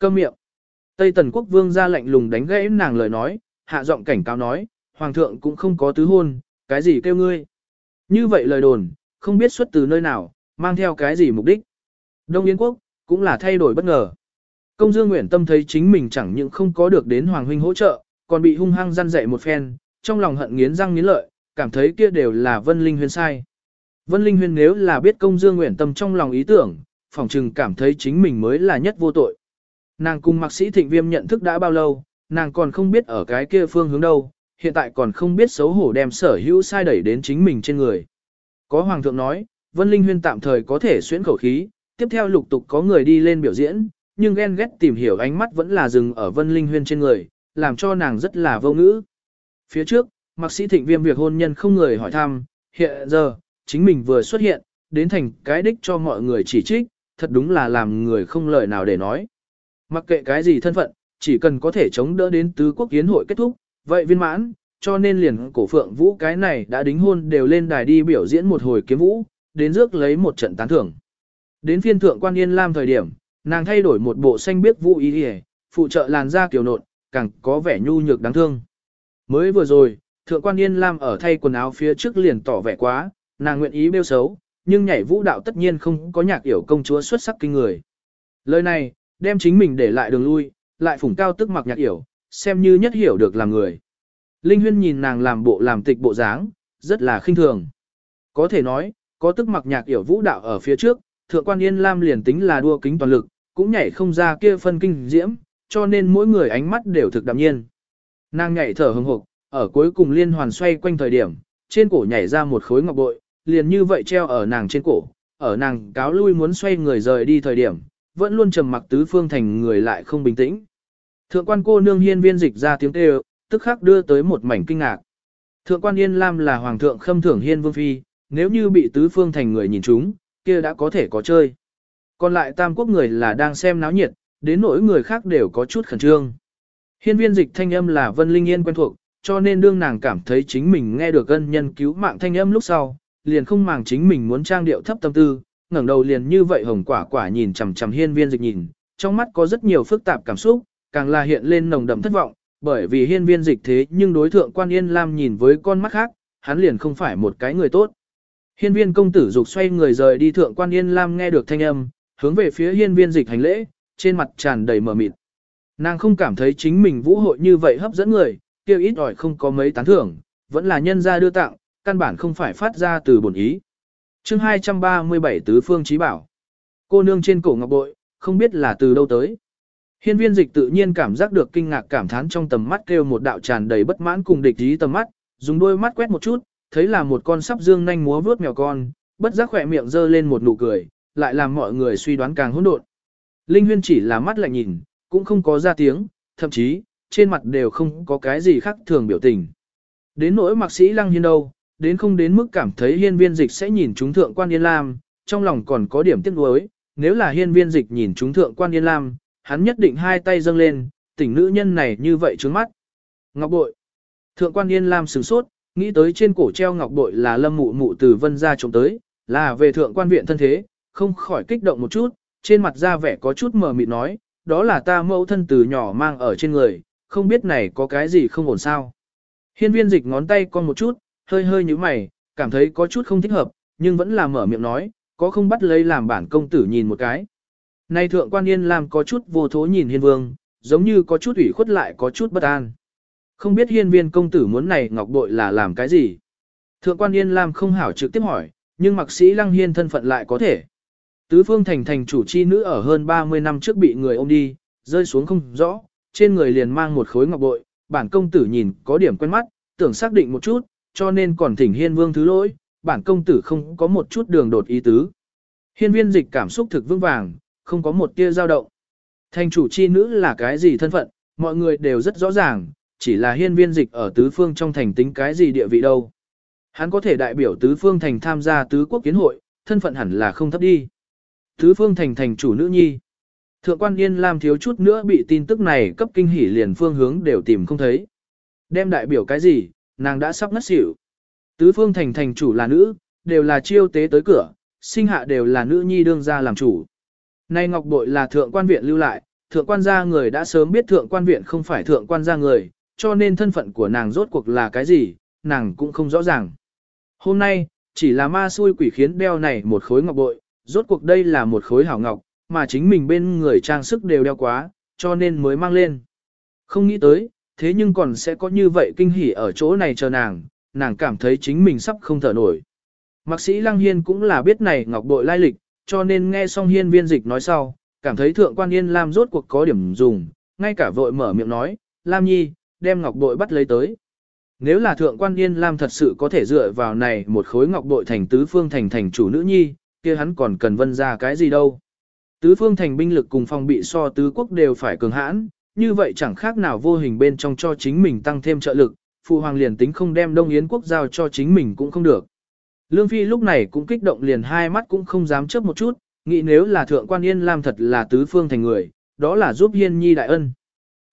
Câm miệng. Tây Tần quốc vương ra lệnh lùng đánh gãy nàng lời nói, hạ giọng cảnh cáo nói, hoàng thượng cũng không có tứ hôn, cái gì kêu ngươi. Như vậy lời đồn, không biết xuất từ nơi nào, mang theo cái gì mục đích. Đông Yến quốc, cũng là thay đổi bất ngờ. Công Dương Nguyễn Tâm thấy chính mình chẳng những không có được đến Hoàng Huynh hỗ trợ, còn bị hung hăng gian dạy một phen, trong lòng hận nghiến răng nghiến lợi, cảm thấy kia đều là Vân Linh Huyên sai. Vân Linh Huyên nếu là biết công Dương Nguyễn Tâm trong lòng ý tưởng, phỏng chừng cảm thấy chính mình mới là nhất vô tội. Nàng cùng mạc sĩ thịnh viêm nhận thức đã bao lâu, nàng còn không biết ở cái kia phương hướng đâu, hiện tại còn không biết xấu hổ đem sở hữu sai đẩy đến chính mình trên người. Có Hoàng thượng nói, Vân Linh Huyên tạm thời có thể xuyễn khẩu khí, tiếp theo lục tục có người đi lên biểu diễn, nhưng ghen ghét tìm hiểu ánh mắt vẫn là dừng ở Vân Linh Huyên trên người, làm cho nàng rất là vô ngữ. Phía trước, mạc sĩ thịnh viêm việc hôn nhân không người hỏi thăm, hiện giờ, chính mình vừa xuất hiện, đến thành cái đích cho mọi người chỉ trích, thật đúng là làm người không lời nào để nói. Mặc kệ cái gì thân phận, chỉ cần có thể chống đỡ đến tứ quốc kiến hội kết thúc, vậy viên mãn, cho nên liền cổ phượng vũ cái này đã đính hôn đều lên đài đi biểu diễn một hồi kiếm vũ, đến rước lấy một trận tán thưởng. Đến phiên thượng quan yên lam thời điểm, nàng thay đổi một bộ xanh biếc vũ ý hề, phụ trợ làn da kiểu nộn, càng có vẻ nhu nhược đáng thương. Mới vừa rồi, thượng quan yên lam ở thay quần áo phía trước liền tỏ vẻ quá, nàng nguyện ý bêu xấu, nhưng nhảy vũ đạo tất nhiên không có nhạc yểu công chúa xuất sắc kinh người. Lời này, đem chính mình để lại đường lui, lại phủng cao tức mặc nhạc hiểu, xem như nhất hiểu được làm người. Linh Huyên nhìn nàng làm bộ làm tịch bộ dáng, rất là khinh thường. Có thể nói, có tức mặc nhạc hiểu vũ đạo ở phía trước, thượng quan yên lam liền tính là đua kính toàn lực, cũng nhảy không ra kia phân kinh diễm, cho nên mỗi người ánh mắt đều thực đạm nhiên. Nàng nhảy thở hừng hực, ở cuối cùng liên hoàn xoay quanh thời điểm, trên cổ nhảy ra một khối ngọc bội, liền như vậy treo ở nàng trên cổ, ở nàng cáo lui muốn xoay người rời đi thời điểm, vẫn luôn trầm mặc tứ phương thành người lại không bình tĩnh. Thượng quan cô nương hiên viên dịch ra tiếng kêu, tức khắc đưa tới một mảnh kinh ngạc. Thượng quan Yên Lam là hoàng thượng khâm thưởng hiên vương phi, nếu như bị tứ phương thành người nhìn chúng, kia đã có thể có chơi. Còn lại tam quốc người là đang xem náo nhiệt, đến nỗi người khác đều có chút khẩn trương. Hiên viên dịch thanh âm là Vân Linh Yên quen thuộc, cho nên đương nàng cảm thấy chính mình nghe được ân nhân cứu mạng thanh âm lúc sau, liền không màng chính mình muốn trang điệu thấp tâm tư, ngẩng đầu liền như vậy hồng quả quả nhìn chằm chằm hiên viên dịch nhìn, trong mắt có rất nhiều phức tạp cảm xúc, càng là hiện lên nồng đậm thất vọng, bởi vì hiên viên dịch thế nhưng đối thượng quan yên lam nhìn với con mắt khác, hắn liền không phải một cái người tốt. Hiên viên công tử dục xoay người rời đi thượng quan yên lam nghe được thanh âm, hướng về phía hiên viên dịch hành lễ, trên mặt tràn đầy mờ mịt. Nàng không cảm thấy chính mình vũ hội như vậy hấp dẫn người, kêu ít ỏi không có mấy tán thưởng, vẫn là nhân gia đưa tặng, căn bản không phải phát ra từ bổn ý chương 237 Tứ Phương trí Bảo Cô nương trên cổ ngọc bội, không biết là từ đâu tới. Hiên viên dịch tự nhiên cảm giác được kinh ngạc cảm thán trong tầm mắt kêu một đạo tràn đầy bất mãn cùng địch ý tầm mắt, dùng đôi mắt quét một chút, thấy là một con sắp dương nhanh múa vướt mèo con, bất giác khỏe miệng dơ lên một nụ cười, lại làm mọi người suy đoán càng hỗn độn. Linh huyên chỉ là mắt lạnh nhìn, cũng không có ra tiếng, thậm chí, trên mặt đều không có cái gì khác thường biểu tình. Đến nỗi mạc sĩ lăng hiên đâu, đến không đến mức cảm thấy hiên viên dịch sẽ nhìn chúng thượng quan yên lam, trong lòng còn có điểm tiếc nuối, nếu là hiên viên dịch nhìn chúng thượng quan yên lam, hắn nhất định hai tay dâng lên, tỉnh nữ nhân này như vậy trướng mắt. Ngọc bội. Thượng quan yên lam sửng sốt, nghĩ tới trên cổ treo ngọc bội là lâm mụ mụ từ vân ra trộm tới, là về thượng quan viện thân thế, không khỏi kích động một chút, trên mặt da vẻ có chút mờ mịt nói, đó là ta mẫu thân từ nhỏ mang ở trên người, không biết này có cái gì không ổn sao. Hiên viên dịch ngón tay con một chút, hơi hơi như mày, cảm thấy có chút không thích hợp, nhưng vẫn là mở miệng nói, có không bắt lấy làm bản công tử nhìn một cái. Nay thượng quan yên làm có chút vô thố nhìn hiên vương, giống như có chút ủy khuất lại có chút bất an. Không biết hiên viên công tử muốn này ngọc bội là làm cái gì? Thượng quan yên lam không hảo trực tiếp hỏi, nhưng mặc sĩ lăng hiên thân phận lại có thể. Tứ phương thành thành chủ chi nữ ở hơn 30 năm trước bị người ôm đi, rơi xuống không rõ, trên người liền mang một khối ngọc bội, bản công tử nhìn có điểm quen mắt, tưởng xác định một chút, cho nên còn thỉnh hiên vương thứ lỗi, bản công tử không có một chút đường đột ý tứ. Hiên viên dịch cảm xúc thực vững vàng, không có một tia dao động. Thành chủ chi nữ là cái gì thân phận, mọi người đều rất rõ ràng, chỉ là hiên viên dịch ở tứ phương trong thành tính cái gì địa vị đâu. Hắn có thể đại biểu tứ phương thành tham gia tứ quốc kiến hội, thân phận hẳn là không thấp đi. Tứ phương thành thành chủ nữ nhi. Thượng quan Yên Lam thiếu chút nữa bị tin tức này cấp kinh hỉ liền phương hướng đều tìm không thấy. Đem đại biểu cái gì, nàng đã sắp ngất xỉu. Tứ phương thành thành chủ là nữ, đều là chiêu tế tới cửa, sinh hạ đều là nữ nhi đương ra làm chủ. Nay ngọc bội là thượng quan viện lưu lại, thượng quan gia người đã sớm biết thượng quan viện không phải thượng quan gia người, cho nên thân phận của nàng rốt cuộc là cái gì, nàng cũng không rõ ràng. Hôm nay, chỉ là ma xui quỷ khiến đeo này một khối ngọc bội, rốt cuộc đây là một khối hảo ngọc, mà chính mình bên người trang sức đều đeo quá, cho nên mới mang lên. Không nghĩ tới, thế nhưng còn sẽ có như vậy kinh hỉ ở chỗ này chờ nàng, nàng cảm thấy chính mình sắp không thở nổi. Mạc sĩ Lăng Hiên cũng là biết này ngọc bội lai lịch, cho nên nghe xong hiên viên dịch nói sau, cảm thấy thượng quan yên Lam rốt cuộc có điểm dùng, ngay cả vội mở miệng nói, Lam Nhi, đem ngọc bội bắt lấy tới. Nếu là thượng quan yên Lam thật sự có thể dựa vào này một khối ngọc bội thành tứ phương thành thành chủ nữ nhi, kia hắn còn cần vân ra cái gì đâu. Tứ phương thành binh lực cùng phòng bị so tứ quốc đều phải cường hãn, như vậy chẳng khác nào vô hình bên trong cho chính mình tăng thêm trợ lực, phụ hoàng liền tính không đem Đông Yến quốc giao cho chính mình cũng không được. Lương Phi lúc này cũng kích động liền hai mắt cũng không dám chớp một chút, nghĩ nếu là thượng quan Yên Lam thật là tứ phương thành người, đó là giúp Hiên Nhi đại ân.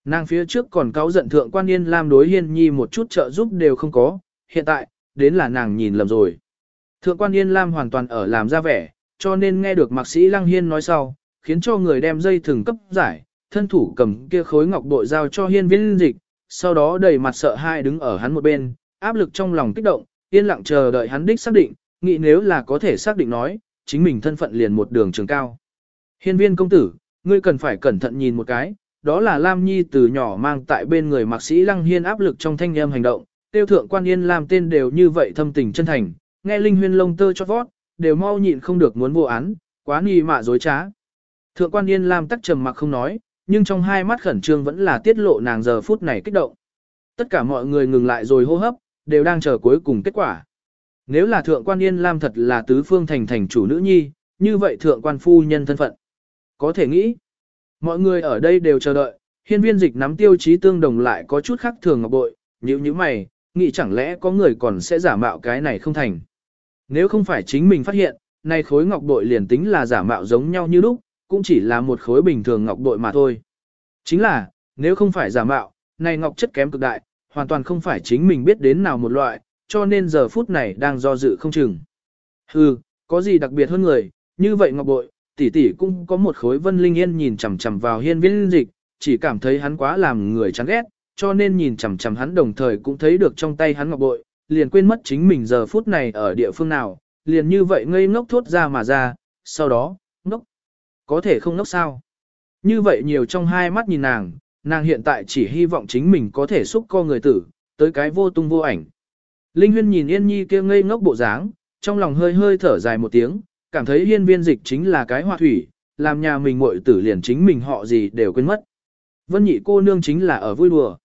Nàng phía trước còn cáo giận thượng quan Yên Lam đối Hiên Nhi một chút trợ giúp đều không có, hiện tại, đến là nàng nhìn lầm rồi. Thượng quan Yên Lam hoàn toàn ở làm ra vẻ, cho nên nghe được mạc sĩ Lăng Hiên nói sau, khiến cho người đem dây thừng cấp giải, thân thủ cầm kia khối ngọc bội giao cho hiên viên dịch, sau đó đầy mặt sợ hãi đứng ở hắn một bên, áp lực trong lòng kích động, yên lặng chờ đợi hắn đích xác định, nghĩ nếu là có thể xác định nói, chính mình thân phận liền một đường trường cao. Hiên viên công tử, ngươi cần phải cẩn thận nhìn một cái, đó là Lam Nhi từ nhỏ mang tại bên người mạc sĩ Lăng Hiên áp lực trong thanh em hành động, tiêu thượng quan yên làm tên đều như vậy thâm tình chân thành, nghe linh huyên lông tơ cho vót, đều mau nhịn không được muốn vô án, quá nghi mạ dối trá. Thượng quan yên làm tắc trầm mặc không nói, nhưng trong hai mắt khẩn trương vẫn là tiết lộ nàng giờ phút này kích động. Tất cả mọi người ngừng lại rồi hô hấp, đều đang chờ cuối cùng kết quả. Nếu là thượng quan yên lam thật là tứ phương thành thành chủ nữ nhi, như vậy thượng quan phu nhân thân phận. Có thể nghĩ, mọi người ở đây đều chờ đợi, hiên viên dịch nắm tiêu chí tương đồng lại có chút khác thường ngọc bội, như như mày, nghĩ chẳng lẽ có người còn sẽ giả mạo cái này không thành. Nếu không phải chính mình phát hiện, nay khối ngọc bội liền tính là giả mạo giống nhau như lúc, cũng chỉ là một khối bình thường ngọc bội mà thôi. Chính là, nếu không phải giả mạo, này ngọc chất kém cực đại, hoàn toàn không phải chính mình biết đến nào một loại, cho nên giờ phút này đang do dự không chừng. Hừ, có gì đặc biệt hơn người, như vậy ngọc bội, tỷ tỷ cũng có một khối vân linh yên nhìn chằm chằm vào hiên viên dịch, chỉ cảm thấy hắn quá làm người chán ghét, cho nên nhìn chằm chằm hắn đồng thời cũng thấy được trong tay hắn ngọc bội, liền quên mất chính mình giờ phút này ở địa phương nào, liền như vậy ngây ngốc thốt ra mà ra, sau đó, có thể không ngốc sao. Như vậy nhiều trong hai mắt nhìn nàng, nàng hiện tại chỉ hy vọng chính mình có thể xúc co người tử, tới cái vô tung vô ảnh. Linh huyên nhìn Yên Nhi kia ngây ngốc bộ dáng, trong lòng hơi hơi thở dài một tiếng, cảm thấy hiên viên dịch chính là cái hoa thủy, làm nhà mình muội tử liền chính mình họ gì đều quên mất. Vân nhị cô nương chính là ở vui đùa.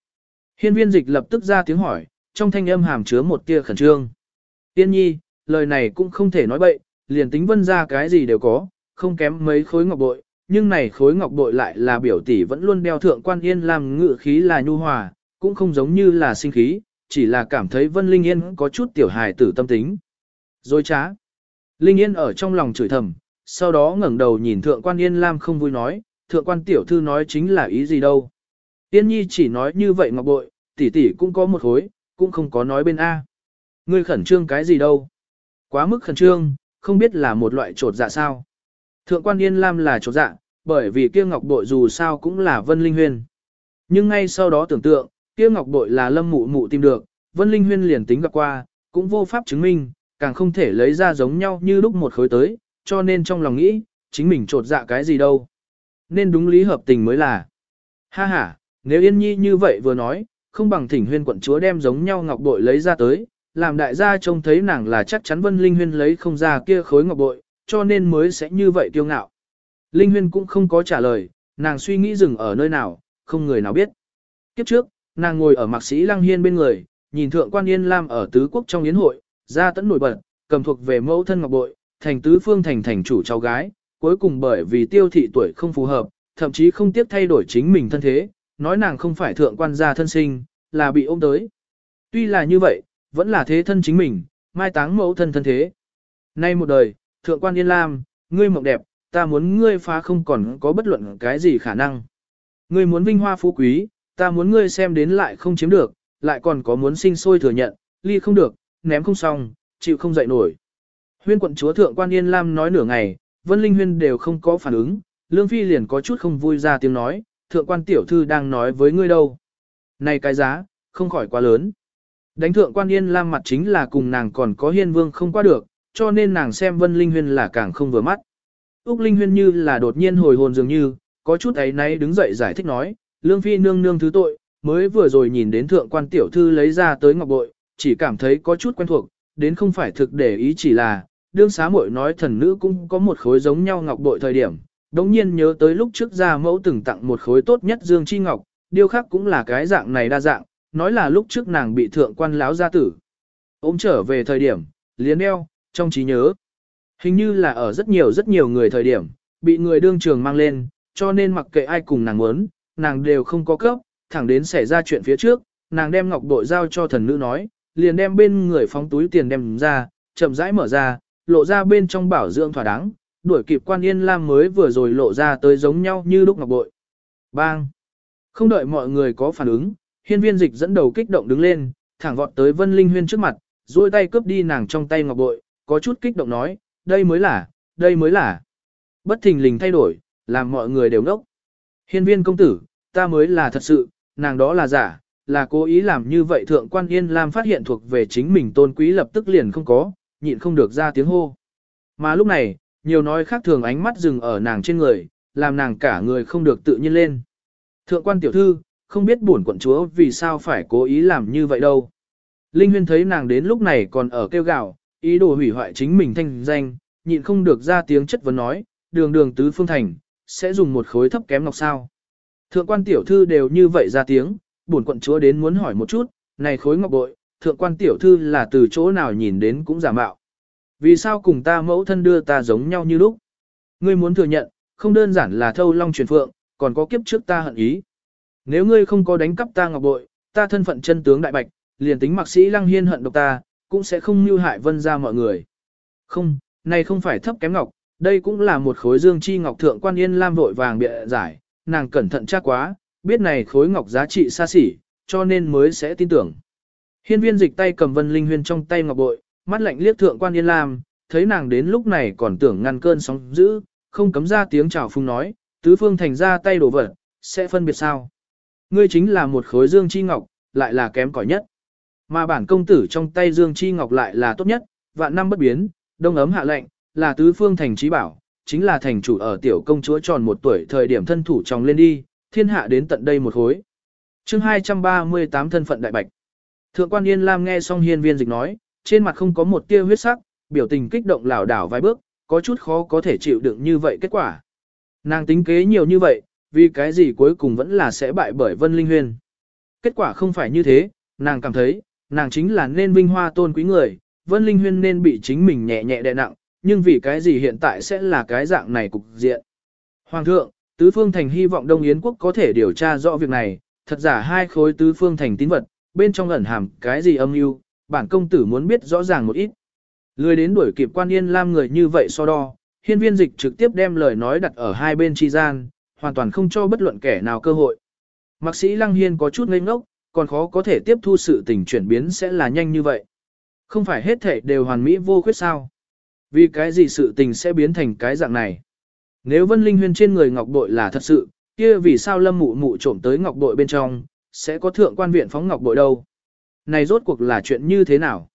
Hiên viên dịch lập tức ra tiếng hỏi, trong thanh âm hàm chứa một tia khẩn trương. Tiên nhi, lời này cũng không thể nói bậy, liền tính vân ra cái gì đều có, không kém mấy khối ngọc bội, nhưng này khối ngọc bội lại là biểu tỷ vẫn luôn đeo thượng quan yên làm ngự khí là nhu hòa, cũng không giống như là sinh khí, chỉ là cảm thấy vân linh yên có chút tiểu hài tử tâm tính. Dối trá. Linh yên ở trong lòng chửi thầm, sau đó ngẩng đầu nhìn thượng quan yên lam không vui nói, thượng quan tiểu thư nói chính là ý gì đâu. Yên nhi chỉ nói như vậy ngọc bội, tỷ tỷ cũng có một khối, cũng không có nói bên A. Ngươi khẩn trương cái gì đâu. Quá mức khẩn trương, không biết là một loại trột dạ sao. Thượng quan Yên Lam là chỗ dạ, bởi vì kia ngọc bội dù sao cũng là Vân Linh Huyên. Nhưng ngay sau đó tưởng tượng, kia ngọc bội là lâm mụ mụ tìm được, Vân Linh Huyên liền tính gặp qua, cũng vô pháp chứng minh, càng không thể lấy ra giống nhau như lúc một khối tới, cho nên trong lòng nghĩ, chính mình trột dạ cái gì đâu. Nên đúng lý hợp tình mới là. Ha ha, nếu Yên Nhi như vậy vừa nói, không bằng thỉnh huyên quận chúa đem giống nhau ngọc bội lấy ra tới, làm đại gia trông thấy nàng là chắc chắn Vân Linh Huyên lấy không ra kia khối ngọc bội, cho nên mới sẽ như vậy kiêu ngạo. Linh Huyên cũng không có trả lời, nàng suy nghĩ dừng ở nơi nào, không người nào biết. Kiếp trước, nàng ngồi ở mạc sĩ Lăng Hiên bên người, nhìn thượng quan Yên Lam ở tứ quốc trong yến hội, ra tấn nổi bật, cầm thuộc về mẫu thân ngọc bội, thành tứ phương thành thành chủ cháu gái, cuối cùng bởi vì tiêu thị tuổi không phù hợp, thậm chí không tiếp thay đổi chính mình thân thế, nói nàng không phải thượng quan gia thân sinh, là bị ôm tới. Tuy là như vậy, vẫn là thế thân chính mình, mai táng mẫu thân thân thế. Nay một đời, thượng quan yên lam, ngươi mộng đẹp, ta muốn ngươi phá không còn có bất luận cái gì khả năng. Ngươi muốn vinh hoa phú quý, ta muốn ngươi xem đến lại không chiếm được, lại còn có muốn sinh sôi thừa nhận, ly không được, ném không xong, chịu không dậy nổi. Huyên quận chúa thượng quan yên lam nói nửa ngày, Vân Linh Huyên đều không có phản ứng, Lương Phi liền có chút không vui ra tiếng nói, thượng quan tiểu thư đang nói với ngươi đâu. Này cái giá, không khỏi quá lớn. Đánh thượng quan yên lam mặt chính là cùng nàng còn có hiên vương không qua được, cho nên nàng xem Vân Linh Huyên là càng không vừa mắt. Úc Linh Huyên như là đột nhiên hồi hồn dường như, có chút ấy náy đứng dậy giải thích nói, Lương Phi nương nương thứ tội, mới vừa rồi nhìn đến thượng quan tiểu thư lấy ra tới ngọc bội, chỉ cảm thấy có chút quen thuộc, đến không phải thực để ý chỉ là, đương xá muội nói thần nữ cũng có một khối giống nhau ngọc bội thời điểm, đống nhiên nhớ tới lúc trước ra mẫu từng tặng một khối tốt nhất dương chi ngọc, điều khác cũng là cái dạng này đa dạng, nói là lúc trước nàng bị thượng quan láo gia tử. Ôm trở về thời điểm, liền đeo, trong trí nhớ. Hình như là ở rất nhiều rất nhiều người thời điểm, bị người đương trường mang lên, cho nên mặc kệ ai cùng nàng muốn, nàng đều không có cấp, thẳng đến xảy ra chuyện phía trước, nàng đem ngọc bội giao cho thần nữ nói, liền đem bên người phóng túi tiền đem ra, chậm rãi mở ra, lộ ra bên trong bảo dưỡng thỏa đáng, đuổi kịp quan yên lam mới vừa rồi lộ ra tới giống nhau như lúc ngọc bội. Bang! Không đợi mọi người có phản ứng, hiên viên dịch dẫn đầu kích động đứng lên, thẳng vọt tới Vân Linh Huyên trước mặt, duỗi tay cướp đi nàng trong tay ngọc bội, có chút kích động nói, đây mới là, đây mới là. Bất thình lình thay đổi, làm mọi người đều ngốc. Hiên viên công tử, ta mới là thật sự, nàng đó là giả, là cố ý làm như vậy thượng quan yên lam phát hiện thuộc về chính mình tôn quý lập tức liền không có, nhịn không được ra tiếng hô. Mà lúc này, nhiều nói khác thường ánh mắt dừng ở nàng trên người, làm nàng cả người không được tự nhiên lên. Thượng quan tiểu thư, không biết buồn quận chúa vì sao phải cố ý làm như vậy đâu. Linh Huyên thấy nàng đến lúc này còn ở kêu gạo, ý đồ hủy hoại chính mình thanh danh, nhịn không được ra tiếng chất vấn nói, đường đường tứ phương thành, sẽ dùng một khối thấp kém ngọc sao. Thượng quan tiểu thư đều như vậy ra tiếng, bổn quận chúa đến muốn hỏi một chút, này khối ngọc bội, thượng quan tiểu thư là từ chỗ nào nhìn đến cũng giả mạo. Vì sao cùng ta mẫu thân đưa ta giống nhau như lúc? Ngươi muốn thừa nhận, không đơn giản là thâu long truyền phượng, còn có kiếp trước ta hận ý. Nếu ngươi không có đánh cắp ta ngọc bội, ta thân phận chân tướng đại bạch, liền tính mạc sĩ lăng hiên hận độc ta, cũng sẽ không mưu hại vân ra mọi người. Không, này không phải thấp kém ngọc, đây cũng là một khối dương chi ngọc thượng quan yên lam vội vàng bịa giải, nàng cẩn thận chắc quá, biết này khối ngọc giá trị xa xỉ, cho nên mới sẽ tin tưởng. Hiên viên dịch tay cầm vân linh huyên trong tay ngọc bội, mắt lạnh liếc thượng quan yên lam, thấy nàng đến lúc này còn tưởng ngăn cơn sóng dữ, không cấm ra tiếng chào phung nói, tứ phương thành ra tay đổ vật, sẽ phân biệt sao. Ngươi chính là một khối dương chi ngọc, lại là kém cỏi nhất. Mà bản công tử trong tay dương chi ngọc lại là tốt nhất, vạn năm bất biến, đông ấm hạ lệnh, là tứ phương thành trí bảo, chính là thành chủ ở tiểu công chúa tròn một tuổi thời điểm thân thủ tròng lên đi, thiên hạ đến tận đây một hối. chương 238 thân phận đại bạch. Thượng quan Yên Lam nghe xong hiên viên dịch nói, trên mặt không có một tia huyết sắc, biểu tình kích động lảo đảo vài bước, có chút khó có thể chịu đựng như vậy kết quả. Nàng tính kế nhiều như vậy, vì cái gì cuối cùng vẫn là sẽ bại bởi Vân Linh Huyên. Kết quả không phải như thế, nàng cảm thấy, nàng chính là nên vinh hoa tôn quý người, Vân Linh Huyên nên bị chính mình nhẹ nhẹ đè nặng, nhưng vì cái gì hiện tại sẽ là cái dạng này cục diện. Hoàng thượng, Tứ Phương Thành hy vọng Đông Yến Quốc có thể điều tra rõ việc này, thật giả hai khối Tứ Phương Thành tín vật, bên trong ẩn hàm cái gì âm mưu, bản công tử muốn biết rõ ràng một ít. Lười đến đuổi kịp quan yên lam người như vậy so đo, hiên viên dịch trực tiếp đem lời nói đặt ở hai bên chi gian, hoàn toàn không cho bất luận kẻ nào cơ hội. Mạc sĩ Lăng Hiên có chút ngây ngốc, còn khó có thể tiếp thu sự tình chuyển biến sẽ là nhanh như vậy. Không phải hết thể đều hoàn mỹ vô khuyết sao. Vì cái gì sự tình sẽ biến thành cái dạng này? Nếu Vân Linh Huyên trên người ngọc bội là thật sự, kia vì sao Lâm Mụ Mụ trộm tới ngọc bội bên trong, sẽ có thượng quan viện phóng ngọc bội đâu? Này rốt cuộc là chuyện như thế nào?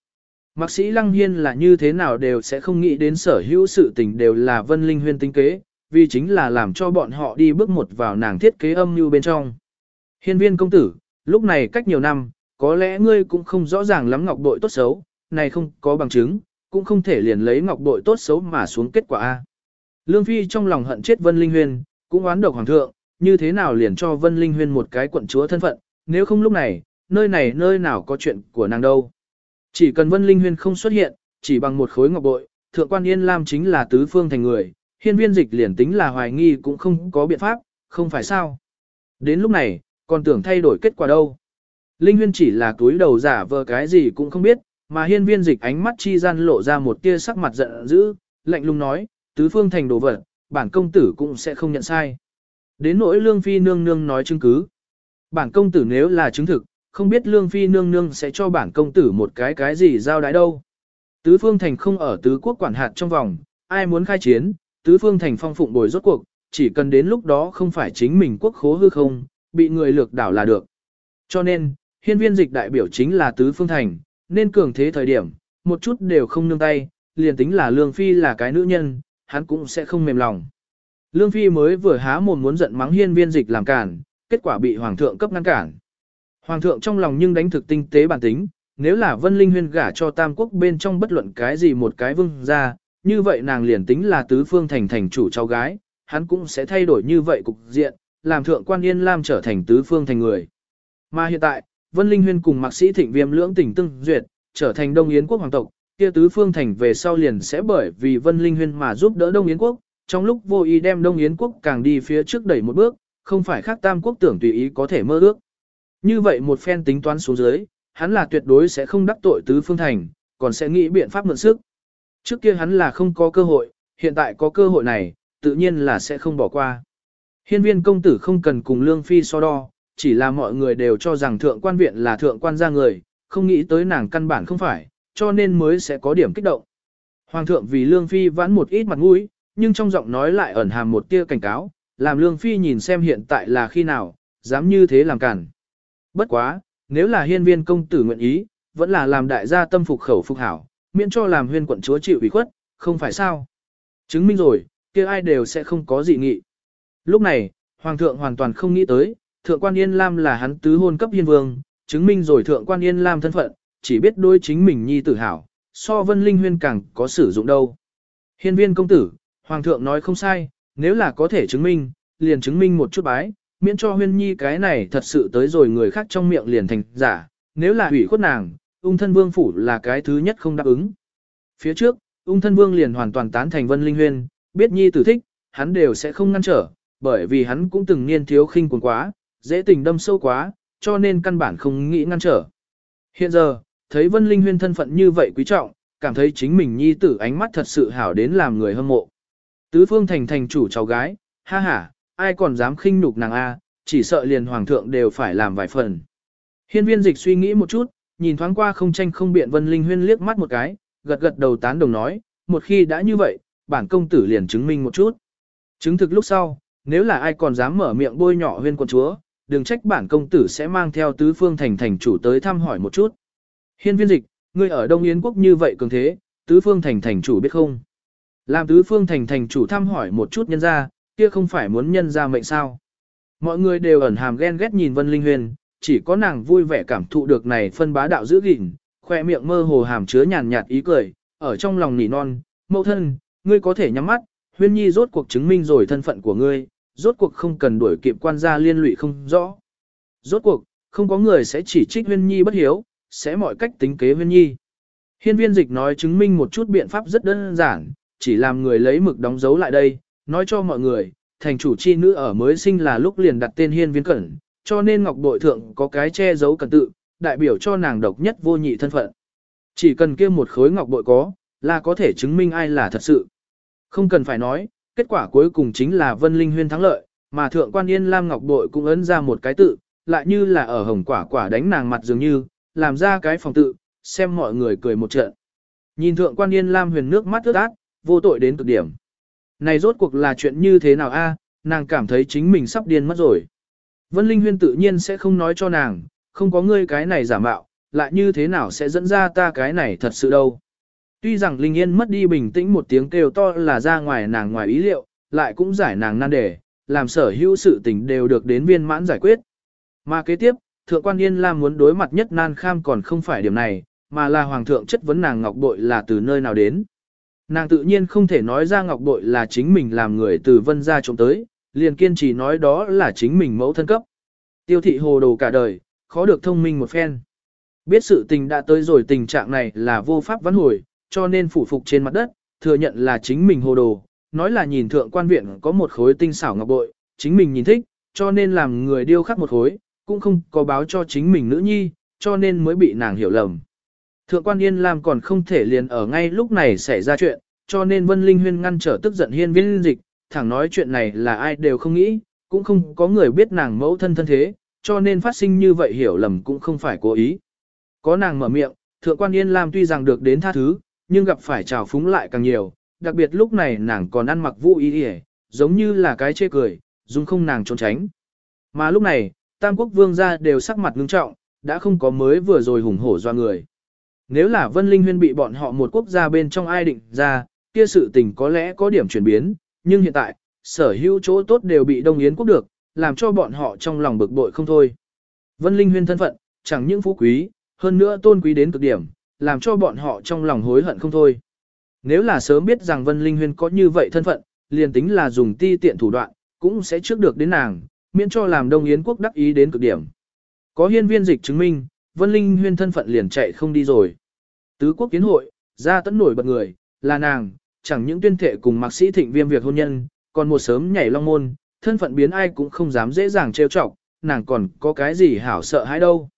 Mạc sĩ Lăng Hiên là như thế nào đều sẽ không nghĩ đến sở hữu sự tình đều là Vân Linh Huyên tính kế, vì chính là làm cho bọn họ đi bước một vào nàng thiết kế âm mưu bên trong. Hiên viên công tử, lúc này cách nhiều năm, có lẽ ngươi cũng không rõ ràng lắm ngọc bội tốt xấu, này không có bằng chứng, cũng không thể liền lấy ngọc bội tốt xấu mà xuống kết quả A. Lương Phi trong lòng hận chết Vân Linh Huyên, cũng oán độc hoàng thượng, như thế nào liền cho Vân Linh Huyên một cái quận chúa thân phận, nếu không lúc này, nơi này nơi nào có chuyện của nàng đâu. Chỉ cần Vân Linh Huyên không xuất hiện, chỉ bằng một khối ngọc bội, thượng quan Yên Lam chính là tứ phương thành người, hiên viên dịch liền tính là hoài nghi cũng không có biện pháp, không phải sao. Đến lúc này, còn tưởng thay đổi kết quả đâu. Linh Huyên chỉ là túi đầu giả vờ cái gì cũng không biết, mà hiên viên dịch ánh mắt chi gian lộ ra một tia sắc mặt giận dữ, lạnh lùng nói, tứ phương thành đồ vật, bản công tử cũng sẽ không nhận sai. Đến nỗi lương phi nương nương nói chứng cứ. Bản công tử nếu là chứng thực, không biết lương phi nương nương sẽ cho bản công tử một cái cái gì giao đái đâu. Tứ phương thành không ở tứ quốc quản hạt trong vòng, ai muốn khai chiến, tứ phương thành phong phụng bồi rốt cuộc, chỉ cần đến lúc đó không phải chính mình quốc khố hư không, bị người lược đảo là được. Cho nên, hiên viên dịch đại biểu chính là tứ phương thành, nên cường thế thời điểm, một chút đều không nương tay, liền tính là Lương Phi là cái nữ nhân, hắn cũng sẽ không mềm lòng. Lương Phi mới vừa há mồm muốn giận mắng hiên viên dịch làm cản, kết quả bị Hoàng thượng cấp ngăn cản. Hoàng thượng trong lòng nhưng đánh thực tinh tế bản tính, nếu là Vân Linh Huyên gả cho Tam Quốc bên trong bất luận cái gì một cái vương ra, như vậy nàng liền tính là tứ phương thành thành chủ cháu gái, hắn cũng sẽ thay đổi như vậy cục diện, làm thượng quan Yên Lam trở thành tứ phương thành người. Mà hiện tại, Vân Linh Huyên cùng Mạc Sĩ Thịnh Viêm lưỡng tỉnh tương duyệt, trở thành Đông Yến quốc hoàng tộc, kia tứ phương thành về sau liền sẽ bởi vì Vân Linh Huyên mà giúp đỡ Đông Yến quốc, trong lúc vô ý đem Đông Yến quốc càng đi phía trước đẩy một bước, không phải khác Tam quốc tưởng tùy ý có thể mơ ước. Như vậy một phen tính toán xuống dưới, hắn là tuyệt đối sẽ không đắc tội tứ phương thành, còn sẽ nghĩ biện pháp mượn sức. Trước kia hắn là không có cơ hội, hiện tại có cơ hội này, tự nhiên là sẽ không bỏ qua. Hiên viên công tử không cần cùng Lương Phi so đo, chỉ là mọi người đều cho rằng thượng quan viện là thượng quan gia người, không nghĩ tới nàng căn bản không phải, cho nên mới sẽ có điểm kích động. Hoàng thượng vì Lương Phi vãn một ít mặt mũi, nhưng trong giọng nói lại ẩn hàm một tia cảnh cáo, làm Lương Phi nhìn xem hiện tại là khi nào, dám như thế làm cản. Bất quá, nếu là hiên viên công tử nguyện ý, vẫn là làm đại gia tâm phục khẩu phục hảo, miễn cho làm huyên quận chúa chịu ủy khuất, không phải sao. Chứng minh rồi, kia ai đều sẽ không có dị nghị. Lúc này, Hoàng thượng hoàn toàn không nghĩ tới, Thượng quan Yên Lam là hắn tứ hôn cấp hiên vương, chứng minh rồi Thượng quan Yên Lam thân phận, chỉ biết đối chính mình nhi tử hảo, so vân linh huyên càng có sử dụng đâu. Hiên viên công tử, Hoàng thượng nói không sai, nếu là có thể chứng minh, liền chứng minh một chút bái, miễn cho huyên nhi cái này thật sự tới rồi người khác trong miệng liền thành giả, nếu là hủy khuất nàng, ung thân vương phủ là cái thứ nhất không đáp ứng. Phía trước, ung thân vương liền hoàn toàn tán thành vân linh huyên, biết nhi tử thích, hắn đều sẽ không ngăn trở, bởi vì hắn cũng từng niên thiếu khinh cuồng quá, dễ tình đâm sâu quá, cho nên căn bản không nghĩ ngăn trở. Hiện giờ, thấy vân linh huyên thân phận như vậy quý trọng, cảm thấy chính mình nhi tử ánh mắt thật sự hảo đến làm người hâm mộ. Tứ phương thành thành chủ cháu gái, ha ha, ai còn dám khinh nhục nàng A, chỉ sợ liền hoàng thượng đều phải làm vài phần. Hiên viên dịch suy nghĩ một chút, nhìn thoáng qua không tranh không biện Vân Linh Huyên liếc mắt một cái, gật gật đầu tán đồng nói, một khi đã như vậy, bản công tử liền chứng minh một chút. Chứng thực lúc sau, nếu là ai còn dám mở miệng bôi nhỏ huyên quân chúa, đừng trách bản công tử sẽ mang theo tứ phương thành thành chủ tới thăm hỏi một chút. Hiên viên dịch, ngươi ở Đông Yến quốc như vậy cường thế, tứ phương thành thành chủ biết không? Làm tứ phương thành thành chủ thăm hỏi một chút nhân ra, kia không phải muốn nhân ra mệnh sao. Mọi người đều ẩn hàm ghen ghét nhìn Vân Linh Huyền, chỉ có nàng vui vẻ cảm thụ được này phân bá đạo giữ gìn, khoe miệng mơ hồ hàm chứa nhàn nhạt ý cười, ở trong lòng nỉ non, mẫu thân, ngươi có thể nhắm mắt, Huyên Nhi rốt cuộc chứng minh rồi thân phận của ngươi, rốt cuộc không cần đuổi kịp quan gia liên lụy không rõ. Rốt cuộc, không có người sẽ chỉ trích Huyên Nhi bất hiếu, sẽ mọi cách tính kế Huyên Nhi. Hiên viên dịch nói chứng minh một chút biện pháp rất đơn giản, chỉ làm người lấy mực đóng dấu lại đây, nói cho mọi người, thành chủ chi nữ ở mới sinh là lúc liền đặt tên hiên viên cẩn, cho nên ngọc bội thượng có cái che giấu cẩn tự, đại biểu cho nàng độc nhất vô nhị thân phận. Chỉ cần kia một khối ngọc bội có, là có thể chứng minh ai là thật sự. Không cần phải nói, kết quả cuối cùng chính là Vân Linh Huyên thắng lợi, mà thượng quan Yên Lam ngọc bội cũng ấn ra một cái tự, lại như là ở hồng quả quả đánh nàng mặt dường như, làm ra cái phòng tự, xem mọi người cười một trận. Nhìn thượng quan Yên Lam huyền nước mắt ướt át, vô tội đến cực điểm. Này rốt cuộc là chuyện như thế nào a? nàng cảm thấy chính mình sắp điên mất rồi. Vân Linh Huyên tự nhiên sẽ không nói cho nàng, không có ngươi cái này giả mạo, lại như thế nào sẽ dẫn ra ta cái này thật sự đâu. Tuy rằng Linh Yên mất đi bình tĩnh một tiếng kêu to là ra ngoài nàng ngoài ý liệu, lại cũng giải nàng nan đề, làm sở hữu sự tình đều được đến viên mãn giải quyết. Mà kế tiếp, Thượng quan Yên Lam muốn đối mặt nhất nan kham còn không phải điểm này, mà là Hoàng thượng chất vấn nàng ngọc bội là từ nơi nào đến. Nàng tự nhiên không thể nói ra ngọc bội là chính mình làm người từ vân ra trộm tới, liền kiên trì nói đó là chính mình mẫu thân cấp. Tiêu thị hồ đồ cả đời, khó được thông minh một phen. Biết sự tình đã tới rồi tình trạng này là vô pháp vãn hồi, cho nên phủ phục trên mặt đất, thừa nhận là chính mình hồ đồ, nói là nhìn thượng quan viện có một khối tinh xảo ngọc bội, chính mình nhìn thích, cho nên làm người điêu khắc một khối, cũng không có báo cho chính mình nữ nhi, cho nên mới bị nàng hiểu lầm. Thượng quan Yên Lam còn không thể liền ở ngay lúc này xảy ra chuyện, cho nên Vân Linh Huyên ngăn trở tức giận hiên viên dịch, thẳng nói chuyện này là ai đều không nghĩ, cũng không có người biết nàng mẫu thân thân thế, cho nên phát sinh như vậy hiểu lầm cũng không phải cố ý. Có nàng mở miệng, Thượng quan Yên Lam tuy rằng được đến tha thứ, nhưng gặp phải trào phúng lại càng nhiều, đặc biệt lúc này nàng còn ăn mặc vũ y y giống như là cái chê cười, dung không nàng trốn tránh. Mà lúc này, Tam Quốc Vương gia đều sắc mặt ngưng trọng, đã không có mới vừa rồi hùng hổ doa người. Nếu là Vân Linh Huyên bị bọn họ một quốc gia bên trong ai định ra, kia sự tình có lẽ có điểm chuyển biến, nhưng hiện tại, sở hữu chỗ tốt đều bị Đông Yến quốc được, làm cho bọn họ trong lòng bực bội không thôi. Vân Linh Huyên thân phận, chẳng những phú quý, hơn nữa tôn quý đến cực điểm, làm cho bọn họ trong lòng hối hận không thôi. Nếu là sớm biết rằng Vân Linh Huyên có như vậy thân phận, liền tính là dùng ti tiện thủ đoạn, cũng sẽ trước được đến nàng, miễn cho làm Đông Yến quốc đắc ý đến cực điểm. Có hiên viên dịch chứng minh, Vân Linh Huyên thân phận liền chạy không đi rồi. Tứ quốc kiến hội, ra tấn nổi bật người, là nàng, chẳng những tuyên thệ cùng mạc sĩ thịnh viêm việc hôn nhân, còn một sớm nhảy long môn, thân phận biến ai cũng không dám dễ dàng trêu chọc, nàng còn có cái gì hảo sợ hãi đâu.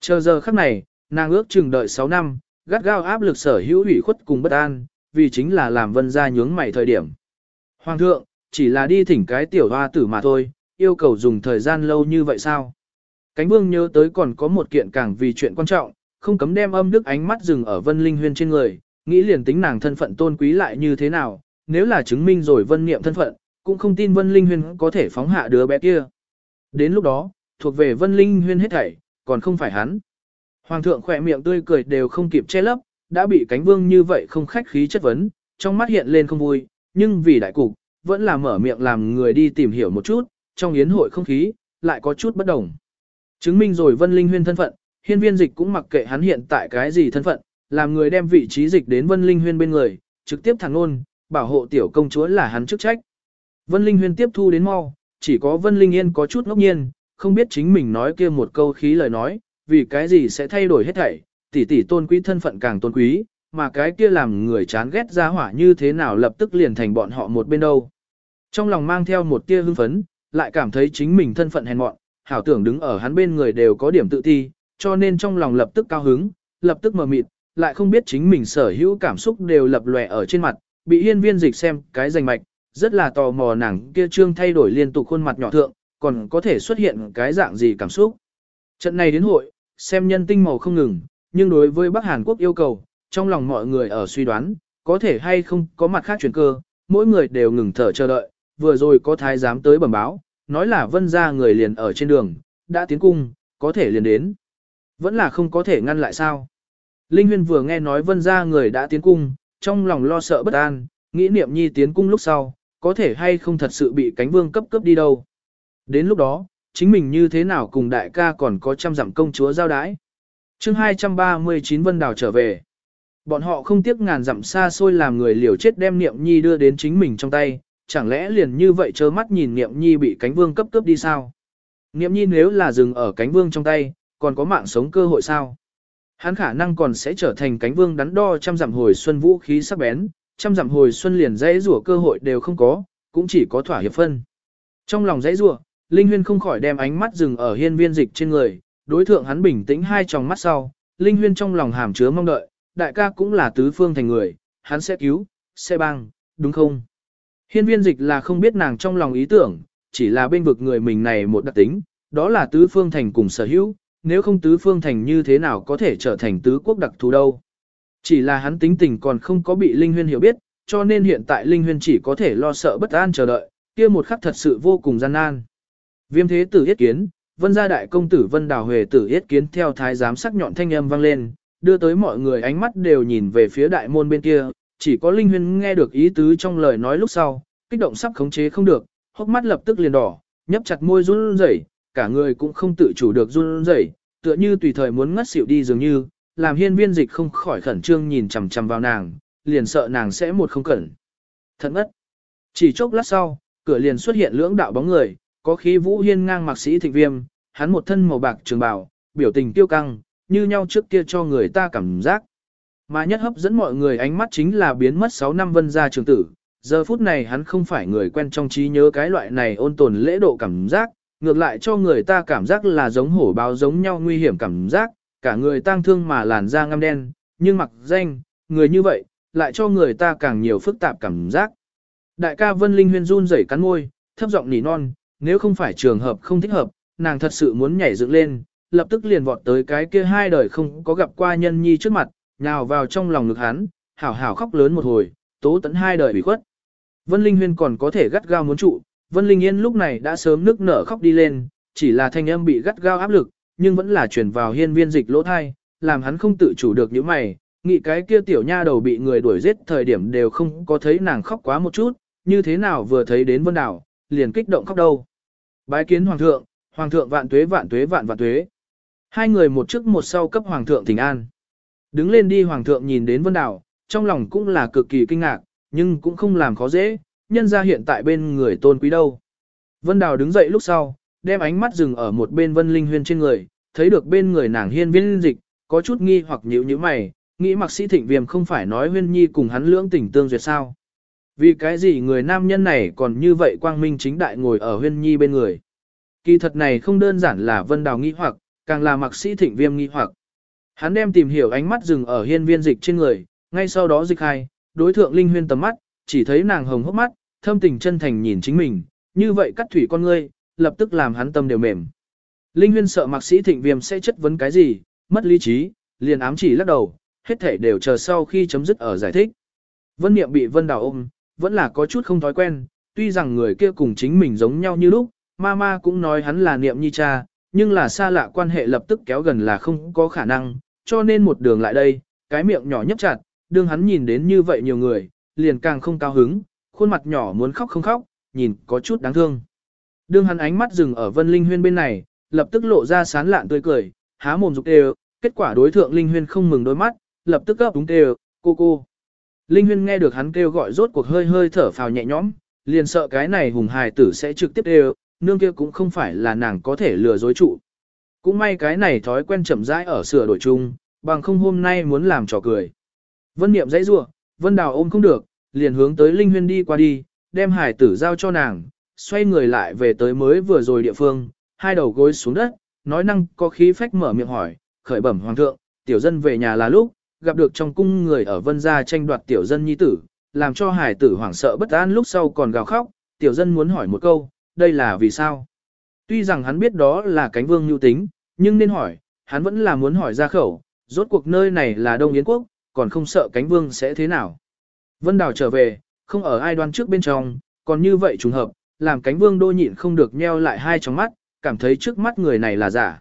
Chờ giờ khắc này, nàng ước chừng đợi 6 năm, gắt gao áp lực sở hữu ủy khuất cùng bất an, vì chính là làm vân gia nhướng mày thời điểm. Hoàng thượng, chỉ là đi thỉnh cái tiểu hoa tử mà thôi, yêu cầu dùng thời gian lâu như vậy sao? Cánh vương nhớ tới còn có một kiện càng vì chuyện quan trọng, không cấm đem âm đức ánh mắt dừng ở vân linh huyên trên người, nghĩ liền tính nàng thân phận tôn quý lại như thế nào, nếu là chứng minh rồi vân niệm thân phận, cũng không tin vân linh huyên có thể phóng hạ đứa bé kia. Đến lúc đó, thuộc về vân linh huyên hết thảy, còn không phải hắn. Hoàng thượng khỏe miệng tươi cười đều không kịp che lấp, đã bị cánh vương như vậy không khách khí chất vấn, trong mắt hiện lên không vui, nhưng vì đại cục, vẫn là mở miệng làm người đi tìm hiểu một chút, trong yến hội không khí, lại có chút bất đồng. Chứng minh rồi Vân Linh Huyên thân phận, hiên viên dịch cũng mặc kệ hắn hiện tại cái gì thân phận, làm người đem vị trí dịch đến Vân Linh Huyên bên người, trực tiếp thẳng ngôn, bảo hộ tiểu công chúa là hắn chức trách. Vân Linh Huyên tiếp thu đến mau, chỉ có Vân Linh Yên có chút ngốc nhiên, không biết chính mình nói kia một câu khí lời nói, vì cái gì sẽ thay đổi hết thảy, tỷ tỷ tôn quý thân phận càng tôn quý, mà cái kia làm người chán ghét ra hỏa như thế nào lập tức liền thành bọn họ một bên đâu. Trong lòng mang theo một tia hưng phấn, lại cảm thấy chính mình thân phận hèn mọn, hảo tưởng đứng ở hắn bên người đều có điểm tự ti, cho nên trong lòng lập tức cao hứng, lập tức mờ mịt, lại không biết chính mình sở hữu cảm xúc đều lập lòe ở trên mặt, bị hiên viên dịch xem cái rành mạch, rất là tò mò nàng kia trương thay đổi liên tục khuôn mặt nhỏ thượng, còn có thể xuất hiện cái dạng gì cảm xúc. Trận này đến hội, xem nhân tinh màu không ngừng, nhưng đối với Bắc Hàn Quốc yêu cầu, trong lòng mọi người ở suy đoán, có thể hay không có mặt khác chuyển cơ, mỗi người đều ngừng thở chờ đợi, vừa rồi có thái giám tới bẩm báo, nói là vân ra người liền ở trên đường, đã tiến cung, có thể liền đến. Vẫn là không có thể ngăn lại sao. Linh Huyên vừa nghe nói vân ra người đã tiến cung, trong lòng lo sợ bất an, nghĩ niệm nhi tiến cung lúc sau, có thể hay không thật sự bị cánh vương cấp cấp đi đâu. Đến lúc đó, chính mình như thế nào cùng đại ca còn có trăm dặm công chúa giao đái. chương 239 Vân Đào trở về. Bọn họ không tiếc ngàn dặm xa xôi làm người liều chết đem niệm nhi đưa đến chính mình trong tay, chẳng lẽ liền như vậy trơ mắt nhìn niệm nhi bị cánh vương cấp cướp đi sao? Niệm nhi nếu là dừng ở cánh vương trong tay, còn có mạng sống cơ hội sao? Hắn khả năng còn sẽ trở thành cánh vương đắn đo trăm dặm hồi xuân vũ khí sắc bén, trăm dặm hồi xuân liền dãy rủa cơ hội đều không có, cũng chỉ có thỏa hiệp phân. Trong lòng dãy rủa, Linh Huyên không khỏi đem ánh mắt dừng ở hiên viên dịch trên người, đối thượng hắn bình tĩnh hai tròng mắt sau, Linh Huyên trong lòng hàm chứa mong đợi, đại ca cũng là tứ phương thành người, hắn sẽ cứu, sẽ băng, đúng không? Hiên viên dịch là không biết nàng trong lòng ý tưởng, chỉ là bên vực người mình này một đặc tính, đó là tứ phương thành cùng sở hữu, nếu không tứ phương thành như thế nào có thể trở thành tứ quốc đặc thù đâu. Chỉ là hắn tính tình còn không có bị Linh Huyên hiểu biết, cho nên hiện tại Linh Huyên chỉ có thể lo sợ bất an chờ đợi, kia một khắc thật sự vô cùng gian nan. Viêm thế tử yết kiến, vân gia đại công tử vân đào huệ tử yết kiến theo thái giám sắc nhọn thanh âm vang lên, đưa tới mọi người ánh mắt đều nhìn về phía đại môn bên kia, chỉ có Linh Huyên nghe được ý tứ trong lời nói lúc sau, kích động sắp khống chế không được, hốc mắt lập tức liền đỏ, nhấp chặt môi run rẩy, cả người cũng không tự chủ được run rẩy, tựa như tùy thời muốn ngất xỉu đi dường như, làm hiên viên dịch không khỏi khẩn trương nhìn chằm chằm vào nàng, liền sợ nàng sẽ một không cẩn. Thật ngất. Chỉ chốc lát sau, cửa liền xuất hiện lưỡng đạo bóng người, có khí vũ hiên ngang mạc sĩ thịnh viêm, hắn một thân màu bạc trường bào, biểu tình tiêu căng, như nhau trước kia cho người ta cảm giác. Mà nhất hấp dẫn mọi người ánh mắt chính là biến mất 6 năm vân gia trường tử, giờ phút này hắn không phải người quen trong trí nhớ cái loại này ôn tồn lễ độ cảm giác, ngược lại cho người ta cảm giác là giống hổ báo giống nhau nguy hiểm cảm giác, cả người tang thương mà làn da ngăm đen, nhưng mặc danh, người như vậy, lại cho người ta càng nhiều phức tạp cảm giác. Đại ca Vân Linh Huyên run rẩy cắn môi, thấp giọng nỉ non, nếu không phải trường hợp không thích hợp, nàng thật sự muốn nhảy dựng lên, lập tức liền vọt tới cái kia hai đời không có gặp qua nhân nhi trước mặt, nhào vào trong lòng ngực hắn, hảo hảo khóc lớn một hồi, tố tận hai đời bị khuất. Vân Linh Huyên còn có thể gắt gao muốn trụ, Vân Linh Yên lúc này đã sớm nước nở khóc đi lên, chỉ là thanh âm bị gắt gao áp lực, nhưng vẫn là truyền vào hiên viên dịch lỗ thai, làm hắn không tự chủ được những mày, nghĩ cái kia tiểu nha đầu bị người đuổi giết thời điểm đều không có thấy nàng khóc quá một chút, như thế nào vừa thấy đến Vân Đảo, liền kích động khóc đâu. Bái kiến Hoàng thượng, Hoàng thượng vạn tuế vạn tuế vạn vạn tuế. Hai người một trước một sau cấp Hoàng thượng thỉnh an. Đứng lên đi Hoàng thượng nhìn đến Vân Đảo, trong lòng cũng là cực kỳ kinh ngạc, nhưng cũng không làm khó dễ, nhân ra hiện tại bên người tôn quý đâu. Vân Đào đứng dậy lúc sau, đem ánh mắt dừng ở một bên Vân Linh Huyên trên người, thấy được bên người nàng hiên viên dịch, có chút nghi hoặc nhíu như mày, nghĩ mặc sĩ thịnh viêm không phải nói huyên nhi cùng hắn lưỡng tình tương duyệt sao. Vì cái gì người nam nhân này còn như vậy quang minh chính đại ngồi ở huyên nhi bên người. Kỳ thật này không đơn giản là Vân Đào nghi hoặc, càng là mặc sĩ thịnh viêm nghi hoặc. Hắn đem tìm hiểu ánh mắt dừng ở hiên viên dịch trên người, ngay sau đó dịch hai, đối thượng Linh Huyên tầm mắt, chỉ thấy nàng hồng hốc mắt, thâm tình chân thành nhìn chính mình, như vậy cắt thủy con ngươi, lập tức làm hắn tâm đều mềm. Linh Huyên sợ mạc sĩ thịnh viêm sẽ chất vấn cái gì, mất lý trí, liền ám chỉ lắc đầu, hết thể đều chờ sau khi chấm dứt ở giải thích. Vân Niệm bị Vân Đào ôm, vẫn là có chút không thói quen, tuy rằng người kia cùng chính mình giống nhau như lúc, Mama cũng nói hắn là Niệm Nhi cha, nhưng là xa lạ quan hệ lập tức kéo gần là không có khả năng, cho nên một đường lại đây, cái miệng nhỏ nhấp chặt, đương hắn nhìn đến như vậy nhiều người, liền càng không cao hứng, khuôn mặt nhỏ muốn khóc không khóc, nhìn có chút đáng thương. Đương hắn ánh mắt dừng ở Vân Linh Huyên bên này, lập tức lộ ra sán lạn tươi cười, há mồm rục đều, kết quả đối thượng Linh Huyên không mừng đôi mắt, lập tức gấp đúng đều, cô cô. Linh Huyên nghe được hắn kêu gọi rốt cuộc hơi hơi thở phào nhẹ nhõm, liền sợ cái này hùng hài tử sẽ trực tiếp đều, nương kia cũng không phải là nàng có thể lừa dối trụ. Cũng may cái này thói quen chậm rãi ở sửa đổi chung, bằng không hôm nay muốn làm trò cười. Vân Niệm dãy rủa, Vân Đào ôm không được, liền hướng tới Linh Huyên đi qua đi, đem hải tử giao cho nàng, xoay người lại về tới mới vừa rồi địa phương, hai đầu gối xuống đất, nói năng có khí phách mở miệng hỏi, khởi bẩm hoàng thượng, tiểu dân về nhà là lúc, gặp được trong cung người ở vân gia tranh đoạt tiểu dân nhi tử, làm cho hải tử hoảng sợ bất an lúc sau còn gào khóc, tiểu dân muốn hỏi một câu, đây là vì sao? Tuy rằng hắn biết đó là cánh vương nhu tính, nhưng nên hỏi, hắn vẫn là muốn hỏi ra khẩu, rốt cuộc nơi này là Đông Yến Quốc, còn không sợ cánh vương sẽ thế nào. Vân Đào trở về, không ở ai đoan trước bên trong, còn như vậy trùng hợp, làm cánh vương đô nhịn không được nheo lại hai tròng mắt, cảm thấy trước mắt người này là giả.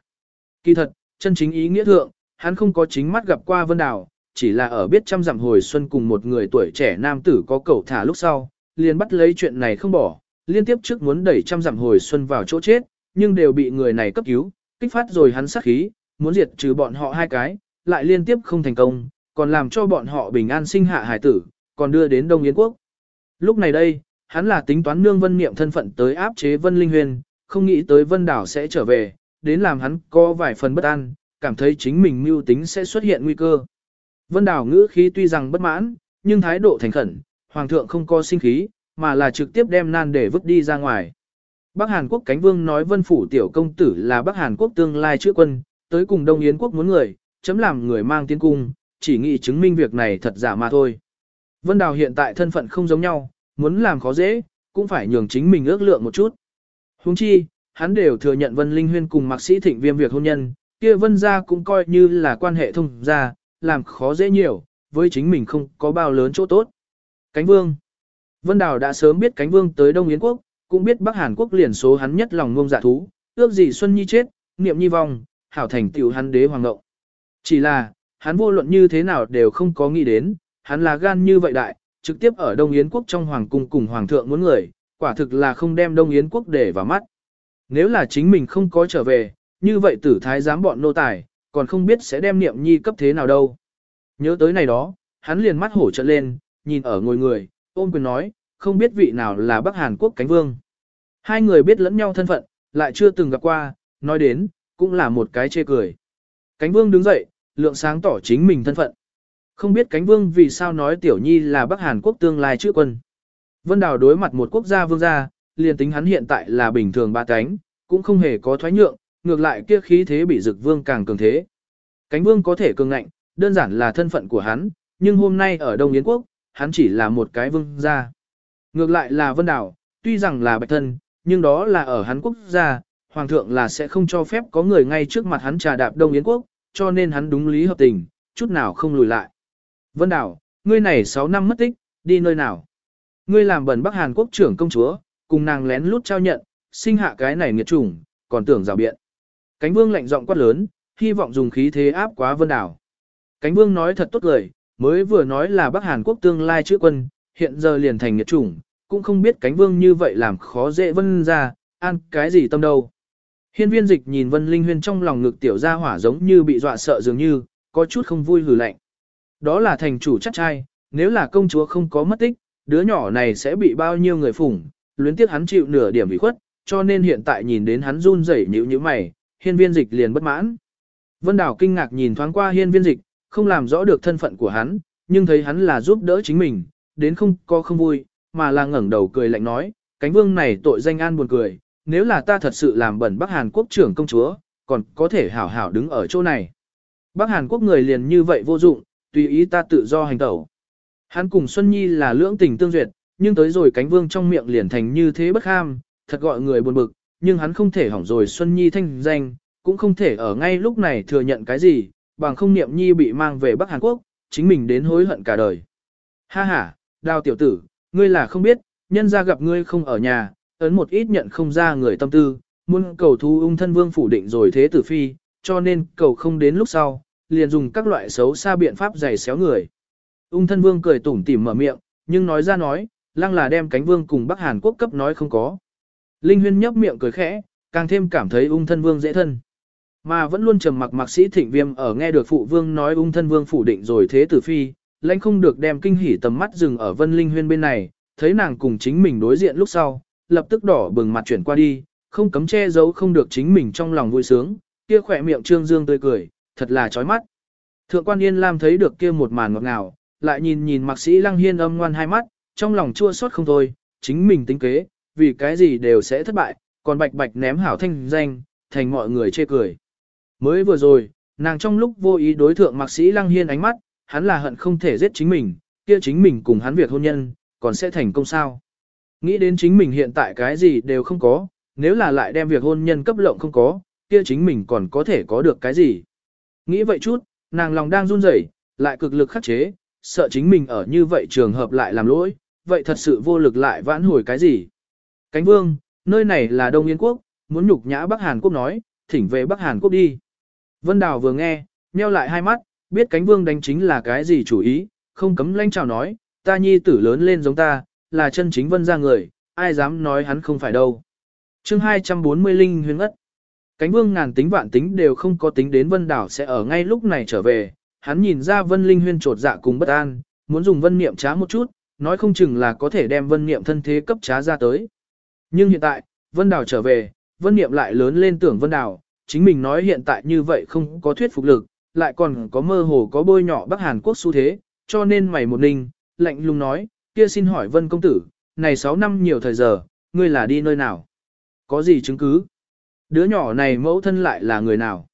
Kỳ thật, chân chính ý nghĩa thượng, hắn không có chính mắt gặp qua Vân Đào, chỉ là ở biết trăm dặm hồi xuân cùng một người tuổi trẻ nam tử có cẩu thả lúc sau, liền bắt lấy chuyện này không bỏ, liên tiếp trước muốn đẩy trăm dặm hồi xuân vào chỗ chết, nhưng đều bị người này cấp cứu, kích phát rồi hắn sát khí, muốn diệt trừ bọn họ hai cái, lại liên tiếp không thành công, còn làm cho bọn họ bình an sinh hạ hải tử, còn đưa đến Đông Yến Quốc. Lúc này đây, hắn là tính toán nương vân niệm thân phận tới áp chế vân linh huyền, không nghĩ tới vân đảo sẽ trở về, đến làm hắn có vài phần bất an, cảm thấy chính mình mưu tính sẽ xuất hiện nguy cơ. Vân Đào ngữ khí tuy rằng bất mãn, nhưng thái độ thành khẩn, hoàng thượng không có sinh khí, mà là trực tiếp đem nan để vứt đi ra ngoài. Bắc Hàn Quốc cánh vương nói vân phủ tiểu công tử là Bắc Hàn Quốc tương lai chữa quân, tới cùng Đông Yến Quốc muốn người, chấm làm người mang tiến cung, chỉ nghĩ chứng minh việc này thật giả mà thôi. Vân Đào hiện tại thân phận không giống nhau, muốn làm khó dễ, cũng phải nhường chính mình ước lượng một chút. Huống chi, hắn đều thừa nhận Vân Linh Huyên cùng Mạc Sĩ Thịnh Viêm việc hôn nhân, kia Vân gia cũng coi như là quan hệ thông gia, làm khó dễ nhiều, với chính mình không có bao lớn chỗ tốt. Cánh Vương Vân Đào đã sớm biết Cánh Vương tới Đông Yến Quốc, cũng biết Bắc Hàn Quốc liền số hắn nhất lòng ngông dạ thú, ước gì Xuân Nhi chết, niệm nhi vong, hảo thành tiểu hắn đế hoàng ngậu. Chỉ là, hắn vô luận như thế nào đều không có nghĩ đến, hắn là gan như vậy đại, trực tiếp ở Đông Yến quốc trong hoàng cung cùng hoàng thượng muốn người, quả thực là không đem Đông Yến quốc để vào mắt. Nếu là chính mình không có trở về, như vậy tử thái giám bọn nô tài, còn không biết sẽ đem niệm nhi cấp thế nào đâu. Nhớ tới này đó, hắn liền mắt hổ trợn lên, nhìn ở ngồi người, ôm quyền nói, không biết vị nào là Bắc Hàn Quốc cánh vương. Hai người biết lẫn nhau thân phận, lại chưa từng gặp qua, nói đến, cũng là một cái chê cười. Cánh vương đứng dậy, lượng sáng tỏ chính mình thân phận. Không biết cánh vương vì sao nói tiểu nhi là Bắc Hàn Quốc tương lai chữ quân. Vân Đào đối mặt một quốc gia vương gia, liền tính hắn hiện tại là bình thường ba cánh, cũng không hề có thoái nhượng, ngược lại kia khí thế bị dực vương càng cường thế. Cánh vương có thể cường ngạnh, đơn giản là thân phận của hắn, nhưng hôm nay ở Đông Yến Quốc, hắn chỉ là một cái vương gia. Ngược lại là Vân Đảo, tuy rằng là bạch thân, nhưng đó là ở hắn quốc gia, hoàng thượng là sẽ không cho phép có người ngay trước mặt hắn trà đạp Đông Yến Quốc, cho nên hắn đúng lý hợp tình, chút nào không lùi lại. Vân Đảo, ngươi này 6 năm mất tích, đi nơi nào? ngươi làm bẩn Bắc Hàn Quốc trưởng công chúa, cùng nàng lén lút trao nhận, sinh hạ cái này nghiệt chủng, còn tưởng rào biện. Cánh vương lạnh giọng quát lớn, hy vọng dùng khí thế áp quá vân đảo. Cánh vương nói thật tốt lời, mới vừa nói là Bắc Hàn Quốc tương lai chữa quân, hiện giờ liền thành nghiệt chủng, cũng không biết cánh vương như vậy làm khó dễ vân ra, ăn cái gì tâm đâu. Hiên viên dịch nhìn vân linh huyên trong lòng ngực tiểu ra hỏa giống như bị dọa sợ dường như, có chút không vui hừ lạnh. Đó là thành chủ chắc trai, nếu là công chúa không có mất tích, đứa nhỏ này sẽ bị bao nhiêu người phủng, luyến tiếc hắn chịu nửa điểm bị khuất, cho nên hiện tại nhìn đến hắn run rẩy nhíu như mày, hiên viên dịch liền bất mãn. Vân Đảo kinh ngạc nhìn thoáng qua hiên viên dịch, không làm rõ được thân phận của hắn, nhưng thấy hắn là giúp đỡ chính mình, đến không có không vui, mà là ngẩng đầu cười lạnh nói, cánh vương này tội danh an buồn cười, nếu là ta thật sự làm bẩn Bắc Hàn Quốc trưởng công chúa, còn có thể hảo hảo đứng ở chỗ này. Bắc Hàn Quốc người liền như vậy vô dụng, tùy ý ta tự do hành tẩu. Hắn cùng Xuân Nhi là lưỡng tình tương duyệt, nhưng tới rồi cánh vương trong miệng liền thành như thế bất ham, thật gọi người buồn bực, nhưng hắn không thể hỏng rồi Xuân Nhi thanh danh, cũng không thể ở ngay lúc này thừa nhận cái gì, bằng không niệm Nhi bị mang về Bắc Hàn Quốc, chính mình đến hối hận cả đời. Ha ha, đào tiểu tử, ngươi là không biết, nhân ra gặp ngươi không ở nhà, ấn một ít nhận không ra người tâm tư, muốn cầu thu ung thân vương phủ định rồi thế tử phi, cho nên cầu không đến lúc sau, liền dùng các loại xấu xa biện pháp giày xéo người. Ung thân vương cười tủm tỉm mở miệng, nhưng nói ra nói, lăng là đem cánh vương cùng Bắc Hàn Quốc cấp nói không có. Linh huyên nhấp miệng cười khẽ, càng thêm cảm thấy ung thân vương dễ thân. Mà vẫn luôn trầm mặc mặc sĩ thịnh viêm ở nghe được phụ vương nói ung thân vương phủ định rồi thế tử phi, lãnh không được đem kinh hỉ tầm mắt dừng ở vân linh huyên bên này, thấy nàng cùng chính mình đối diện lúc sau, lập tức đỏ bừng mặt chuyển qua đi, không cấm che giấu không được chính mình trong lòng vui sướng, kia khỏe miệng trương dương tươi cười, thật là chói mắt. Thượng quan Yên Lam thấy được kia một màn ngọt ngào, lại nhìn nhìn mạc sĩ lăng hiên âm ngoan hai mắt, trong lòng chua xót không thôi, chính mình tính kế, vì cái gì đều sẽ thất bại, còn bạch bạch ném hảo thanh danh, thành mọi người chê cười. Mới vừa rồi, nàng trong lúc vô ý đối thượng mạc sĩ lăng hiên ánh mắt, hắn là hận không thể giết chính mình, kia chính mình cùng hắn việc hôn nhân, còn sẽ thành công sao. Nghĩ đến chính mình hiện tại cái gì đều không có, nếu là lại đem việc hôn nhân cấp lộng không có, kia chính mình còn có thể có được cái gì. Nghĩ vậy chút, nàng lòng đang run rẩy, lại cực lực khắc chế, sợ chính mình ở như vậy trường hợp lại làm lỗi, vậy thật sự vô lực lại vãn hồi cái gì. Cánh vương, nơi này là Đông Yên Quốc, muốn nhục nhã Bắc Hàn Quốc nói, thỉnh về Bắc Hàn Quốc đi. Vân Đào vừa nghe, nheo lại hai mắt, biết cánh vương đánh chính là cái gì chủ ý, không cấm lanh chào nói, ta nhi tử lớn lên giống ta, là chân chính vân ra người, ai dám nói hắn không phải đâu. chương 240 Linh huyền ất. Cánh vương ngàn tính vạn tính đều không có tính đến vân đảo sẽ ở ngay lúc này trở về, hắn nhìn ra vân linh huyên trột dạ cùng bất an, muốn dùng vân niệm trá một chút, nói không chừng là có thể đem vân niệm thân thế cấp trá ra tới. Nhưng hiện tại, vân đảo trở về, vân niệm lại lớn lên tưởng vân đảo, chính mình nói hiện tại như vậy không có thuyết phục lực, lại còn có mơ hồ có bôi nhỏ Bắc Hàn Quốc xu thế, cho nên mày một ninh, lạnh lùng nói, kia xin hỏi vân công tử, này 6 năm nhiều thời giờ, ngươi là đi nơi nào? Có gì chứng cứ? Đứa nhỏ này mẫu thân lại là người nào?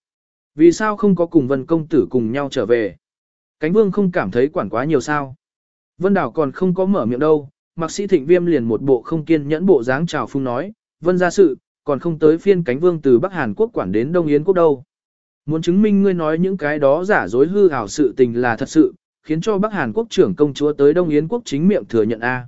Vì sao không có cùng vân công tử cùng nhau trở về? Cánh vương không cảm thấy quản quá nhiều sao? Vân đảo còn không có mở miệng đâu, mạc sĩ thịnh viêm liền một bộ không kiên nhẫn bộ dáng chào phung nói, vân ra sự, còn không tới phiên cánh vương từ Bắc Hàn Quốc quản đến Đông Yến Quốc đâu. Muốn chứng minh ngươi nói những cái đó giả dối hư ảo sự tình là thật sự, khiến cho Bắc Hàn Quốc trưởng công chúa tới Đông Yến Quốc chính miệng thừa nhận A.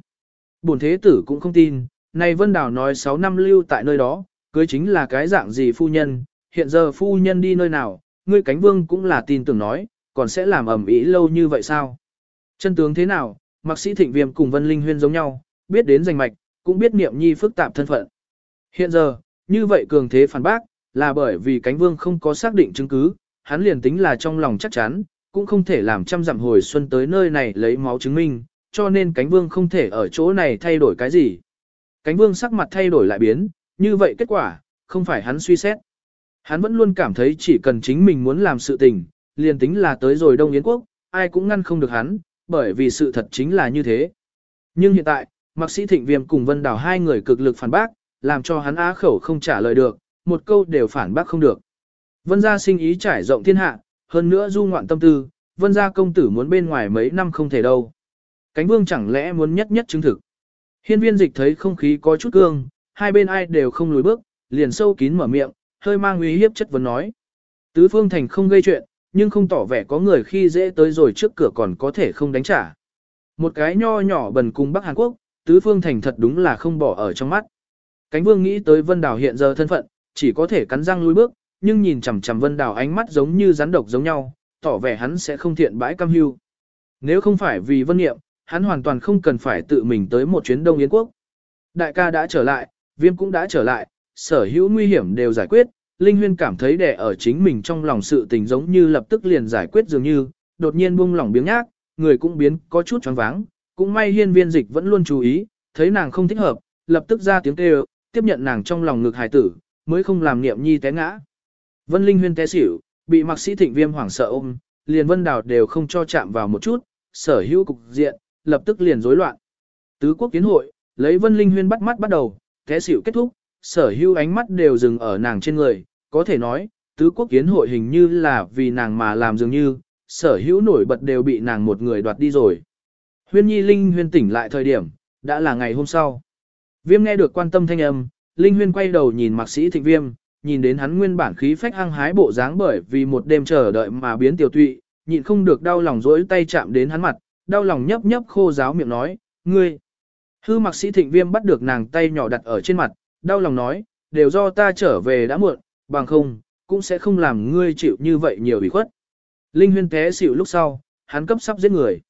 Bổn thế tử cũng không tin, này Vân Đào nói 6 năm lưu tại nơi đó, cưới chính là cái dạng gì phu nhân, hiện giờ phu nhân đi nơi nào, ngươi cánh vương cũng là tin tưởng nói, còn sẽ làm ẩm ý lâu như vậy sao? Chân tướng thế nào, mạc sĩ thịnh viêm cùng Vân Linh Huyên giống nhau, biết đến danh mạch, cũng biết niệm nhi phức tạp thân phận. Hiện giờ, như vậy cường thế phản bác, là bởi vì cánh vương không có xác định chứng cứ, hắn liền tính là trong lòng chắc chắn, cũng không thể làm trăm dặm hồi xuân tới nơi này lấy máu chứng minh, cho nên cánh vương không thể ở chỗ này thay đổi cái gì. Cánh vương sắc mặt thay đổi lại biến, như vậy kết quả, không phải hắn suy xét. Hắn vẫn luôn cảm thấy chỉ cần chính mình muốn làm sự tình, liền tính là tới rồi Đông Yến Quốc, ai cũng ngăn không được hắn, bởi vì sự thật chính là như thế. Nhưng hiện tại, Mạc Sĩ Thịnh Viêm cùng Vân Đào hai người cực lực phản bác, làm cho hắn á khẩu không trả lời được, một câu đều phản bác không được. Vân gia sinh ý trải rộng thiên hạ, hơn nữa du ngoạn tâm tư, vân gia công tử muốn bên ngoài mấy năm không thể đâu. Cánh vương chẳng lẽ muốn nhất nhất chứng thực. Hiên viên dịch thấy không khí có chút cương, hai bên ai đều không lùi bước, liền sâu kín mở miệng, hơi mang uy hiếp chất vấn nói. Tứ phương thành không gây chuyện, nhưng không tỏ vẻ có người khi dễ tới rồi trước cửa còn có thể không đánh trả. Một cái nho nhỏ bần cùng Bắc Hàn Quốc, tứ phương thành thật đúng là không bỏ ở trong mắt. Cánh vương nghĩ tới Vân Đào hiện giờ thân phận, chỉ có thể cắn răng lùi bước, nhưng nhìn chằm chằm Vân Đào ánh mắt giống như rắn độc giống nhau, tỏ vẻ hắn sẽ không thiện bãi cam hưu. Nếu không phải vì Vân Niệm, hắn hoàn toàn không cần phải tự mình tới một chuyến Đông Yến Quốc. Đại ca đã trở lại, viêm cũng đã trở lại, sở hữu nguy hiểm đều giải quyết, Linh Huyên cảm thấy đè ở chính mình trong lòng sự tình giống như lập tức liền giải quyết dường như, đột nhiên buông lỏng biếng nhác, người cũng biến có chút choáng váng, cũng may hiên viên dịch vẫn luôn chú ý, thấy nàng không thích hợp, lập tức ra tiếng kêu, tiếp nhận nàng trong lòng ngực hài tử, mới không làm niệm nhi té ngã. Vân Linh Huyên té xỉu, bị mặc sĩ thịnh viêm hoảng sợ ôm, liền vân đào đều không cho chạm vào một chút, sở hữu cục diện, lập tức liền rối loạn. Tứ quốc kiến hội, lấy Vân Linh Huyên bắt mắt bắt đầu, té xỉu kết thúc, sở hữu ánh mắt đều dừng ở nàng trên người, có thể nói, tứ quốc kiến hội hình như là vì nàng mà làm dường như, sở hữu nổi bật đều bị nàng một người đoạt đi rồi. Huyên Nhi Linh Huyên tỉnh lại thời điểm, đã là ngày hôm sau. Viêm nghe được quan tâm thanh âm, Linh Huyên quay đầu nhìn mạc sĩ thịnh viêm, nhìn đến hắn nguyên bản khí phách hăng hái bộ dáng bởi vì một đêm chờ đợi mà biến tiểu tụy, nhịn không được đau lòng rỗi tay chạm đến hắn mặt, đau lòng nhấp nhấp khô giáo miệng nói, ngươi. Hư mạc sĩ thịnh viêm bắt được nàng tay nhỏ đặt ở trên mặt, đau lòng nói, đều do ta trở về đã muộn, bằng không, cũng sẽ không làm ngươi chịu như vậy nhiều ủy khuất. Linh huyên té xỉu lúc sau, hắn cấp sắp giết người.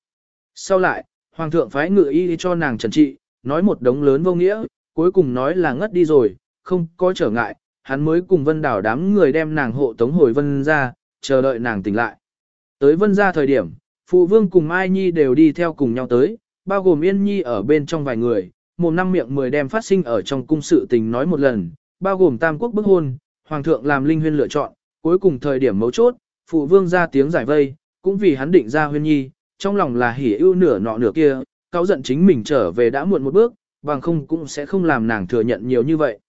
Sau lại, hoàng thượng phái ngự y cho nàng trần trị, nói một đống lớn vô nghĩa, cuối cùng nói là ngất đi rồi, không có trở ngại, hắn mới cùng vân đảo đám người đem nàng hộ tống hồi vân ra, chờ đợi nàng tỉnh lại. Tới vân ra thời điểm, phụ vương cùng Mai Nhi đều đi theo cùng nhau tới, bao gồm Yên Nhi ở bên trong vài người, một năm miệng mười đem phát sinh ở trong cung sự tình nói một lần, bao gồm tam quốc bức hôn, hoàng thượng làm linh huyên lựa chọn, cuối cùng thời điểm mấu chốt, phụ vương ra tiếng giải vây, cũng vì hắn định ra huyên nhi, trong lòng là hỉ ưu nửa nọ nửa kia, cáo giận chính mình trở về đã muộn một bước, bằng không cũng sẽ không làm nàng thừa nhận nhiều như vậy.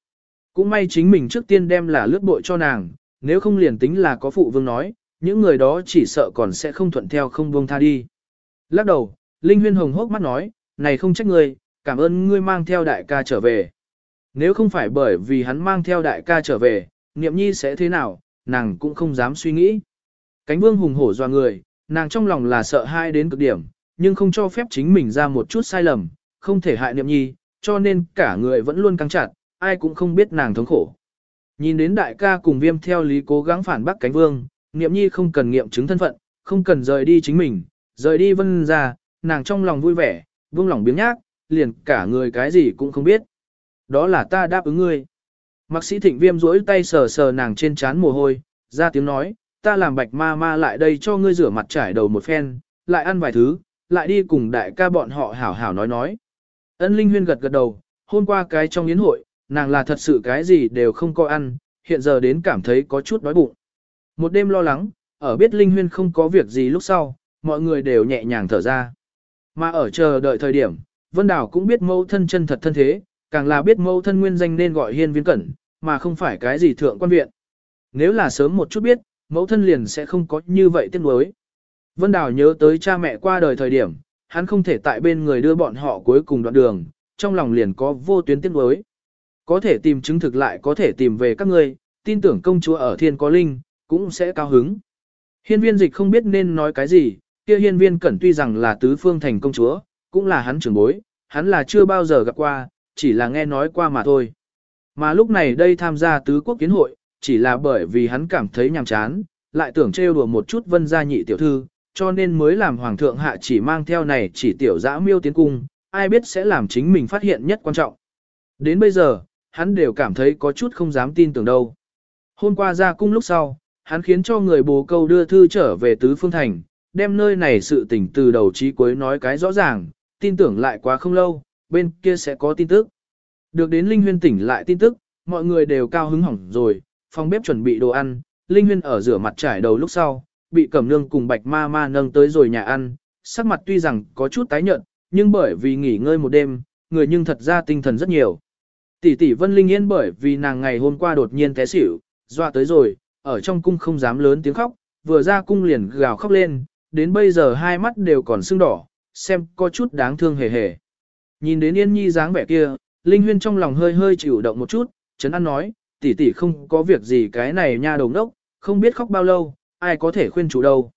Cũng may chính mình trước tiên đem là lướt bội cho nàng, nếu không liền tính là có phụ vương nói, những người đó chỉ sợ còn sẽ không thuận theo không buông tha đi. Lắc đầu, Linh Huyên Hồng hốc mắt nói, này không trách ngươi, cảm ơn ngươi mang theo đại ca trở về. Nếu không phải bởi vì hắn mang theo đại ca trở về, niệm nhi sẽ thế nào, nàng cũng không dám suy nghĩ. Cánh vương hùng hổ doa người, nàng trong lòng là sợ hai đến cực điểm, nhưng không cho phép chính mình ra một chút sai lầm, không thể hại niệm nhi, cho nên cả người vẫn luôn căng chặt, ai cũng không biết nàng thống khổ. Nhìn đến đại ca cùng viêm theo lý cố gắng phản bác cánh vương, niệm nhi không cần nghiệm chứng thân phận, không cần rời đi chính mình, rời đi vân ra, nàng trong lòng vui vẻ, vương lòng biếng nhác, liền cả người cái gì cũng không biết. Đó là ta đáp ứng ngươi. Mạc sĩ thịnh viêm rỗi tay sờ sờ nàng trên trán mồ hôi, ra tiếng nói, ta làm bạch ma ma lại đây cho ngươi rửa mặt trải đầu một phen, lại ăn vài thứ, lại đi cùng đại ca bọn họ hảo hảo nói nói. Ân Linh Huyên gật gật đầu, hôm qua cái trong yến hội, nàng là thật sự cái gì đều không có ăn, hiện giờ đến cảm thấy có chút đói bụng. Một đêm lo lắng, ở biết Linh Huyên không có việc gì lúc sau, mọi người đều nhẹ nhàng thở ra. Mà ở chờ đợi thời điểm, Vân Đào cũng biết mâu thân chân thật thân thế, càng là biết mâu thân nguyên danh nên gọi hiên viên cẩn, mà không phải cái gì thượng quan viện. Nếu là sớm một chút biết, mẫu thân liền sẽ không có như vậy tiếc nuối. Vân Đào nhớ tới cha mẹ qua đời thời điểm, hắn không thể tại bên người đưa bọn họ cuối cùng đoạn đường, trong lòng liền có vô tuyến tiếc nuối. Có thể tìm chứng thực lại có thể tìm về các ngươi, tin tưởng công chúa ở thiên có linh, cũng sẽ cao hứng. Hiên viên dịch không biết nên nói cái gì, kia hiên viên cẩn tuy rằng là tứ phương thành công chúa, cũng là hắn trưởng bối, hắn là chưa bao giờ gặp qua, chỉ là nghe nói qua mà thôi. Mà lúc này đây tham gia tứ quốc kiến hội, chỉ là bởi vì hắn cảm thấy nhàm chán, lại tưởng trêu đùa một chút vân gia nhị tiểu thư, cho nên mới làm hoàng thượng hạ chỉ mang theo này chỉ tiểu dã miêu tiến cung, ai biết sẽ làm chính mình phát hiện nhất quan trọng. Đến bây giờ, hắn đều cảm thấy có chút không dám tin tưởng đâu. Hôm qua ra cung lúc sau, hắn khiến cho người bồ câu đưa thư trở về tứ phương thành, đem nơi này sự tình từ đầu chí cuối nói cái rõ ràng, tin tưởng lại quá không lâu, bên kia sẽ có tin tức. Được đến Linh Huyên tỉnh lại tin tức, mọi người đều cao hứng hỏng rồi, phòng bếp chuẩn bị đồ ăn, Linh Huyên ở rửa mặt trải đầu lúc sau, bị Cẩm Nương cùng Bạch Ma Ma nâng tới rồi nhà ăn, sắc mặt tuy rằng có chút tái nhợt, nhưng bởi vì nghỉ ngơi một đêm, người nhưng thật ra tinh thần rất nhiều. Tỷ tỷ Vân Linh Yên bởi vì nàng ngày hôm qua đột nhiên té xỉu, doa tới rồi, ở trong cung không dám lớn tiếng khóc, vừa ra cung liền gào khóc lên, đến bây giờ hai mắt đều còn sưng đỏ, xem có chút đáng thương hề hề. Nhìn đến Yên Nhi dáng vẻ kia, Linh Huyên trong lòng hơi hơi chịu động một chút, Trấn An nói, tỷ tỷ không có việc gì cái này nha đồng đốc, không biết khóc bao lâu, ai có thể khuyên chủ đâu.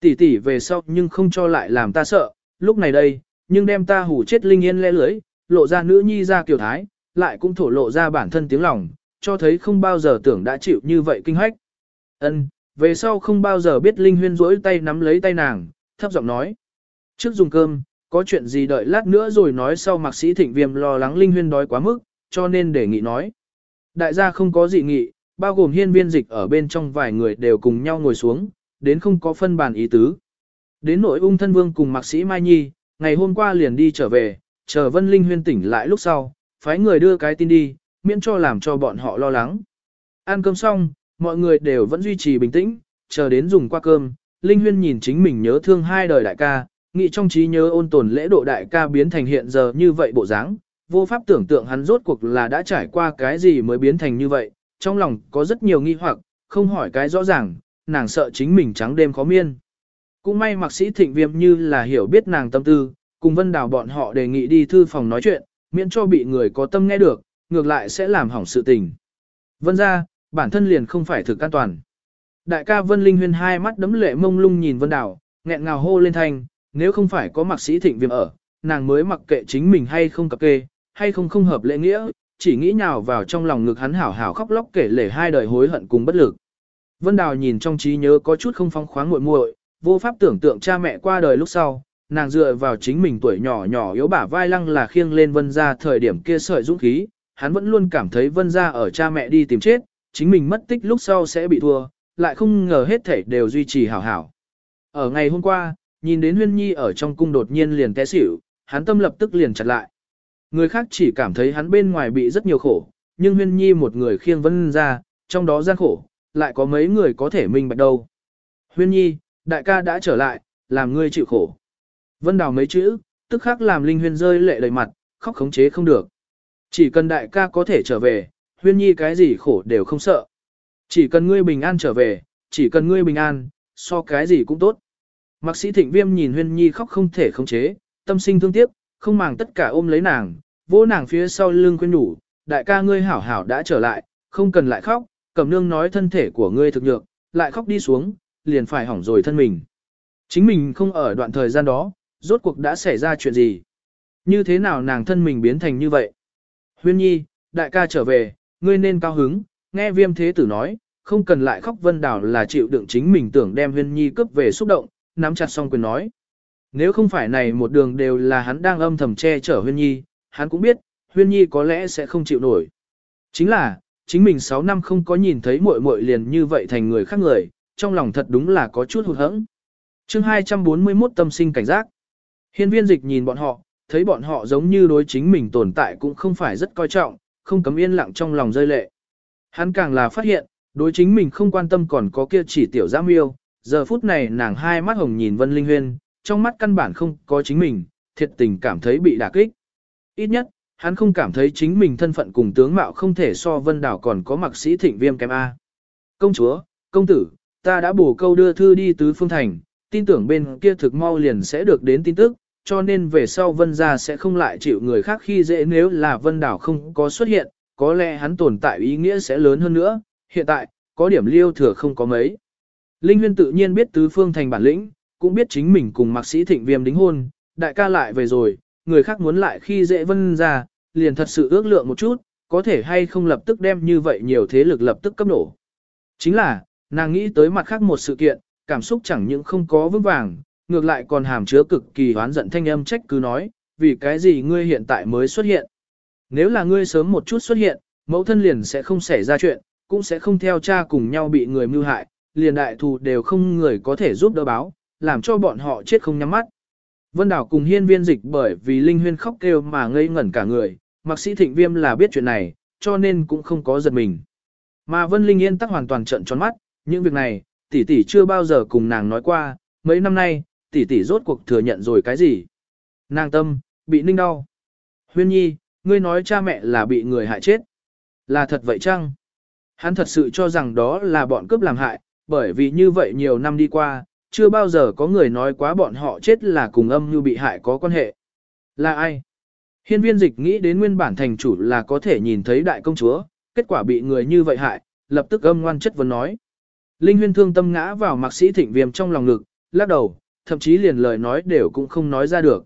Tỷ tỷ về sau nhưng không cho lại làm ta sợ, lúc này đây, nhưng đem ta hủ chết Linh Yên lẽ lưới, lộ ra nữ nhi ra kiều thái, lại cũng thổ lộ ra bản thân tiếng lòng, cho thấy không bao giờ tưởng đã chịu như vậy kinh hách. Ân, về sau không bao giờ biết Linh Huyên rỗi tay nắm lấy tay nàng, thấp giọng nói. Trước dùng cơm, có chuyện gì đợi lát nữa rồi nói sau mạc sĩ thịnh viêm lo lắng Linh Huyên đói quá mức, cho nên để nghị nói. Đại gia không có dị nghị, bao gồm hiên viên dịch ở bên trong vài người đều cùng nhau ngồi xuống, đến không có phân bàn ý tứ. Đến nội ung thân vương cùng mạc sĩ Mai Nhi, ngày hôm qua liền đi trở về, chờ Vân Linh Huyên tỉnh lại lúc sau, phái người đưa cái tin đi, miễn cho làm cho bọn họ lo lắng. Ăn cơm xong, mọi người đều vẫn duy trì bình tĩnh, chờ đến dùng qua cơm, Linh Huyên nhìn chính mình nhớ thương hai đời đại ca, nghĩ trong trí nhớ ôn tồn lễ độ đại ca biến thành hiện giờ như vậy bộ dáng, vô pháp tưởng tượng hắn rốt cuộc là đã trải qua cái gì mới biến thành như vậy, trong lòng có rất nhiều nghi hoặc, không hỏi cái rõ ràng, nàng sợ chính mình trắng đêm khó miên. Cũng may mạc sĩ thịnh viêm như là hiểu biết nàng tâm tư, cùng vân đào bọn họ đề nghị đi thư phòng nói chuyện, miễn cho bị người có tâm nghe được, ngược lại sẽ làm hỏng sự tình. Vân ra, bản thân liền không phải thực an toàn. Đại ca Vân Linh Huyên hai mắt đấm lệ mông lung nhìn Vân Đào, nghẹn ngào hô lên thanh, nếu không phải có mạc sĩ thịnh viêm ở, nàng mới mặc kệ chính mình hay không cập kê, hay không không hợp lễ nghĩa, chỉ nghĩ nhào vào trong lòng ngực hắn hảo hảo khóc lóc kể lể hai đời hối hận cùng bất lực. Vân Đào nhìn trong trí nhớ có chút không phong khoáng muội muội, vô pháp tưởng tượng cha mẹ qua đời lúc sau, nàng dựa vào chính mình tuổi nhỏ nhỏ yếu bả vai lăng là khiêng lên Vân gia thời điểm kia sợi dũng khí, hắn vẫn luôn cảm thấy Vân gia ở cha mẹ đi tìm chết, chính mình mất tích lúc sau sẽ bị thua, lại không ngờ hết thảy đều duy trì hảo hảo. Ở ngày hôm qua, nhìn đến Huyên Nhi ở trong cung đột nhiên liền té xỉu, hắn tâm lập tức liền chặt lại. Người khác chỉ cảm thấy hắn bên ngoài bị rất nhiều khổ, nhưng Huyên Nhi một người khiêng vân ra, trong đó gian khổ, lại có mấy người có thể minh bạch đâu. Huyên Nhi, đại ca đã trở lại, làm ngươi chịu khổ. Vân đào mấy chữ, tức khắc làm Linh Huyên rơi lệ đầy mặt, khóc khống chế không được. Chỉ cần đại ca có thể trở về, Huyên Nhi cái gì khổ đều không sợ. Chỉ cần ngươi bình an trở về, chỉ cần ngươi bình an, so cái gì cũng tốt. Mạc sĩ thịnh viêm nhìn Huyên Nhi khóc không thể khống chế, tâm sinh thương tiếc, không màng tất cả ôm lấy nàng, vỗ nàng phía sau lưng quên nhủ, đại ca ngươi hảo hảo đã trở lại, không cần lại khóc, cẩm nương nói thân thể của ngươi thực nhược, lại khóc đi xuống, liền phải hỏng rồi thân mình. Chính mình không ở đoạn thời gian đó, rốt cuộc đã xảy ra chuyện gì? Như thế nào nàng thân mình biến thành như vậy? Huyên nhi, đại ca trở về, ngươi nên cao hứng, nghe viêm thế tử nói, không cần lại khóc vân đảo là chịu đựng chính mình tưởng đem huyên nhi cướp về xúc động, nắm chặt xong quyền nói. Nếu không phải này một đường đều là hắn đang âm thầm che chở huyên nhi, hắn cũng biết, huyên nhi có lẽ sẽ không chịu nổi. Chính là, chính mình 6 năm không có nhìn thấy muội muội liền như vậy thành người khác người, trong lòng thật đúng là có chút hụt hẫng. Chương 241 tâm sinh cảnh giác. Hiên viên dịch nhìn bọn họ, thấy bọn họ giống như đối chính mình tồn tại cũng không phải rất coi trọng, không cấm yên lặng trong lòng rơi lệ. Hắn càng là phát hiện, đối chính mình không quan tâm còn có kia chỉ tiểu giã miêu, giờ phút này nàng hai mắt hồng nhìn Vân Linh Huyên, trong mắt căn bản không có chính mình, thiệt tình cảm thấy bị đả kích. Ít nhất, hắn không cảm thấy chính mình thân phận cùng tướng mạo không thể so Vân Đảo còn có mặc sĩ thịnh viêm kém A. Công chúa, công tử, ta đã bổ câu đưa thư đi tứ phương thành, tin tưởng bên kia thực mau liền sẽ được đến tin tức, cho nên về sau Vân gia sẽ không lại chịu người khác khi dễ nếu là Vân Đảo không có xuất hiện, có lẽ hắn tồn tại ý nghĩa sẽ lớn hơn nữa, hiện tại, có điểm liêu thừa không có mấy. Linh Huyên tự nhiên biết tứ phương thành bản lĩnh, cũng biết chính mình cùng mạc sĩ thịnh viêm đính hôn, đại ca lại về rồi, người khác muốn lại khi dễ vân ra, liền thật sự ước lượng một chút, có thể hay không lập tức đem như vậy nhiều thế lực lập tức cấp nổ. Chính là, nàng nghĩ tới mặt khác một sự kiện, cảm xúc chẳng những không có vững vàng, ngược lại còn hàm chứa cực kỳ hoán giận thanh âm trách cứ nói, vì cái gì ngươi hiện tại mới xuất hiện. Nếu là ngươi sớm một chút xuất hiện, mẫu thân liền sẽ không xảy ra chuyện, cũng sẽ không theo cha cùng nhau bị người mưu hại, liền đại thù đều không người có thể giúp đỡ báo, làm cho bọn họ chết không nhắm mắt. Vân Đảo cùng hiên viên dịch bởi vì Linh Huyên khóc kêu mà ngây ngẩn cả người, mặc sĩ thịnh viêm là biết chuyện này, cho nên cũng không có giật mình. Mà Vân Linh Yên tắc hoàn toàn trận tròn mắt, những việc này, tỷ tỷ chưa bao giờ cùng nàng nói qua, mấy năm nay, tỷ tỷ rốt cuộc thừa nhận rồi cái gì. Nàng tâm, bị ninh đau. Huyên nhi, ngươi nói cha mẹ là bị người hại chết. Là thật vậy chăng? Hắn thật sự cho rằng đó là bọn cướp làm hại, bởi vì như vậy nhiều năm đi qua, chưa bao giờ có người nói quá bọn họ chết là cùng âm như bị hại có quan hệ. Là ai? Hiên viên dịch nghĩ đến nguyên bản thành chủ là có thể nhìn thấy đại công chúa, kết quả bị người như vậy hại, lập tức âm ngoan chất vấn nói. Linh huyên thương tâm ngã vào mạc sĩ thịnh viêm trong lòng ngực, lắc đầu, thậm chí liền lời nói đều cũng không nói ra được.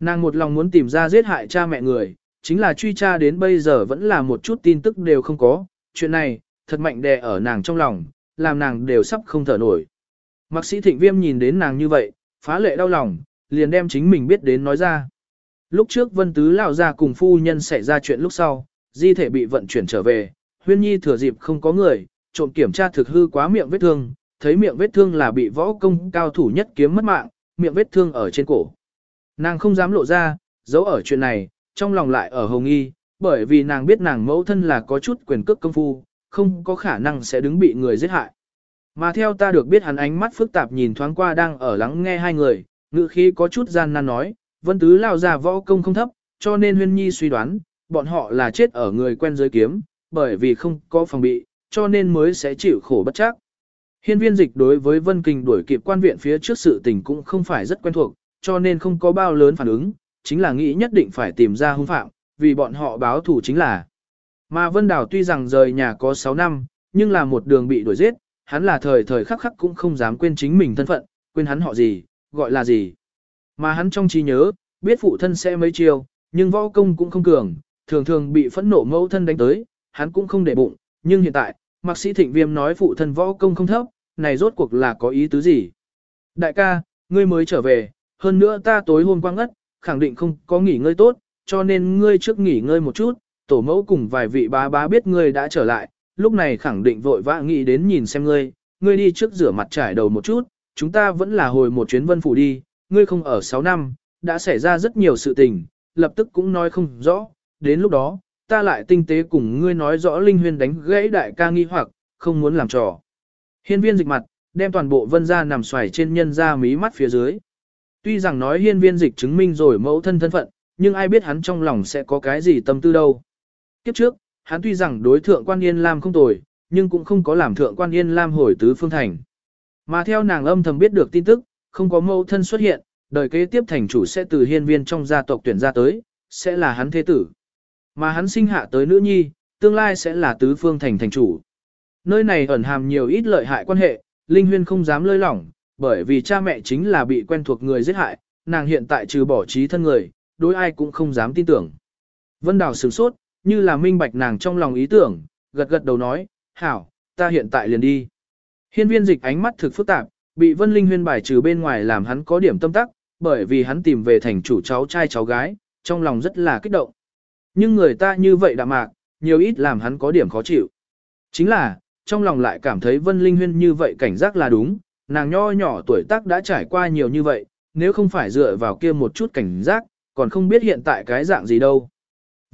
Nàng một lòng muốn tìm ra giết hại cha mẹ người, chính là truy tra đến bây giờ vẫn là một chút tin tức đều không có, chuyện này, thật mạnh đè ở nàng trong lòng, làm nàng đều sắp không thở nổi. Mạc sĩ thịnh viêm nhìn đến nàng như vậy, phá lệ đau lòng, liền đem chính mình biết đến nói ra. Lúc trước vân tứ lão ra cùng phu nhân xảy ra chuyện lúc sau, di thể bị vận chuyển trở về, huyên nhi thừa dịp không có người, trộm kiểm tra thực hư quá miệng vết thương, thấy miệng vết thương là bị võ công cao thủ nhất kiếm mất mạng, miệng vết thương ở trên cổ. Nàng không dám lộ ra, giấu ở chuyện này, trong lòng lại ở hồng y, bởi vì nàng biết nàng mẫu thân là có chút quyền cước công phu, không có khả năng sẽ đứng bị người giết hại. Mà theo ta được biết hắn ánh mắt phức tạp nhìn thoáng qua đang ở lắng nghe hai người, ngữ khí có chút gian nan nói, vân tứ lao ra võ công không thấp, cho nên huyên nhi suy đoán, bọn họ là chết ở người quen giới kiếm, bởi vì không có phòng bị, cho nên mới sẽ chịu khổ bất chắc. Hiên viên dịch đối với Vân Kình đuổi kịp quan viện phía trước sự tình cũng không phải rất quen thuộc, cho nên không có bao lớn phản ứng, chính là nghĩ nhất định phải tìm ra hung phạm, vì bọn họ báo thủ chính là. Mà Vân Đào tuy rằng rời nhà có 6 năm, nhưng là một đường bị đuổi giết, hắn là thời thời khắc khắc cũng không dám quên chính mình thân phận, quên hắn họ gì, gọi là gì. Mà hắn trong trí nhớ, biết phụ thân sẽ mấy chiêu, nhưng võ công cũng không cường, thường thường bị phẫn nộ mẫu thân đánh tới, hắn cũng không để bụng, nhưng hiện tại, mạc sĩ thịnh viêm nói phụ thân võ công không thấp, này rốt cuộc là có ý tứ gì? Đại ca, ngươi mới trở về, hơn nữa ta tối hôm qua ngất, khẳng định không có nghỉ ngơi tốt, cho nên ngươi trước nghỉ ngơi một chút, tổ mẫu cùng vài vị bá bá biết ngươi đã trở lại, lúc này khẳng định vội vã nghĩ đến nhìn xem ngươi, ngươi đi trước rửa mặt trải đầu một chút, chúng ta vẫn là hồi một chuyến vân phủ đi, ngươi không ở 6 năm, đã xảy ra rất nhiều sự tình, lập tức cũng nói không rõ, đến lúc đó, ta lại tinh tế cùng ngươi nói rõ linh huyên đánh gãy đại ca nghi hoặc, không muốn làm trò. Hiên viên dịch mặt, đem toàn bộ vân ra nằm xoài trên nhân ra mí mắt phía dưới. Tuy rằng nói hiên viên dịch chứng minh rồi mẫu thân thân phận, nhưng ai biết hắn trong lòng sẽ có cái gì tâm tư đâu. Kiếp trước, hắn tuy rằng đối thượng quan yên lam không tồi, nhưng cũng không có làm thượng quan yên lam hồi tứ phương thành. Mà theo nàng âm thầm biết được tin tức, không có mâu thân xuất hiện, đời kế tiếp thành chủ sẽ từ hiên viên trong gia tộc tuyển ra tới, sẽ là hắn thế tử. Mà hắn sinh hạ tới nữ nhi, tương lai sẽ là tứ phương thành thành chủ. Nơi này ẩn hàm nhiều ít lợi hại quan hệ, Linh Huyên không dám lơi lỏng, bởi vì cha mẹ chính là bị quen thuộc người giết hại, nàng hiện tại trừ bỏ trí thân người, đối ai cũng không dám tin tưởng. Vân Đào sửng sốt, như là minh bạch nàng trong lòng ý tưởng, gật gật đầu nói, hảo, ta hiện tại liền đi. Hiên viên dịch ánh mắt thực phức tạp, bị Vân Linh Huyên bài trừ bên ngoài làm hắn có điểm tâm tắc, bởi vì hắn tìm về thành chủ cháu trai cháu gái, trong lòng rất là kích động. Nhưng người ta như vậy đạm mạc, nhiều ít làm hắn có điểm khó chịu. Chính là, trong lòng lại cảm thấy Vân Linh Huyên như vậy cảnh giác là đúng, nàng nho nhỏ tuổi tác đã trải qua nhiều như vậy, nếu không phải dựa vào kia một chút cảnh giác, còn không biết hiện tại cái dạng gì đâu.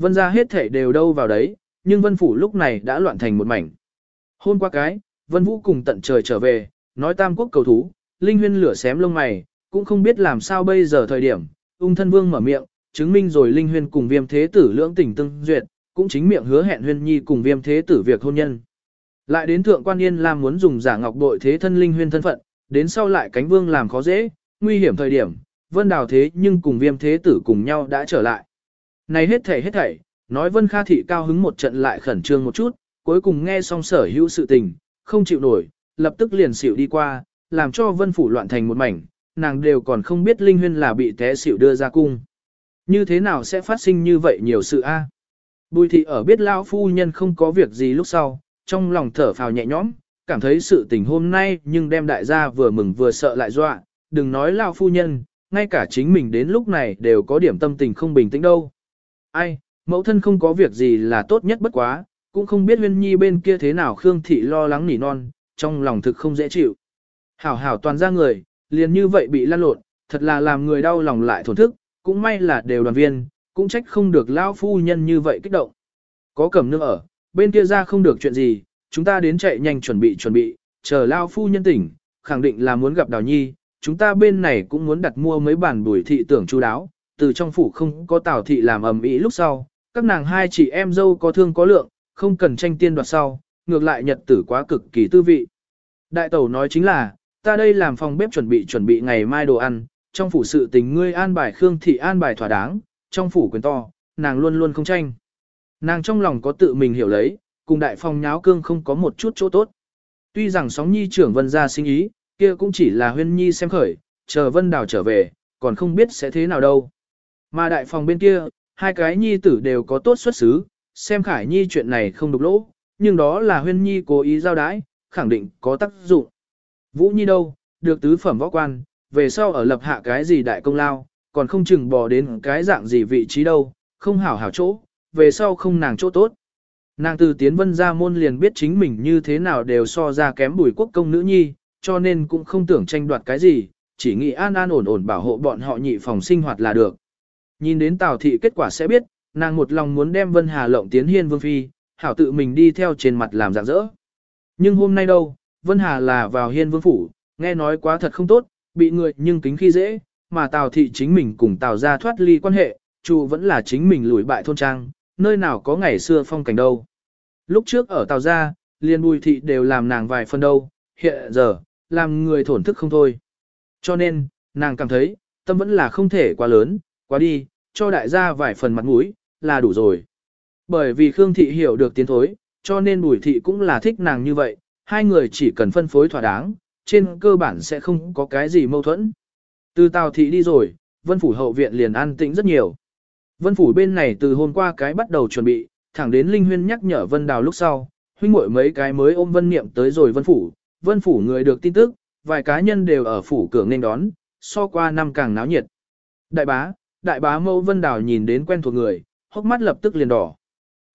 Vân ra hết thể đều đâu vào đấy, nhưng Vân Phủ lúc này đã loạn thành một mảnh. Hôm qua cái, Vân Vũ cùng tận trời trở về, nói tam quốc cầu thú, Linh Huyên lửa xém lông mày, cũng không biết làm sao bây giờ thời điểm, ung thân vương mở miệng, chứng minh rồi Linh Huyên cùng viêm thế tử lưỡng tình tương duyệt, cũng chính miệng hứa hẹn Huyên Nhi cùng viêm thế tử việc hôn nhân. Lại đến thượng quan yên làm muốn dùng giả ngọc bội thế thân Linh Huyên thân phận, đến sau lại cánh vương làm khó dễ, nguy hiểm thời điểm, vân đào thế nhưng cùng viêm thế tử cùng nhau đã trở lại. Này hết thảy hết thảy, nói vân kha thị cao hứng một trận lại khẩn trương một chút, cuối cùng nghe xong sở hữu sự tình, không chịu nổi, lập tức liền xỉu đi qua, làm cho vân phủ loạn thành một mảnh, nàng đều còn không biết Linh Huyên là bị té xỉu đưa ra cung. Như thế nào sẽ phát sinh như vậy nhiều sự a? Bùi thị ở biết lão phu nhân không có việc gì lúc sau, trong lòng thở phào nhẹ nhõm, cảm thấy sự tình hôm nay nhưng đem đại gia vừa mừng vừa sợ lại dọa, đừng nói lão phu nhân, ngay cả chính mình đến lúc này đều có điểm tâm tình không bình tĩnh đâu. Ai, mẫu thân không có việc gì là tốt nhất bất quá, cũng không biết huyên nhi bên kia thế nào Khương Thị lo lắng nỉ non, trong lòng thực không dễ chịu. Hảo hảo toàn ra người, liền như vậy bị lan lộn, thật là làm người đau lòng lại thổn thức, cũng may là đều đoàn viên, cũng trách không được Lão phu nhân như vậy kích động. Có cẩm nương ở, bên kia ra không được chuyện gì, chúng ta đến chạy nhanh chuẩn bị chuẩn bị, chờ Lão phu nhân tỉnh, khẳng định là muốn gặp đào nhi, chúng ta bên này cũng muốn đặt mua mấy bản bùi thị tưởng chú đáo, từ trong phủ không có tào thị làm ầm ĩ lúc sau, các nàng hai chị em dâu có thương có lượng, không cần tranh tiên đoạt sau, ngược lại nhật tử quá cực kỳ tư vị. Đại tẩu nói chính là, ta đây làm phòng bếp chuẩn bị chuẩn bị ngày mai đồ ăn, trong phủ sự tình ngươi an bài Khương thị an bài thỏa đáng, trong phủ quyền to, nàng luôn luôn không tranh. Nàng trong lòng có tự mình hiểu lấy, cùng đại phong nháo cương không có một chút chỗ tốt. Tuy rằng sóng nhi trưởng vân ra sinh ý, kia cũng chỉ là huyên nhi xem khởi, chờ vân đào trở về, còn không biết sẽ thế nào đâu. Mà đại phòng bên kia, hai cái nhi tử đều có tốt xuất xứ, xem Khải Nhi chuyện này không đục lỗ, nhưng đó là huyên nhi cố ý giao đái, khẳng định có tác dụng. Vũ Nhi đâu, được tứ phẩm võ quan, về sau ở lập hạ cái gì đại công lao, còn không chừng bò đến cái dạng gì vị trí đâu, không hảo hảo chỗ, về sau không nàng chỗ tốt. Nàng từ tiến vân ra môn liền biết chính mình như thế nào đều so ra kém bùi quốc công nữ nhi, cho nên cũng không tưởng tranh đoạt cái gì, chỉ nghĩ an an ổn ổn bảo hộ bọn họ nhị phòng sinh hoạt là được. Nhìn đến Tào thị kết quả sẽ biết, nàng một lòng muốn đem Vân Hà lộng tiến hiên vương phi, hảo tự mình đi theo trên mặt làm dạng dỡ. Nhưng hôm nay đâu, Vân Hà là vào hiên vương phủ, nghe nói quá thật không tốt, bị người nhưng kính khi dễ, mà Tào thị chính mình cùng Tào ra thoát ly quan hệ, chủ vẫn là chính mình lùi bại thôn trang, nơi nào có ngày xưa phong cảnh đâu. Lúc trước ở Tào gia, liên bùi thị đều làm nàng vài phần đâu, hiện giờ, làm người thổn thức không thôi. Cho nên, nàng cảm thấy, tâm vẫn là không thể quá lớn, quá đi, cho đại gia vài phần mặt mũi, là đủ rồi. Bởi vì Khương Thị hiểu được tiến thối, cho nên Bùi Thị cũng là thích nàng như vậy, hai người chỉ cần phân phối thỏa đáng, trên cơ bản sẽ không có cái gì mâu thuẫn. Từ Tào Thị đi rồi, Vân Phủ hậu viện liền an tĩnh rất nhiều. Vân Phủ bên này từ hôm qua cái bắt đầu chuẩn bị, thẳng đến Linh Huyên nhắc nhở Vân Đào lúc sau, huynh muội mấy cái mới ôm Vân Niệm tới rồi Vân Phủ, Vân Phủ người được tin tức, vài cá nhân đều ở Phủ cửa nên đón, so qua năm càng náo nhiệt. Đại bá, đại bá mẫu Vân Đào nhìn đến quen thuộc người, hốc mắt lập tức liền đỏ.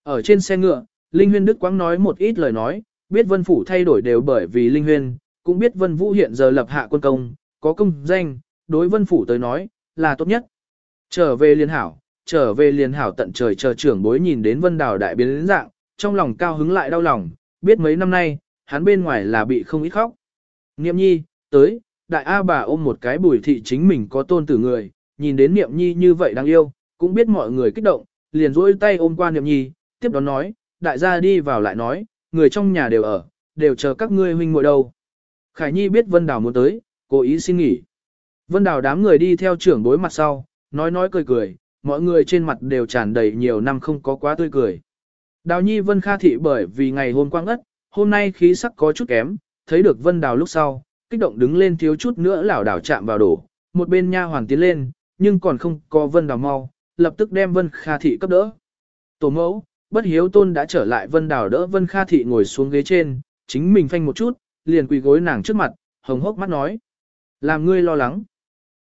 Ở trên xe ngựa, Linh Huyên Đức Quang nói một ít lời nói, biết Vân Phủ thay đổi đều bởi vì Linh Huyên, cũng biết Vân Vũ hiện giờ lập hạ quân công, có công danh, đối Vân Phủ tới nói, là tốt nhất. Trở về liên hảo, trở về liên hảo tận trời chờ trưởng bối nhìn đến Vân Đào đại biến đến dạng, trong lòng cao hứng lại đau lòng, biết mấy năm nay, hắn bên ngoài là bị không ít khóc. Niệm nhi, tới, đại A bà ôm một cái bùi thị chính mình có tôn tử người, nhìn đến Niệm nhi như vậy đáng yêu, cũng biết mọi người kích động, liền duỗi tay ôm qua Niệm nhi, tiếp đó nói, đại gia đi vào lại nói, người trong nhà đều ở, đều chờ các ngươi huynh muội đâu. Khải Nhi biết Vân Đào muốn tới, cố ý xin nghỉ. Vân Đào đám người đi theo trưởng bối mặt sau, nói nói cười cười, mọi người trên mặt đều tràn đầy nhiều năm không có quá tươi cười. Đào Nhi Vân Kha Thị bởi vì ngày hôm quang ất, hôm nay khí sắc có chút kém, thấy được Vân Đào lúc sau, kích động đứng lên thiếu chút nữa lảo đảo chạm vào đổ, một bên nha hoàng tiến lên, nhưng còn không có Vân Đào mau, lập tức đem Vân Kha Thị cấp đỡ. Tổ mẫu, bất hiếu tôn đã trở lại Vân Đào đỡ Vân Kha Thị ngồi xuống ghế trên, chính mình phanh một chút, liền quỳ gối nàng trước mặt, hồng hốc mắt nói. Làm ngươi lo lắng.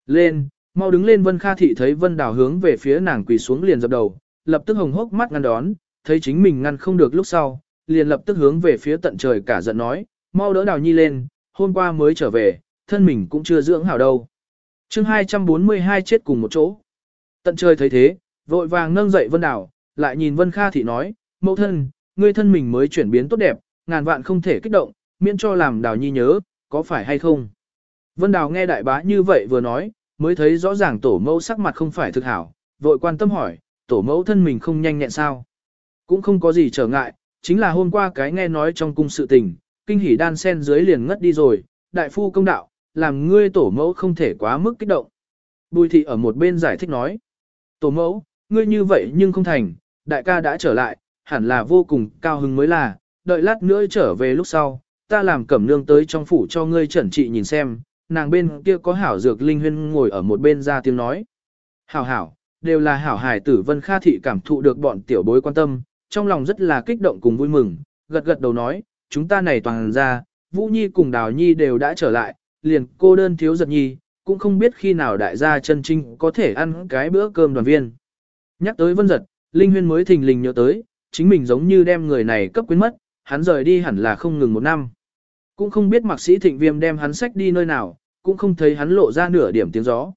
Lên, mau đứng lên Vân Kha Thị thấy Vân Đào hướng về phía nàng quỳ xuống liền dập đầu, lập tức hồng hốc mắt ngăn đón, thấy chính mình ngăn không được lúc sau, liền lập tức hướng về phía tận trời cả giận nói, mau đỡ Đào Nhi lên, hôm qua mới trở về, thân mình cũng chưa dưỡng hảo đâu chương 242 chết cùng một chỗ. Tận trời thấy thế, vội vàng nâng dậy Vân Đào, lại nhìn Vân Kha Thị nói, mẫu thân, ngươi thân mình mới chuyển biến tốt đẹp, ngàn vạn không thể kích động, miễn cho làm Đào Nhi nhớ, có phải hay không? Vân Đào nghe đại bá như vậy vừa nói, mới thấy rõ ràng tổ mẫu sắc mặt không phải thực hảo, vội quan tâm hỏi, tổ mẫu thân mình không nhanh nhẹn sao? Cũng không có gì trở ngại, chính là hôm qua cái nghe nói trong cung sự tình, kinh hỉ đan sen dưới liền ngất đi rồi, đại phu công đạo, làm ngươi tổ mẫu không thể quá mức kích động. Bùi thị ở một bên giải thích nói, tổ mẫu, ngươi như vậy nhưng không thành, đại ca đã trở lại, hẳn là vô cùng cao hứng mới là, đợi lát nữa trở về lúc sau, ta làm cẩm nương tới trong phủ cho ngươi chuẩn trị nhìn xem, nàng bên kia có hảo dược linh huyên ngồi ở một bên ra tiếng nói. Hảo hảo, đều là hảo hải tử vân kha thị cảm thụ được bọn tiểu bối quan tâm, trong lòng rất là kích động cùng vui mừng, gật gật đầu nói, chúng ta này toàn ra, Vũ Nhi cùng Đào Nhi đều đã trở lại, liền cô đơn thiếu giật nhi, cũng không biết khi nào đại gia chân trinh có thể ăn cái bữa cơm đoàn viên. Nhắc tới vân giật, Linh Huyên mới thình lình nhớ tới, chính mình giống như đem người này cấp quyến mất, hắn rời đi hẳn là không ngừng một năm. Cũng không biết mạc sĩ thịnh viêm đem hắn sách đi nơi nào, cũng không thấy hắn lộ ra nửa điểm tiếng gió.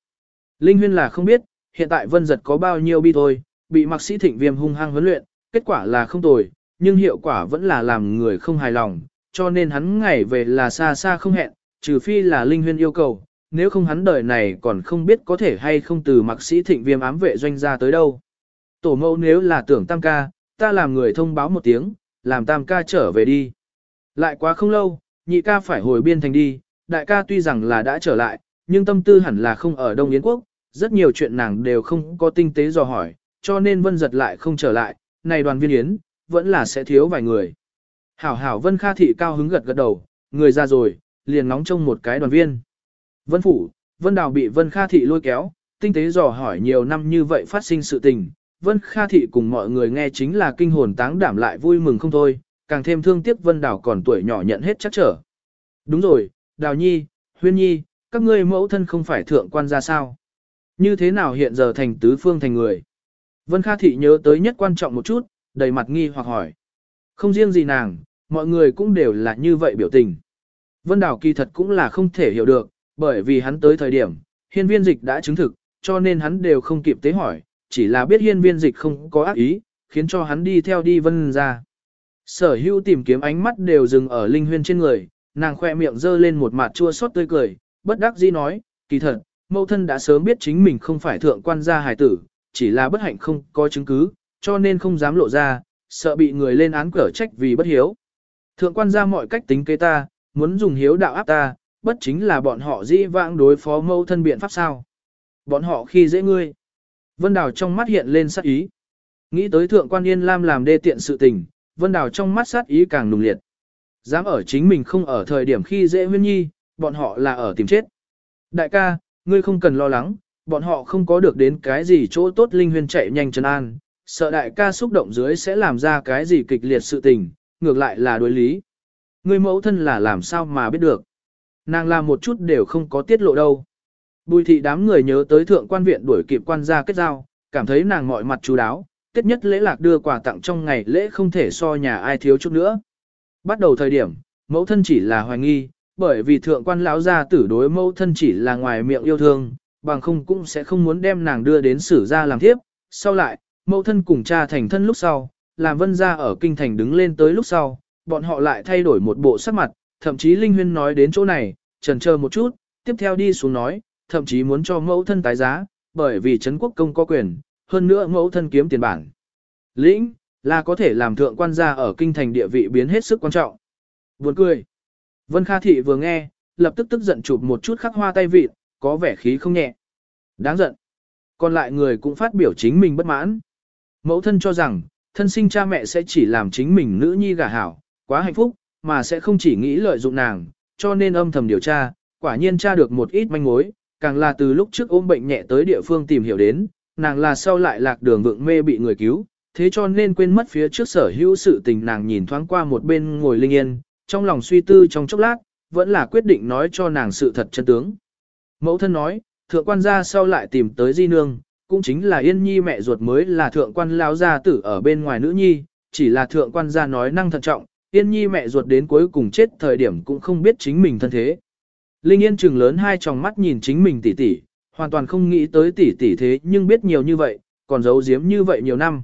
Linh Huyên là không biết, hiện tại vân giật có bao nhiêu bi thôi, bị mạc sĩ thịnh viêm hung hăng huấn luyện, kết quả là không tồi, nhưng hiệu quả vẫn là làm người không hài lòng, cho nên hắn ngày về là xa xa không hẹn, trừ phi là Linh Huyên yêu cầu, nếu không hắn đời này còn không biết có thể hay không từ mạc sĩ thịnh viêm ám vệ doanh ra tới đâu. Tổ mẫu nếu là tưởng tam ca, ta làm người thông báo một tiếng, làm tam ca trở về đi. Lại quá không lâu, nhị ca phải hồi biên thành đi, đại ca tuy rằng là đã trở lại, nhưng tâm tư hẳn là không ở Đông Yến Quốc, rất nhiều chuyện nàng đều không có tinh tế dò hỏi, cho nên vân giật lại không trở lại, này đoàn viên yến, vẫn là sẽ thiếu vài người. Hảo hảo vân kha thị cao hứng gật gật đầu, người ra rồi, liền nóng trông một cái đoàn viên. Vân phủ, vân đào bị vân kha thị lôi kéo, tinh tế dò hỏi nhiều năm như vậy phát sinh sự tình. Vân Kha Thị cùng mọi người nghe chính là kinh hồn táng đảm lại vui mừng không thôi, càng thêm thương tiếc Vân Đào còn tuổi nhỏ nhận hết chắc trở. Đúng rồi, Đào Nhi, Huyên Nhi, các ngươi mẫu thân không phải thượng quan ra sao? Như thế nào hiện giờ thành tứ phương thành người? Vân Kha Thị nhớ tới nhất quan trọng một chút, đầy mặt nghi hoặc hỏi. Không riêng gì nàng, mọi người cũng đều là như vậy biểu tình. Vân Đào kỳ thật cũng là không thể hiểu được, bởi vì hắn tới thời điểm, hiên viên dịch đã chứng thực, cho nên hắn đều không kịp tế hỏi, chỉ là biết hiên viên dịch không có ác ý, khiến cho hắn đi theo đi vân ra. Sở Hưu tìm kiếm ánh mắt đều dừng ở linh huyên trên người, nàng khoe miệng dơ lên một mặt chua xót tươi cười, bất đắc dĩ nói, kỳ thật, mẫu thân đã sớm biết chính mình không phải thượng quan gia hài tử, chỉ là bất hạnh không có chứng cứ, cho nên không dám lộ ra, sợ bị người lên án cở trách vì bất hiếu. Thượng quan gia mọi cách tính kế ta, muốn dùng hiếu đạo áp ta, bất chính là bọn họ dĩ vãng đối phó mâu thân biện pháp sao. Bọn họ khi dễ ngươi. Vân Đào trong mắt hiện lên sát ý. Nghĩ tới thượng quan Yên Lam làm đê tiện sự tình, Vân Đào trong mắt sát ý càng nùng liệt. Dám ở chính mình không ở thời điểm khi dễ huyên nhi, bọn họ là ở tìm chết. Đại ca, ngươi không cần lo lắng, bọn họ không có được đến cái gì chỗ tốt linh huyên chạy nhanh chân an, sợ đại ca xúc động dưới sẽ làm ra cái gì kịch liệt sự tình, ngược lại là đối lý. Ngươi mẫu thân là làm sao mà biết được. Nàng làm một chút đều không có tiết lộ đâu. Bùi thị đám người nhớ tới thượng quan viện đuổi kịp quan gia kết giao, cảm thấy nàng mọi mặt chú đáo, tiết nhất lễ lạc đưa quà tặng trong ngày lễ không thể so nhà ai thiếu chút nữa. Bắt đầu thời điểm, mẫu thân chỉ là hoài nghi, bởi vì thượng quan lão gia tử đối mẫu thân chỉ là ngoài miệng yêu thương, bằng không cũng sẽ không muốn đem nàng đưa đến sử gia làm thiếp. Sau lại, mẫu thân cùng cha thành thân lúc sau, làm vân gia ở kinh thành đứng lên tới lúc sau, bọn họ lại thay đổi một bộ sắc mặt, thậm chí Linh Huyên nói đến chỗ này, trần chờ một chút, tiếp theo đi xuống nói, thậm chí muốn cho mẫu thân tái giá, bởi vì Trấn quốc công có quyền, hơn nữa mẫu thân kiếm tiền bản. Lĩnh, là có thể làm thượng quan gia ở kinh thành địa vị biến hết sức quan trọng. Buồn cười. Vân Kha Thị vừa nghe, lập tức tức giận chụp một chút khắc hoa tay vịt, có vẻ khí không nhẹ. Đáng giận. Còn lại người cũng phát biểu chính mình bất mãn. Mẫu thân cho rằng, thân sinh cha mẹ sẽ chỉ làm chính mình nữ nhi gả hảo, quá hạnh phúc, mà sẽ không chỉ nghĩ lợi dụng nàng, cho nên âm thầm điều tra, quả nhiên tra được một ít manh mối, càng là từ lúc trước ôm bệnh nhẹ tới địa phương tìm hiểu đến, nàng là sau lại lạc đường vượng mê bị người cứu, thế cho nên quên mất phía trước sở hữu sự tình nàng nhìn thoáng qua một bên ngồi linh yên, trong lòng suy tư trong chốc lát, vẫn là quyết định nói cho nàng sự thật chân tướng. Mẫu thân nói, thượng quan gia sau lại tìm tới di nương, cũng chính là yên nhi mẹ ruột mới là thượng quan lão gia tử ở bên ngoài nữ nhi, chỉ là thượng quan gia nói năng thận trọng, yên nhi mẹ ruột đến cuối cùng chết thời điểm cũng không biết chính mình thân thế. Linh Yên trừng lớn hai tròng mắt nhìn chính mình tỷ tỷ, hoàn toàn không nghĩ tới tỷ tỷ thế nhưng biết nhiều như vậy, còn giấu giếm như vậy nhiều năm.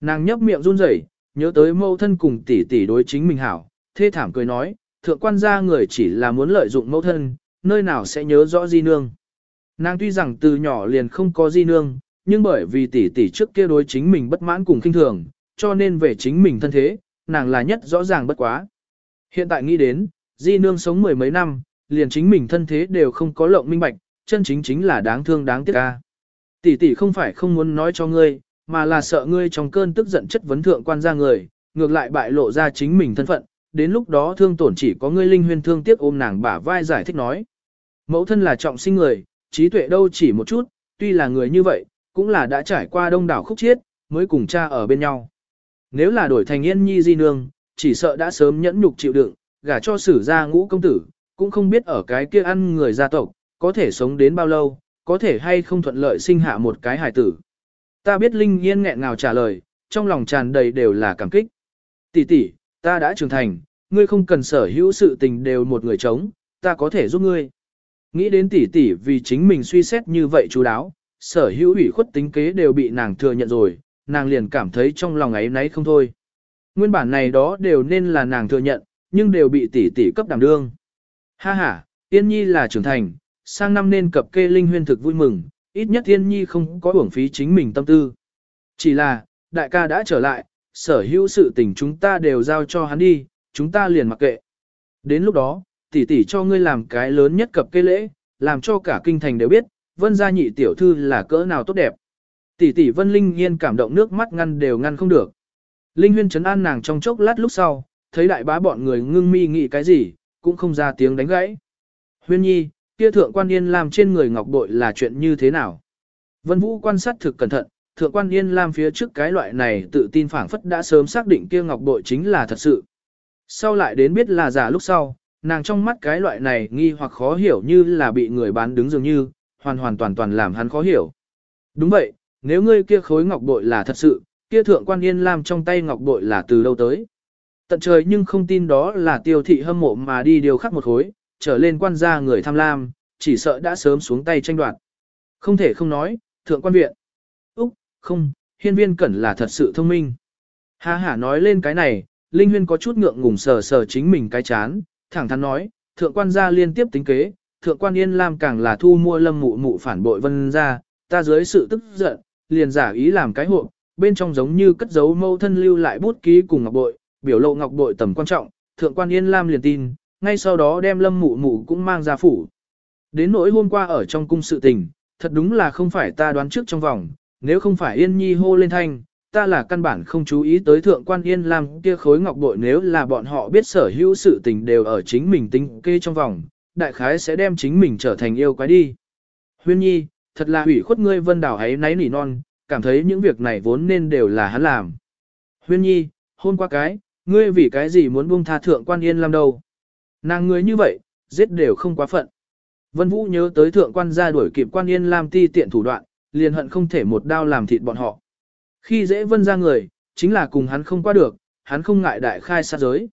Nàng nhấp miệng run rẩy, nhớ tới mâu thân cùng tỷ tỷ đối chính mình hảo, thê thảm cười nói, thượng quan gia người chỉ là muốn lợi dụng mâu thân, nơi nào sẽ nhớ rõ di nương. Nàng tuy rằng từ nhỏ liền không có di nương, nhưng bởi vì tỷ tỷ trước kia đối chính mình bất mãn cùng kinh thường, cho nên về chính mình thân thế, nàng là nhất rõ ràng bất quá. Hiện tại nghĩ đến, di nương sống mười mấy năm, liền chính mình thân thế đều không có lộng minh bạch, chân chính chính là đáng thương đáng tiếc ca. Tỷ tỷ không phải không muốn nói cho ngươi, mà là sợ ngươi trong cơn tức giận chất vấn thượng quan ra người, ngược lại bại lộ ra chính mình thân phận, đến lúc đó thương tổn chỉ có ngươi linh huyên thương tiếc ôm nàng bả vai giải thích nói. Mẫu thân là trọng sinh người, trí tuệ đâu chỉ một chút, tuy là người như vậy, cũng là đã trải qua đông đảo khúc chiết, mới cùng cha ở bên nhau. Nếu là đổi thành yên nhi di nương, chỉ sợ đã sớm nhẫn nhục chịu đựng, gả cho sử gia ngũ công tử, cũng không biết ở cái kia ăn người gia tộc, có thể sống đến bao lâu, có thể hay không thuận lợi sinh hạ một cái hài tử. Ta biết Linh Yên nghẹn ngào trả lời, trong lòng tràn đầy đều là cảm kích. Tỷ tỷ, ta đã trưởng thành, ngươi không cần sở hữu sự tình đều một người chống, ta có thể giúp ngươi. Nghĩ đến tỷ tỷ vì chính mình suy xét như vậy chú đáo, sở hữu ủy khuất tính kế đều bị nàng thừa nhận rồi, nàng liền cảm thấy trong lòng ấy nấy không thôi. Nguyên bản này đó đều nên là nàng thừa nhận, nhưng đều bị tỷ tỷ cấp đảm đương. Ha ha, Tiên Nhi là trưởng thành, sang năm nên cập kê linh huyên thực vui mừng, ít nhất Tiên Nhi không có uổng phí chính mình tâm tư. Chỉ là, đại ca đã trở lại, sở hữu sự tình chúng ta đều giao cho hắn đi, chúng ta liền mặc kệ. Đến lúc đó, tỷ tỷ cho ngươi làm cái lớn nhất cập kê lễ, làm cho cả kinh thành đều biết, vân gia nhị tiểu thư là cỡ nào tốt đẹp. Tỷ tỷ vân linh yên cảm động nước mắt ngăn đều ngăn không được. Linh huyên chấn an nàng trong chốc lát lúc sau, thấy đại bá bọn người ngưng mi nghĩ cái gì, cũng không ra tiếng đánh gãy. Huyên nhi, kia thượng quan yên làm trên người ngọc bội là chuyện như thế nào? Vân Vũ quan sát thực cẩn thận, thượng quan Yên làm phía trước cái loại này tự tin phảng phất đã sớm xác định kia ngọc bội chính là thật sự. Sau lại đến biết là giả lúc sau, nàng trong mắt cái loại này nghi hoặc khó hiểu như là bị người bán đứng dường như, hoàn hoàn toàn toàn làm hắn khó hiểu. Đúng vậy, nếu ngươi kia khối ngọc bội là thật sự, kia thượng quan Yên Lam trong tay ngọc bội là từ đâu tới. Tận trời nhưng không tin đó là tiêu thị hâm mộ mà đi điều khắc một khối, trở lên quan gia người tham lam, chỉ sợ đã sớm xuống tay tranh đoạt. Không thể không nói, thượng quan viện. Úc, không, hiên viên cẩn là thật sự thông minh. Ha hả nói lên cái này, Linh Huyên có chút ngượng ngùng sờ sờ chính mình cái chán, thẳng thắn nói, thượng quan gia liên tiếp tính kế, thượng quan Yên Lam càng là thu mua lâm mụ mụ phản bội vân gia, ta dưới sự tức giận, liền giả ý làm cái hộp, bên trong giống như cất giấu mâu thân lưu lại bút ký cùng ngọc bội, biểu lộ ngọc bội tầm quan trọng, thượng quan Yên Lam liền tin, ngay sau đó đem lâm mụ mụ cũng mang ra phủ. Đến nỗi hôm qua ở trong cung sự tình, thật đúng là không phải ta đoán trước trong vòng, nếu không phải Yên Nhi hô lên thanh, ta là căn bản không chú ý tới thượng quan Yên Lam kia khối ngọc bội nếu là bọn họ biết sở hữu sự tình đều ở chính mình tính kê trong vòng, đại khái sẽ đem chính mình trở thành yêu quái đi. Huyên Nhi, thật là hủy khuất ngươi vân đảo ấy náy nỉ non, cảm thấy những việc này vốn nên đều là hắn làm. Huyên Nhi, hôn qua cái, ngươi vì cái gì muốn buông tha thượng quan Yên làm đâu? Nàng người như vậy, giết đều không quá phận. Vân Vũ nhớ tới thượng quan gia đuổi kịp quan yên làm ti tiện thủ đoạn, liền hận không thể một đao làm thịt bọn họ. Khi dễ vân ra người, chính là cùng hắn không qua được, hắn không ngại đại khai sát giới.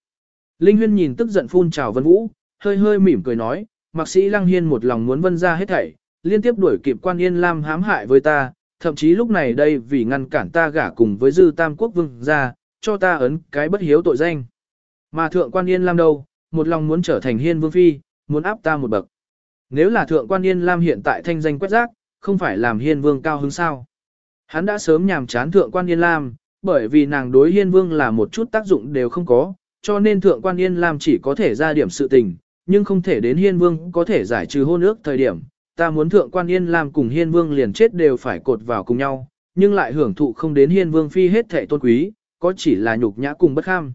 Linh Huyên nhìn tức giận phun chào Vân Vũ, hơi hơi mỉm cười nói, mạc sĩ Lăng Hiên một lòng muốn vân ra hết thảy, liên tiếp đuổi kịp quan yên lam hãm hại với ta, thậm chí lúc này đây vì ngăn cản ta gả cùng với dư tam quốc vương ra, cho ta ấn cái bất hiếu tội danh. Mà thượng quan yên lam đâu, một lòng muốn trở thành hiên vương phi, muốn áp ta một bậc. Nếu là thượng quan Yên Lam hiện tại thanh danh quét rác, không phải làm hiên vương cao hứng sao. Hắn đã sớm nhàm chán thượng quan Yên Lam, bởi vì nàng đối hiên vương là một chút tác dụng đều không có, cho nên thượng quan Yên Lam chỉ có thể ra điểm sự tình, nhưng không thể đến hiên vương có thể giải trừ hôn ước thời điểm. Ta muốn thượng quan Yên Lam cùng hiên vương liền chết đều phải cột vào cùng nhau, nhưng lại hưởng thụ không đến hiên vương phi hết thệ tôn quý, có chỉ là nhục nhã cùng bất kham.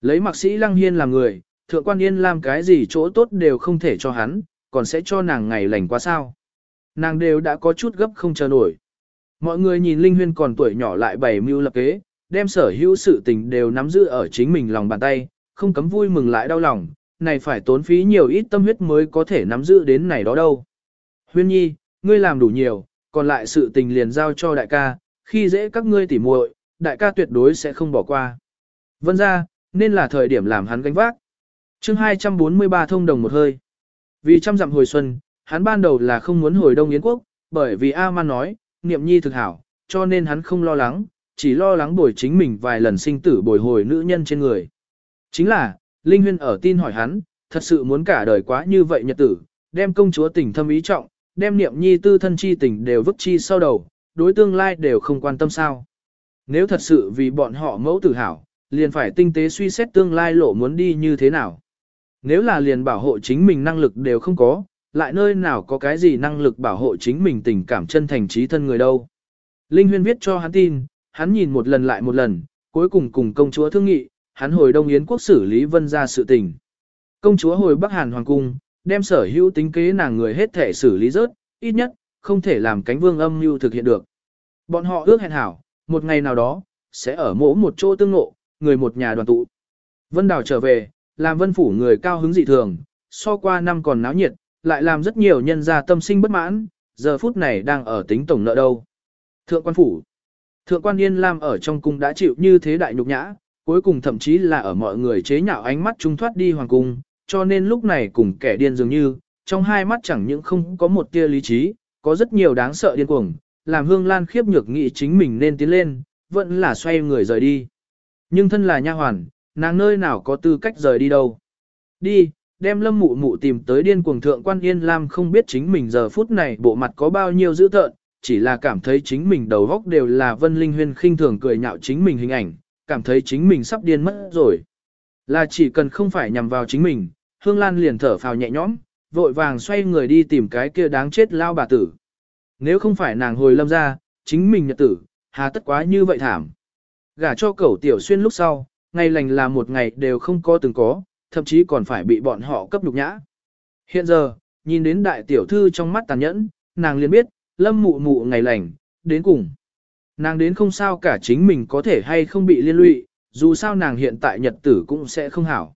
Lấy mạc sĩ lăng hiên làm người, thượng quan Yên Lam cái gì chỗ tốt đều không thể cho hắn, còn sẽ cho nàng ngày lành quá sao. Nàng đều đã có chút gấp không chờ nổi. Mọi người nhìn Linh Huyên còn tuổi nhỏ lại bày mưu lập kế, đem sở hữu sự tình đều nắm giữ ở chính mình lòng bàn tay, không cấm vui mừng lại đau lòng, này phải tốn phí nhiều ít tâm huyết mới có thể nắm giữ đến này đó đâu. Huyên nhi, ngươi làm đủ nhiều, còn lại sự tình liền giao cho đại ca, khi dễ các ngươi tỉ muội, đại ca tuyệt đối sẽ không bỏ qua. Vân ra, nên là thời điểm làm hắn gánh vác. chương 243 thông đồng một hơi. Vì trăm dặm hồi xuân, hắn ban đầu là không muốn hồi Đông Yến quốc, bởi vì A-man nói, niệm nhi thực hảo, cho nên hắn không lo lắng, chỉ lo lắng bồi chính mình vài lần sinh tử bồi hồi nữ nhân trên người. Chính là, Linh Huyên ở tin hỏi hắn, thật sự muốn cả đời quá như vậy nhật tử, đem công chúa tình thâm ý trọng, đem niệm nhi tư thân chi tình đều vứt chi sau đầu, đối tương lai đều không quan tâm sao. Nếu thật sự vì bọn họ mẫu tử hảo, liền phải tinh tế suy xét tương lai lộ muốn đi như thế nào. Nếu là liền bảo hộ chính mình năng lực đều không có, lại nơi nào có cái gì năng lực bảo hộ chính mình tình cảm chân thành trí thân người đâu. Linh Huyên viết cho hắn tin, hắn nhìn một lần lại một lần, cuối cùng cùng công chúa thương nghị, hắn hồi Đông Yến quốc xử lý vân ra sự tình. Công chúa hồi Bắc Hàn Hoàng Cung, đem sở hữu tính kế nàng người hết thể xử lý rớt, ít nhất, không thể làm cánh vương âm mưu thực hiện được. Bọn họ ước hẹn hảo, một ngày nào đó, sẽ ở mỗi một chỗ tương ngộ, người một nhà đoàn tụ. Vân Đào trở về, làm vân phủ người cao hứng dị thường, so qua năm còn náo nhiệt, lại làm rất nhiều nhân gia tâm sinh bất mãn, giờ phút này đang ở tính tổng nợ đâu. Thượng quan phủ Thượng quan Yên Lam ở trong cung đã chịu như thế đại nhục nhã, cuối cùng thậm chí là ở mọi người chế nhạo ánh mắt trung thoát đi hoàng cung, cho nên lúc này cùng kẻ điên dường như, trong hai mắt chẳng những không có một tia lý trí, có rất nhiều đáng sợ điên cuồng, làm Hương Lan khiếp nhược nghĩ chính mình nên tiến lên, vẫn là xoay người rời đi. Nhưng thân là nha hoàn, nàng nơi nào có tư cách rời đi đâu. Đi, đem lâm mụ mụ tìm tới điên cuồng thượng quan yên lam không biết chính mình giờ phút này bộ mặt có bao nhiêu dữ tợn, chỉ là cảm thấy chính mình đầu góc đều là vân linh huyên khinh thường cười nhạo chính mình hình ảnh, cảm thấy chính mình sắp điên mất rồi. Là chỉ cần không phải nhằm vào chính mình, Hương Lan liền thở phào nhẹ nhõm, vội vàng xoay người đi tìm cái kia đáng chết lao bà tử. Nếu không phải nàng hồi lâm ra, chính mình nhật tử, hà tất quá như vậy thảm. Gả cho cẩu tiểu xuyên lúc sau, ngày lành là một ngày đều không có từng có, thậm chí còn phải bị bọn họ cấp nhục nhã. Hiện giờ, nhìn đến đại tiểu thư trong mắt tàn nhẫn, nàng liền biết, lâm mụ mụ ngày lành, đến cùng. Nàng đến không sao cả chính mình có thể hay không bị liên lụy, dù sao nàng hiện tại nhật tử cũng sẽ không hảo.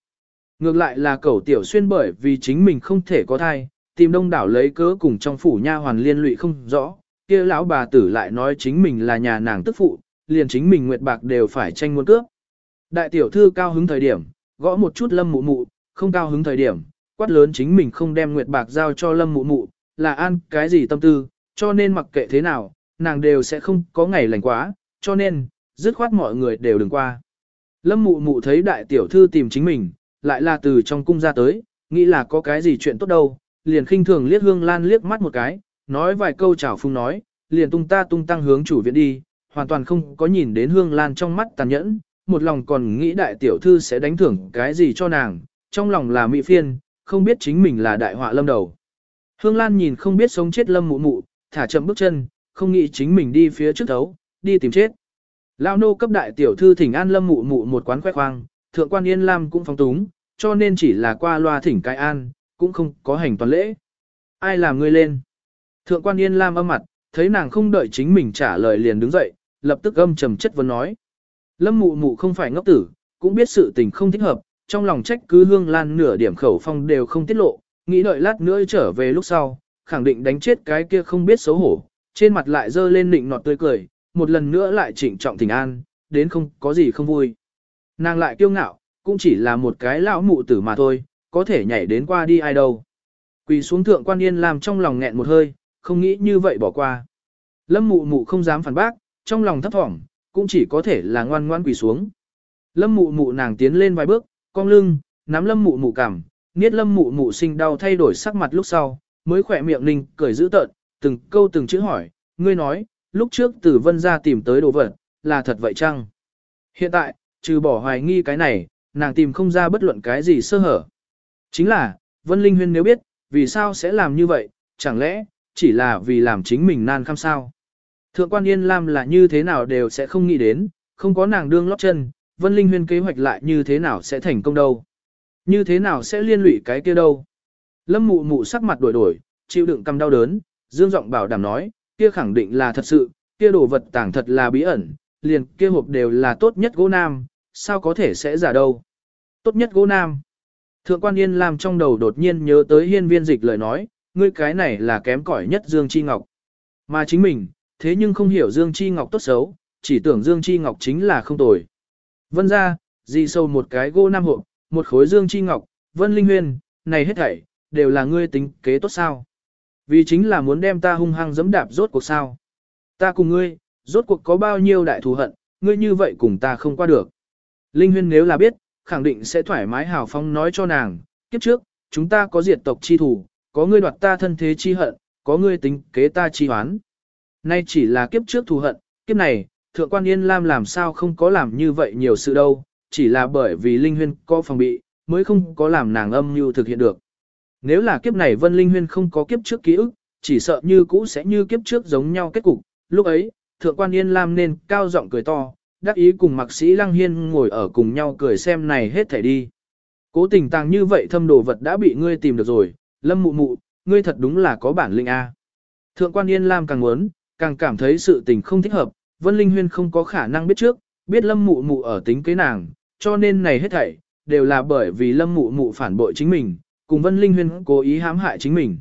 Ngược lại là cẩu tiểu xuyên bởi vì chính mình không thể có thai, tìm đông đảo lấy cớ cùng trong phủ nha hoàn liên lụy không rõ, kia lão bà tử lại nói chính mình là nhà nàng tức phụ, liền chính mình nguyệt bạc đều phải tranh muốn cướp. Đại tiểu thư cao hứng thời điểm, gõ một chút lâm mụ mụ, không cao hứng thời điểm, quát lớn chính mình không đem nguyệt bạc giao cho lâm mụ mụ, là an cái gì tâm tư, cho nên mặc kệ thế nào, nàng đều sẽ không có ngày lành quá, cho nên, dứt khoát mọi người đều đừng qua. Lâm mụ mụ thấy đại tiểu thư tìm chính mình, lại là từ trong cung ra tới, nghĩ là có cái gì chuyện tốt đâu, liền khinh thường liếc hương lan liếc mắt một cái, nói vài câu chảo phung nói, liền tung ta tung tăng hướng chủ viện đi, hoàn toàn không có nhìn đến hương lan trong mắt tàn nhẫn, một lòng còn nghĩ đại tiểu thư sẽ đánh thưởng cái gì cho nàng, trong lòng là mỹ phiên, không biết chính mình là đại họa lâm đầu. Hương Lan nhìn không biết sống chết lâm mụ mụ, thả chậm bước chân, không nghĩ chính mình đi phía trước thấu, đi tìm chết. Lao nô cấp đại tiểu thư thỉnh an lâm mụ mụ một quán khoe khoang, thượng quan yên lam cũng phóng túng, cho nên chỉ là qua loa thỉnh cái an, cũng không có hành toàn lễ. Ai làm ngươi lên? Thượng quan yên lam âm mặt, thấy nàng không đợi chính mình trả lời liền đứng dậy, lập tức âm trầm chất vấn nói. Lâm mụ mụ không phải ngốc tử, cũng biết sự tình không thích hợp, trong lòng trách cứ hương lan nửa điểm khẩu phong đều không tiết lộ, nghĩ đợi lát nữa trở về lúc sau, khẳng định đánh chết cái kia không biết xấu hổ, trên mặt lại dơ lên nịnh nọt tươi cười, một lần nữa lại trịnh trọng thỉnh an, đến không có gì không vui. Nàng lại kiêu ngạo, cũng chỉ là một cái lão mụ tử mà thôi, có thể nhảy đến qua đi ai đâu. Quỳ xuống thượng quan yên làm trong lòng nghẹn một hơi, không nghĩ như vậy bỏ qua. Lâm mụ mụ không dám phản bác, trong lòng thấp thỏm, cũng chỉ có thể là ngoan ngoan quỳ xuống. Lâm mụ mụ nàng tiến lên vài bước, cong lưng, nắm lâm mụ mụ cằm, niết lâm mụ mụ sinh đau thay đổi sắc mặt lúc sau, mới khỏe miệng ninh, cười giữ tợn, từng câu từng chữ hỏi, ngươi nói, lúc trước tử vân ra tìm tới đồ vật, là thật vậy chăng? Hiện tại, trừ bỏ hoài nghi cái này, nàng tìm không ra bất luận cái gì sơ hở. Chính là, Vân Linh Huyên nếu biết, vì sao sẽ làm như vậy, chẳng lẽ, chỉ là vì làm chính mình nan khăm sao? Thượng quan Yên Lam là như thế nào đều sẽ không nghĩ đến, không có nàng đương lót chân, Vân Linh Huyên kế hoạch lại như thế nào sẽ thành công đâu. Như thế nào sẽ liên lụy cái kia đâu. Lâm mụ mụ sắc mặt đổi đổi, chịu đựng cầm đau đớn, dương giọng bảo đảm nói, kia khẳng định là thật sự, kia đồ vật tàng thật là bí ẩn, liền kia hộp đều là tốt nhất gỗ nam, sao có thể sẽ giả đâu. Tốt nhất gỗ nam. Thượng quan Yên Lam trong đầu đột nhiên nhớ tới hiên viên dịch lời nói, ngươi cái này là kém cỏi nhất Dương Chi Ngọc. Mà chính mình, thế nhưng không hiểu Dương Chi Ngọc tốt xấu, chỉ tưởng Dương Chi Ngọc chính là không tồi. Vân ra, di sâu một cái gỗ nam hộ một khối Dương Chi Ngọc, Vân Linh Huyên, này hết thảy, đều là ngươi tính kế tốt sao. Vì chính là muốn đem ta hung hăng dẫm đạp rốt cuộc sao. Ta cùng ngươi, rốt cuộc có bao nhiêu đại thù hận, ngươi như vậy cùng ta không qua được. Linh Huyên nếu là biết, khẳng định sẽ thoải mái hào phong nói cho nàng, kiếp trước, chúng ta có diệt tộc chi thủ, có ngươi đoạt ta thân thế chi hận, có ngươi tính kế ta chi hoán. Nay chỉ là kiếp trước thù hận, kiếp này, Thượng quan Yên Lam làm sao không có làm như vậy nhiều sự đâu, chỉ là bởi vì Linh Huyên có phòng bị, mới không có làm nàng âm mưu thực hiện được. Nếu là kiếp này Vân Linh Huyên không có kiếp trước ký ức, chỉ sợ như cũ sẽ như kiếp trước giống nhau kết cục, lúc ấy, Thượng quan Yên Lam nên cao giọng cười to, đắc ý cùng mạc sĩ Lăng Hiên ngồi ở cùng nhau cười xem này hết thể đi. Cố tình tàng như vậy thâm đồ vật đã bị ngươi tìm được rồi, lâm mụ mụ, ngươi thật đúng là có bản linh A. Thượng quan Yên Lam càng muốn, càng cảm thấy sự tình không thích hợp, Vân Linh Huyên không có khả năng biết trước, biết lâm mụ mụ ở tính kế nàng, cho nên này hết thảy, đều là bởi vì lâm mụ mụ phản bội chính mình, cùng Vân Linh Huyên cố ý hãm hại chính mình.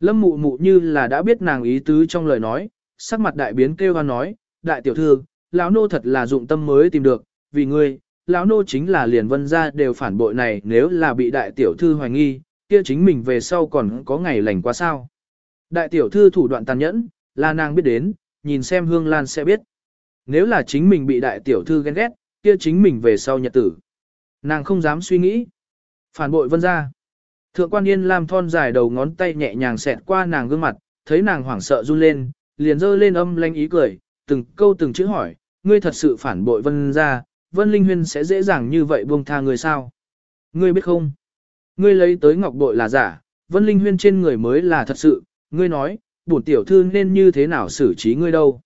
Lâm mụ mụ như là đã biết nàng ý tứ trong lời nói, sắc mặt đại biến kêu hoan nói, đại tiểu thư, lão nô thật là dụng tâm mới tìm được, vì ngươi, lão nô chính là liền vân ra đều phản bội này nếu là bị đại tiểu thư hoài nghi, kia chính mình về sau còn có ngày lành quá sao. Đại tiểu thư thủ đoạn tàn nhẫn, là nàng biết đến, nhìn xem hương lan sẽ biết. Nếu là chính mình bị đại tiểu thư ghen ghét, kia chính mình về sau nhật tử. Nàng không dám suy nghĩ. Phản bội vân ra. Thượng quan yên làm thon dài đầu ngón tay nhẹ nhàng xẹt qua nàng gương mặt, thấy nàng hoảng sợ run lên, liền dơ lên âm lanh ý cười, từng câu từng chữ hỏi, ngươi thật sự phản bội vân ra, vân linh huyên sẽ dễ dàng như vậy buông tha ngươi sao? Ngươi biết không? Ngươi lấy tới ngọc bội là giả, vân linh huyên trên người mới là thật sự, ngươi nói, bổn tiểu thư nên như thế nào xử trí ngươi đâu?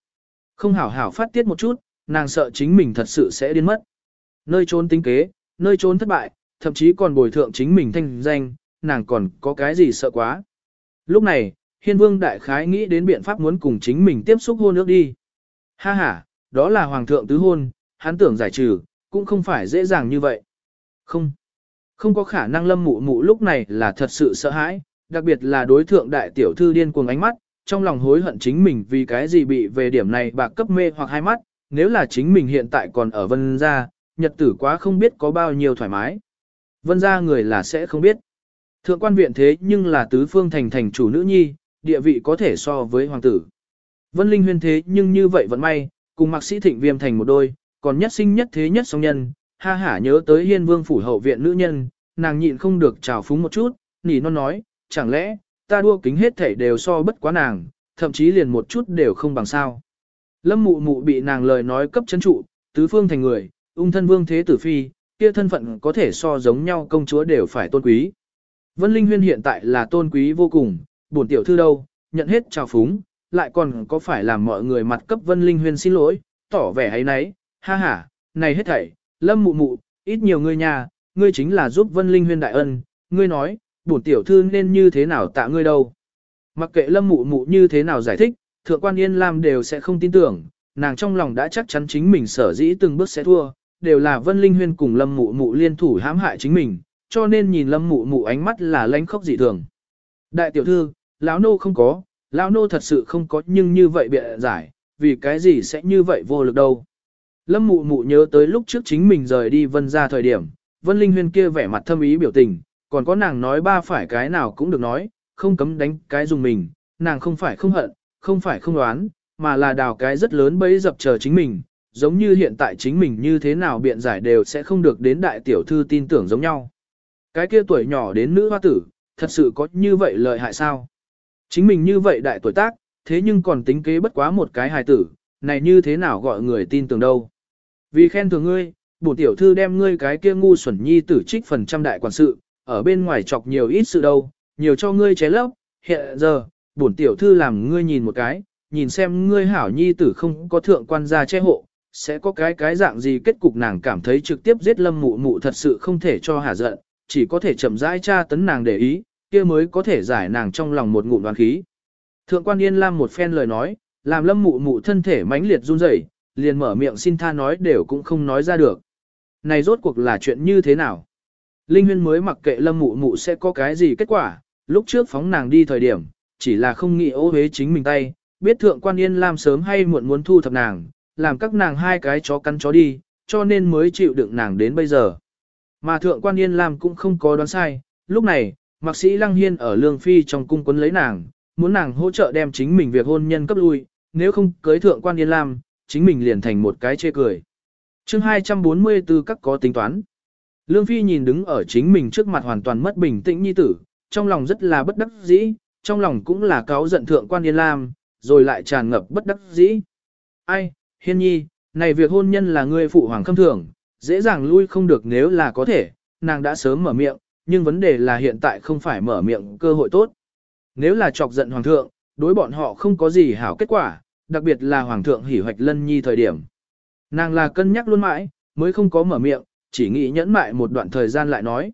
Không hảo hảo phát tiết một chút, nàng sợ chính mình thật sự sẽ điên mất. Nơi trốn tính kế, nơi trốn thất bại, thậm chí còn bồi thượng chính mình thanh danh, nàng còn có cái gì sợ quá. Lúc này, hiên vương đại khái nghĩ đến biện pháp muốn cùng chính mình tiếp xúc hôn nước đi. Ha ha, đó là hoàng thượng tứ hôn, hắn tưởng giải trừ, cũng không phải dễ dàng như vậy. Không, không có khả năng lâm mụ mụ lúc này là thật sự sợ hãi, đặc biệt là đối thượng đại tiểu thư điên cuồng ánh mắt, trong lòng hối hận chính mình vì cái gì bị về điểm này bạc cấp mê hoặc hai mắt, nếu là chính mình hiện tại còn ở vân gia, nhật tử quá không biết có bao nhiêu thoải mái. Vân gia người là sẽ không biết. Thượng quan viện thế nhưng là tứ phương thành thành chủ nữ nhi, địa vị có thể so với hoàng tử. Vân Linh huyên thế nhưng như vậy vẫn may, cùng mạc sĩ thịnh viêm thành một đôi, còn nhất sinh nhất thế nhất song nhân, ha hả nhớ tới hiên vương phủ hậu viện nữ nhân, nàng nhịn không được trào phúng một chút, nỉ non nói, chẳng lẽ, ta đua kính hết thể đều so bất quá nàng, thậm chí liền một chút đều không bằng sao. Lâm mụ mụ bị nàng lời nói cấp chấn trụ, tứ phương thành người, ung thân vương thế tử phi, kia thân phận có thể so giống nhau công chúa đều phải tôn quý. Vân Linh Huyên hiện tại là tôn quý vô cùng, bổn tiểu thư đâu, nhận hết trào phúng, lại còn có phải làm mọi người mặt cấp Vân Linh Huyên xin lỗi, tỏ vẻ ấy nấy, ha ha, này hết thảy, lâm mụ mụ, ít nhiều ngươi nhà, ngươi chính là giúp Vân Linh Huyên đại ân, ngươi nói, bổn tiểu thư nên như thế nào tạ ngươi đâu. Mặc kệ lâm mụ mụ như thế nào giải thích, thượng quan Yên Lam đều sẽ không tin tưởng, nàng trong lòng đã chắc chắn chính mình sở dĩ từng bước sẽ thua, đều là Vân Linh Huyên cùng lâm mụ mụ liên thủ hãm hại chính mình, cho nên nhìn lâm mụ mụ ánh mắt là lánh khóc dị thường. Đại tiểu thư, lão nô không có, lão nô thật sự không có nhưng như vậy bịa giải, vì cái gì sẽ như vậy vô lực đâu. Lâm mụ mụ nhớ tới lúc trước chính mình rời đi vân ra thời điểm, vân linh huyên kia vẻ mặt thâm ý biểu tình, còn có nàng nói ba phải cái nào cũng được nói, không cấm đánh cái dùng mình, nàng không phải không hận, không phải không đoán, mà là đào cái rất lớn bấy dập chờ chính mình, giống như hiện tại chính mình như thế nào biện giải đều sẽ không được đến đại tiểu thư tin tưởng giống nhau. Cái kia tuổi nhỏ đến nữ hoa tử, thật sự có như vậy lợi hại sao? Chính mình như vậy đại tuổi tác, thế nhưng còn tính kế bất quá một cái hài tử, này như thế nào gọi người tin tưởng đâu? Vì khen thường ngươi, bổn tiểu thư đem ngươi cái kia ngu xuẩn nhi tử trích phần trăm đại quản sự, ở bên ngoài chọc nhiều ít sự đâu, nhiều cho ngươi ché lấp, hiện giờ, bổn tiểu thư làm ngươi nhìn một cái, nhìn xem ngươi hảo nhi tử không có thượng quan gia che hộ, sẽ có cái cái dạng gì kết cục nàng cảm thấy trực tiếp giết lâm mụ mụ thật sự không thể cho hả giận, chỉ có thể chậm rãi tra tấn nàng để ý, kia mới có thể giải nàng trong lòng một ngụm đoán khí. Thượng quan Yên Lam một phen lời nói, làm lâm mụ mụ thân thể mãnh liệt run rẩy, liền mở miệng xin tha nói đều cũng không nói ra được. Này rốt cuộc là chuyện như thế nào? Linh Huyên mới mặc kệ lâm mụ mụ sẽ có cái gì kết quả, lúc trước phóng nàng đi thời điểm, chỉ là không nghĩ ô hế chính mình tay, biết thượng quan Yên Lam sớm hay muộn muốn thu thập nàng, làm các nàng hai cái chó cắn chó đi, cho nên mới chịu đựng nàng đến bây giờ. Mà thượng quan Yên Lam cũng không có đoán sai, lúc này, mạc sĩ Lăng Hiên ở Lương Phi trong cung quấn lấy nàng, muốn nàng hỗ trợ đem chính mình việc hôn nhân cấp lui, nếu không cưới thượng quan Yên Lam, chính mình liền thành một cái chê cười. chương 244 các có tính toán. Lương Phi nhìn đứng ở chính mình trước mặt hoàn toàn mất bình tĩnh nhi tử, trong lòng rất là bất đắc dĩ, trong lòng cũng là cáo giận thượng quan Yên Lam, rồi lại tràn ngập bất đắc dĩ. Ai, Hiên Nhi, này việc hôn nhân là ngươi phụ hoàng khâm thường, dễ dàng lui không được nếu là có thể, nàng đã sớm mở miệng, nhưng vấn đề là hiện tại không phải mở miệng cơ hội tốt. Nếu là chọc giận hoàng thượng, đối bọn họ không có gì hảo kết quả, đặc biệt là hoàng thượng hỉ hoạch lân nhi thời điểm. Nàng là cân nhắc luôn mãi, mới không có mở miệng, chỉ nghĩ nhẫn mại một đoạn thời gian lại nói.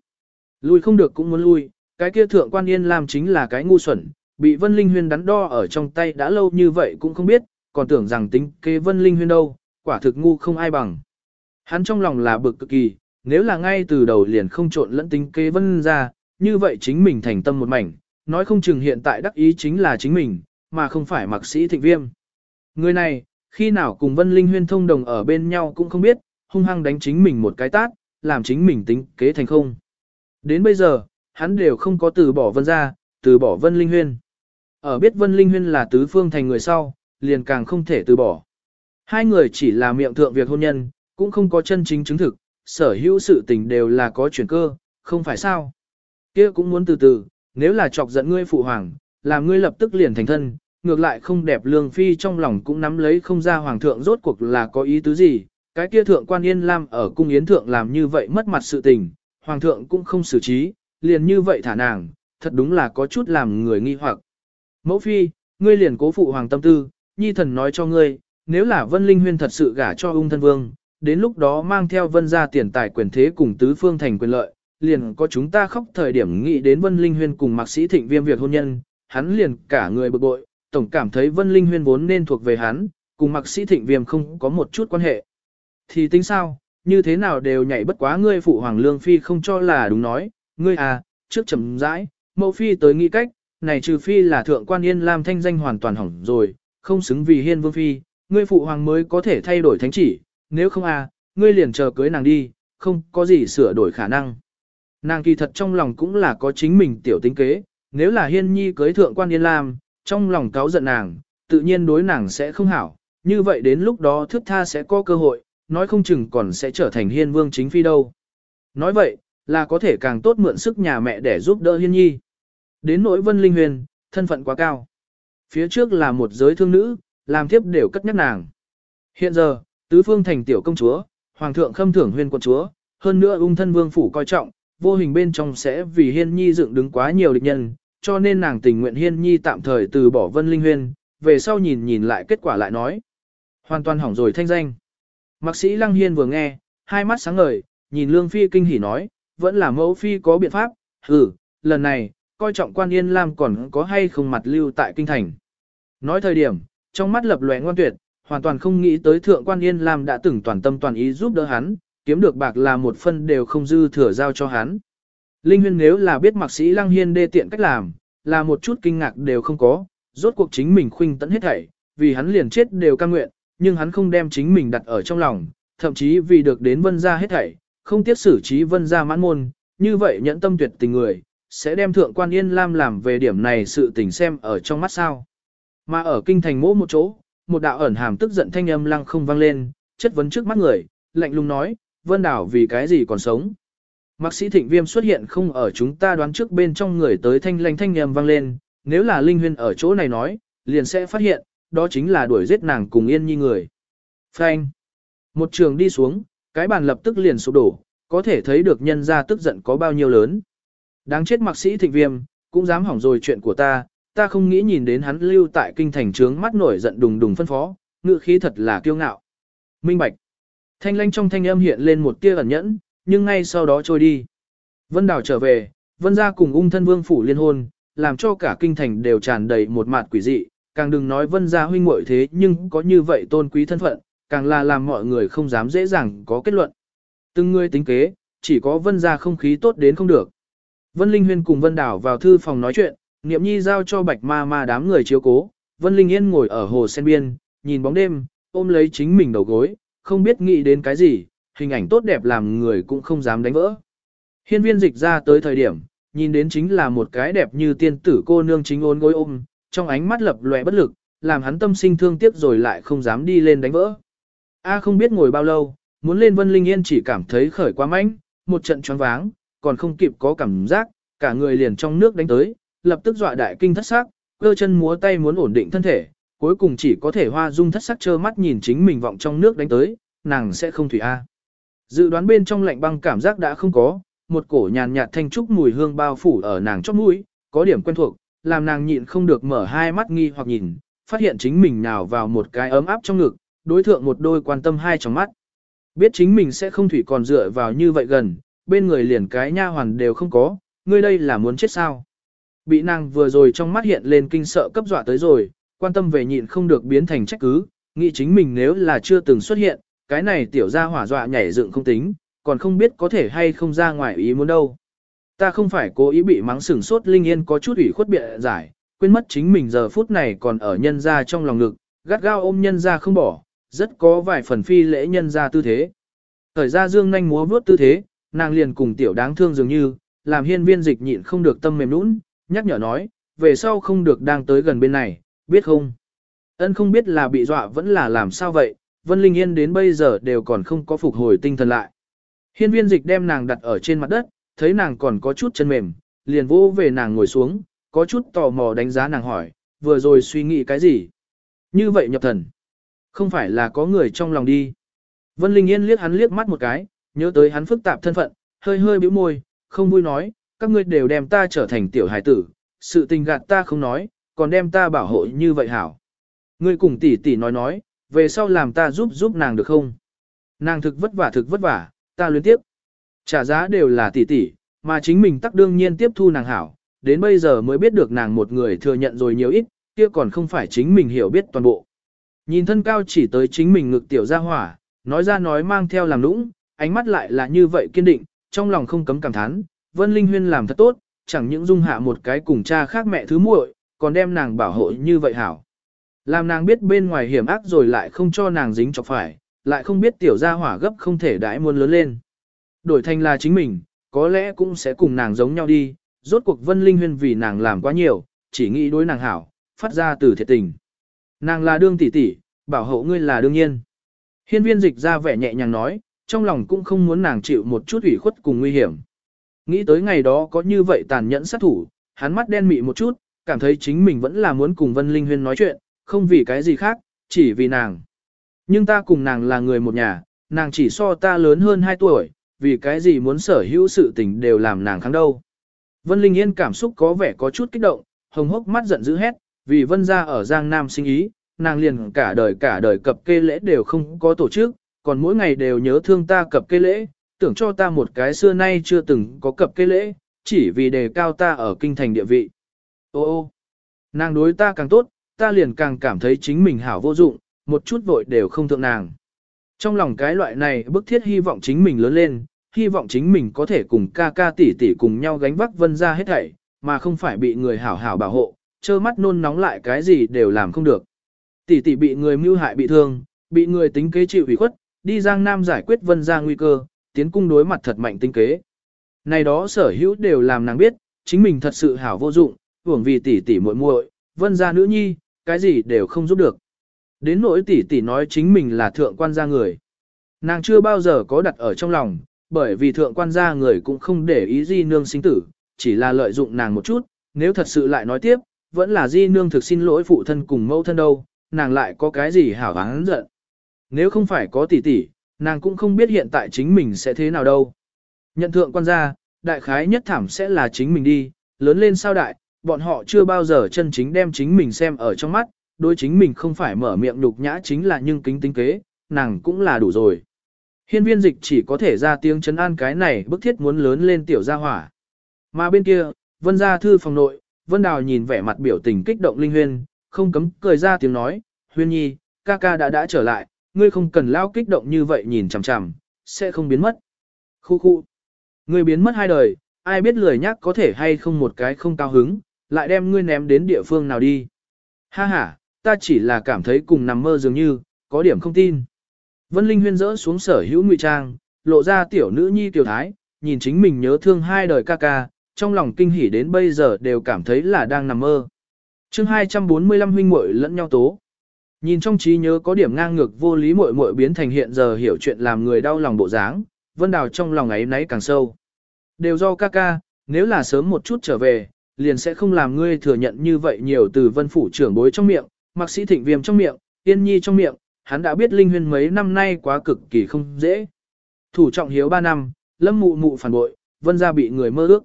Lui không được cũng muốn lui, cái kia thượng quan yên làm chính là cái ngu xuẩn, bị Vân Linh Huyên đắn đo ở trong tay đã lâu như vậy cũng không biết, còn tưởng rằng tính kế Vân Linh Huyên đâu, quả thực ngu không ai bằng. Hắn trong lòng là bực cực kỳ, nếu là ngay từ đầu liền không trộn lẫn tính kế Vân ra, như vậy chính mình thành tâm một mảnh, nói không chừng hiện tại đắc ý chính là chính mình, mà không phải mạc sĩ thịnh viêm. Người này, khi nào cùng Vân Linh Huyên thông đồng ở bên nhau cũng không biết, hung hăng đánh chính mình một cái tát, làm chính mình tính kế thành không. Đến bây giờ, hắn đều không có từ bỏ Vân ra, từ bỏ Vân Linh Huyên. Ở biết Vân Linh Huyên là tứ phương thành người sau, liền càng không thể từ bỏ. Hai người chỉ là miệng thượng việc hôn nhân, cũng không có chân chính chứng thực, sở hữu sự tình đều là có chuyển cơ, không phải sao. kia cũng muốn từ từ, nếu là chọc giận ngươi phụ hoàng, làm ngươi lập tức liền thành thân, ngược lại không đẹp lương phi trong lòng cũng nắm lấy không ra hoàng thượng rốt cuộc là có ý tứ gì, cái kia thượng quan yên lam ở cung yến thượng làm như vậy mất mặt sự tình, hoàng thượng cũng không xử trí, liền như vậy thả nàng, thật đúng là có chút làm người nghi hoặc. Mẫu phi, ngươi liền cố phụ hoàng tâm tư, nhi thần nói cho ngươi, nếu là vân linh huyên thật sự gả cho ung thân vương, đến lúc đó mang theo vân ra tiền tài quyền thế cùng tứ phương thành quyền lợi, liền có chúng ta khóc thời điểm nghĩ đến vân linh huyên cùng mạc sĩ thịnh viêm việc hôn nhân, hắn liền cả người bực bội, tổng cảm thấy Vân Linh Huyên vốn nên thuộc về hắn, cùng Mạc Sĩ Thịnh Viêm không có một chút quan hệ. Thì tính sao, như thế nào đều nhảy bất quá ngươi phụ hoàng lương phi không cho là đúng nói, ngươi à, trước chậm rãi, mẫu phi tới nghĩ cách, này trừ phi là thượng quan yên làm thanh danh hoàn toàn hỏng rồi, không xứng vì hiên vương phi, ngươi phụ hoàng mới có thể thay đổi thánh chỉ, nếu không à, ngươi liền chờ cưới nàng đi, không có gì sửa đổi khả năng. Nàng kỳ thật trong lòng cũng là có chính mình tiểu tính kế, nếu là hiên nhi cưới thượng quan yên lam, trong lòng cáo giận nàng, tự nhiên đối nàng sẽ không hảo, như vậy đến lúc đó thước tha sẽ có cơ hội, nói không chừng còn sẽ trở thành hiên vương chính phi đâu. Nói vậy, là có thể càng tốt mượn sức nhà mẹ để giúp đỡ hiên nhi. Đến nỗi vân linh huyền, thân phận quá cao. Phía trước là một giới thương nữ, làm thiếp đều cất nhắc nàng. Hiện giờ, tứ phương thành tiểu công chúa, hoàng thượng khâm thưởng huyền quận chúa, hơn nữa ung thân vương phủ coi trọng, vô hình bên trong sẽ vì hiên nhi dựng đứng quá nhiều địch nhân, cho nên nàng tình nguyện hiên nhi tạm thời từ bỏ vân linh huyền, về sau nhìn nhìn lại kết quả lại nói. Hoàn toàn hỏng rồi thanh danh. Mạc sĩ Lăng Hiên vừa nghe, hai mắt sáng ngời, nhìn Lương Phi kinh hỉ nói, vẫn là mẫu Phi có biện pháp, ừ, lần này, coi trọng quan Yên Lam còn có hay không mặt lưu tại kinh thành. Nói thời điểm, trong mắt lập lòe ngoan tuyệt, hoàn toàn không nghĩ tới thượng quan Yên Lam đã từng toàn tâm toàn ý giúp đỡ hắn, kiếm được bạc là một phân đều không dư thừa giao cho hắn. Linh Huyên nếu là biết mạc sĩ Lăng Hiên đê tiện cách làm, là một chút kinh ngạc đều không có, rốt cuộc chính mình khuynh tận hết thảy, vì hắn liền chết đều cam nguyện, nhưng hắn không đem chính mình đặt ở trong lòng, thậm chí vì được đến vân gia hết thảy, không tiếc xử trí vân gia mãn môn, như vậy nhẫn tâm tuyệt tình người, sẽ đem thượng quan yên lam làm về điểm này sự tình xem ở trong mắt sao. Mà ở kinh thành mỗ một chỗ, một đạo ẩn hàm tức giận thanh âm lăng không vang lên, chất vấn trước mắt người, lạnh lùng nói, vân đảo vì cái gì còn sống. Mạc sĩ thịnh viêm xuất hiện không ở chúng ta đoán trước bên trong người tới thanh lanh thanh âm vang lên, nếu là linh huyên ở chỗ này nói, liền sẽ phát hiện, đó chính là đuổi giết nàng cùng yên nhi người. Phanh. Một trường đi xuống, cái bàn lập tức liền sụp đổ, có thể thấy được nhân ra tức giận có bao nhiêu lớn. Đáng chết mạc sĩ thịnh viêm, cũng dám hỏng rồi chuyện của ta, ta không nghĩ nhìn đến hắn lưu tại kinh thành trướng mắt nổi giận đùng đùng phân phó, ngự khí thật là kiêu ngạo. Minh bạch. Thanh lanh trong thanh âm hiện lên một tia ẩn nhẫn, nhưng ngay sau đó trôi đi. Vân Đào trở về, Vân gia cùng ung thân vương phủ liên hôn, làm cho cả kinh thành đều tràn đầy một mạt quỷ dị, càng đừng nói vân gia huynh muội thế nhưng có như vậy tôn quý thân phận, càng là làm mọi người không dám dễ dàng có kết luận. Từng người tính kế, chỉ có vân gia không khí tốt đến không được. Vân Linh Huyên cùng Vân Đảo vào thư phòng nói chuyện, Niệm Nhi giao cho Bạch Ma Ma đám người chiếu cố, Vân Linh Yên ngồi ở hồ sen biên, nhìn bóng đêm, ôm lấy chính mình đầu gối, không biết nghĩ đến cái gì, hình ảnh tốt đẹp làm người cũng không dám đánh vỡ. Hiên viên dịch ra tới thời điểm, nhìn đến chính là một cái đẹp như tiên tử cô nương chính ôn gối ôm, trong ánh mắt lập lòe bất lực, làm hắn tâm sinh thương tiếc rồi lại không dám đi lên đánh vỡ. A không biết ngồi bao lâu, muốn lên Vân Linh Yên chỉ cảm thấy khởi quá mạnh, một trận choáng váng, còn không kịp có cảm giác, cả người liền trong nước đánh tới, lập tức dọa đại kinh thất sắc, cơ chân múa tay muốn ổn định thân thể, cuối cùng chỉ có thể hoa dung thất sắc trơ mắt nhìn chính mình vọng trong nước đánh tới, nàng sẽ không thủy A. Dự đoán bên trong lạnh băng cảm giác đã không có, một cổ nhàn nhạt thanh trúc mùi hương bao phủ ở nàng chóp mũi, có điểm quen thuộc, làm nàng nhịn không được mở hai mắt nghi hoặc nhìn, phát hiện chính mình nào vào một cái ấm áp trong ngực, đối thượng một đôi quan tâm hai trong mắt. Biết chính mình sẽ không thủy còn dựa vào như vậy gần, bên người liền cái nha hoàn đều không có, ngươi đây là muốn chết sao. Bị nàng vừa rồi trong mắt hiện lên kinh sợ cấp dọa tới rồi, quan tâm về nhịn không được biến thành trách cứ, nghĩ chính mình nếu là chưa từng xuất hiện, cái này tiểu ra hỏa dọa nhảy dựng không tính, còn không biết có thể hay không ra ngoài ý muốn đâu. Ta không phải cố ý bị mắng sửng sốt Linh Yên có chút ủy khuất bịa giải, quên mất chính mình giờ phút này còn ở nhân ra trong lòng ngực, gắt gao ôm nhân ra không bỏ, rất có vài phần phi lễ nhân ra tư thế. Thời ra dương nhanh múa vướt tư thế, nàng liền cùng tiểu đáng thương dường như, làm hiên viên dịch nhịn không được tâm mềm nũng, nhắc nhở nói, về sau không được đang tới gần bên này, biết không? Ân không biết là bị dọa vẫn là làm sao vậy, Vân Linh Yên đến bây giờ đều còn không có phục hồi tinh thần lại. Hiên viên dịch đem nàng đặt ở trên mặt đất, thấy nàng còn có chút chân mềm, liền vô về nàng ngồi xuống, có chút tò mò đánh giá nàng hỏi, vừa rồi suy nghĩ cái gì? Như vậy nhập thần. Không phải là có người trong lòng đi. Vân Linh Yên liếc hắn liếc mắt một cái, nhớ tới hắn phức tạp thân phận, hơi hơi bĩu môi, không vui nói, các ngươi đều đem ta trở thành tiểu hải tử, sự tình gạt ta không nói, còn đem ta bảo hộ như vậy hảo. Ngươi cùng tỷ tỷ nói nói, về sau làm ta giúp giúp nàng được không? Nàng thực vất vả thực vất vả, ta luyến tiếp. Trả giá đều là tỷ tỷ, mà chính mình tắc đương nhiên tiếp thu nàng hảo, đến bây giờ mới biết được nàng một người thừa nhận rồi nhiều ít, kia còn không phải chính mình hiểu biết toàn bộ. Nhìn thân cao chỉ tới chính mình ngực tiểu ra hỏa, nói ra nói mang theo làm nũng, ánh mắt lại là như vậy kiên định, trong lòng không cấm cảm thán, Vân Linh Huyên làm thật tốt, chẳng những dung hạ một cái cùng cha khác mẹ thứ muội, còn đem nàng bảo hộ như vậy hảo. Làm nàng biết bên ngoài hiểm ác rồi lại không cho nàng dính chọc phải, lại không biết tiểu gia hỏa gấp không thể đãi muôn lớn lên. Đổi thành là chính mình, có lẽ cũng sẽ cùng nàng giống nhau đi, rốt cuộc Vân Linh Huyên vì nàng làm quá nhiều, chỉ nghĩ đối nàng hảo, phát ra từ thiệt tình. Nàng là đương tỷ tỷ, bảo hộ ngươi là đương nhiên. Hiên viên dịch ra vẻ nhẹ nhàng nói, trong lòng cũng không muốn nàng chịu một chút ủy khuất cùng nguy hiểm. Nghĩ tới ngày đó có như vậy tàn nhẫn sát thủ, hắn mắt đen mị một chút, cảm thấy chính mình vẫn là muốn cùng Vân Linh Huyên nói chuyện, không vì cái gì khác, chỉ vì nàng. Nhưng ta cùng nàng là người một nhà, nàng chỉ so ta lớn hơn 2 tuổi, vì cái gì muốn sở hữu sự tình đều làm nàng kháng đâu. Vân Linh Yên cảm xúc có vẻ có chút kích động, hồng hốc mắt giận dữ hét, vì Vân gia ở Giang Nam sinh ý, nàng liền cả đời cả đời cập kê lễ đều không có tổ chức, còn mỗi ngày đều nhớ thương ta cập kê lễ, tưởng cho ta một cái xưa nay chưa từng có cập cây lễ, chỉ vì đề cao ta ở kinh thành địa vị. Ô ô, nàng đối ta càng tốt, ta liền càng cảm thấy chính mình hảo vô dụng, một chút vội đều không thượng nàng. Trong lòng cái loại này bức thiết hy vọng chính mình lớn lên, hy vọng chính mình có thể cùng ca ca tỷ tỷ cùng nhau gánh vác vân ra hết thảy, mà không phải bị người hảo hảo bảo hộ, trơ mắt nôn nóng lại cái gì đều làm không được. Tỷ tỷ bị người mưu hại bị thương, bị người tính kế chịu ủy khuất, đi Giang Nam giải quyết vân ra nguy cơ, tiến cung đối mặt thật mạnh tinh kế. Này đó sở hữu đều làm nàng biết, chính mình thật sự hảo vô dụng, hưởng vì tỷ tỷ muội muội, vân gia nữ nhi, cái gì đều không giúp được. Đến nỗi tỷ tỷ nói chính mình là thượng quan gia người. Nàng chưa bao giờ có đặt ở trong lòng, bởi vì thượng quan gia người cũng không để ý di nương sinh tử, chỉ là lợi dụng nàng một chút, nếu thật sự lại nói tiếp, vẫn là di nương thực xin lỗi phụ thân cùng mẫu thân đâu, nàng lại có cái gì hảo hán giận. Nếu không phải có tỷ tỷ, nàng cũng không biết hiện tại chính mình sẽ thế nào đâu. Nhận thượng quan gia, đại khái nhất thảm sẽ là chính mình đi, lớn lên sao đại, bọn họ chưa bao giờ chân chính đem chính mình xem ở trong mắt, đối chính mình không phải mở miệng nhục nhã chính là nhưng kính tính kế, nàng cũng là đủ rồi. Hiên viên dịch chỉ có thể ra tiếng chấn an cái này bức thiết muốn lớn lên tiểu gia hỏa. Mà bên kia, vân gia thư phòng nội, vân đào nhìn vẻ mặt biểu tình kích động linh huyên, không cấm cười ra tiếng nói, huyên nhi, ca ca đã đã trở lại, ngươi không cần lao kích động như vậy nhìn chằm chằm, sẽ không biến mất. Khu khu, ngươi biến mất hai đời, ai biết lười nhắc có thể hay không một cái không cao hứng, lại đem ngươi ném đến địa phương nào đi. Ha ha, ta chỉ là cảm thấy cùng nằm mơ dường như, có điểm không tin. Vân Linh huyên rỡ xuống sở hữu ngụy trang, lộ ra tiểu nữ nhi tiểu thái, nhìn chính mình nhớ thương hai đời ca ca, trong lòng kinh hỉ đến bây giờ đều cảm thấy là đang nằm mơ. chương 245 huynh muội lẫn nhau tố. Nhìn trong trí nhớ có điểm ngang ngược vô lý muội muội biến thành hiện giờ hiểu chuyện làm người đau lòng bộ dáng, Vân Đào trong lòng ấy nấy càng sâu. Đều do ca ca, nếu là sớm một chút trở về, liền sẽ không làm ngươi thừa nhận như vậy nhiều từ vân phủ trưởng bối trong miệng, mạc sĩ thịnh viêm trong miệng, yên nhi trong miệng, hắn đã biết linh huyên mấy năm nay quá cực kỳ không dễ. Thủ trọng hiếu 3 năm, lâm mụ mụ phản bội, vân ra bị người mơ ước.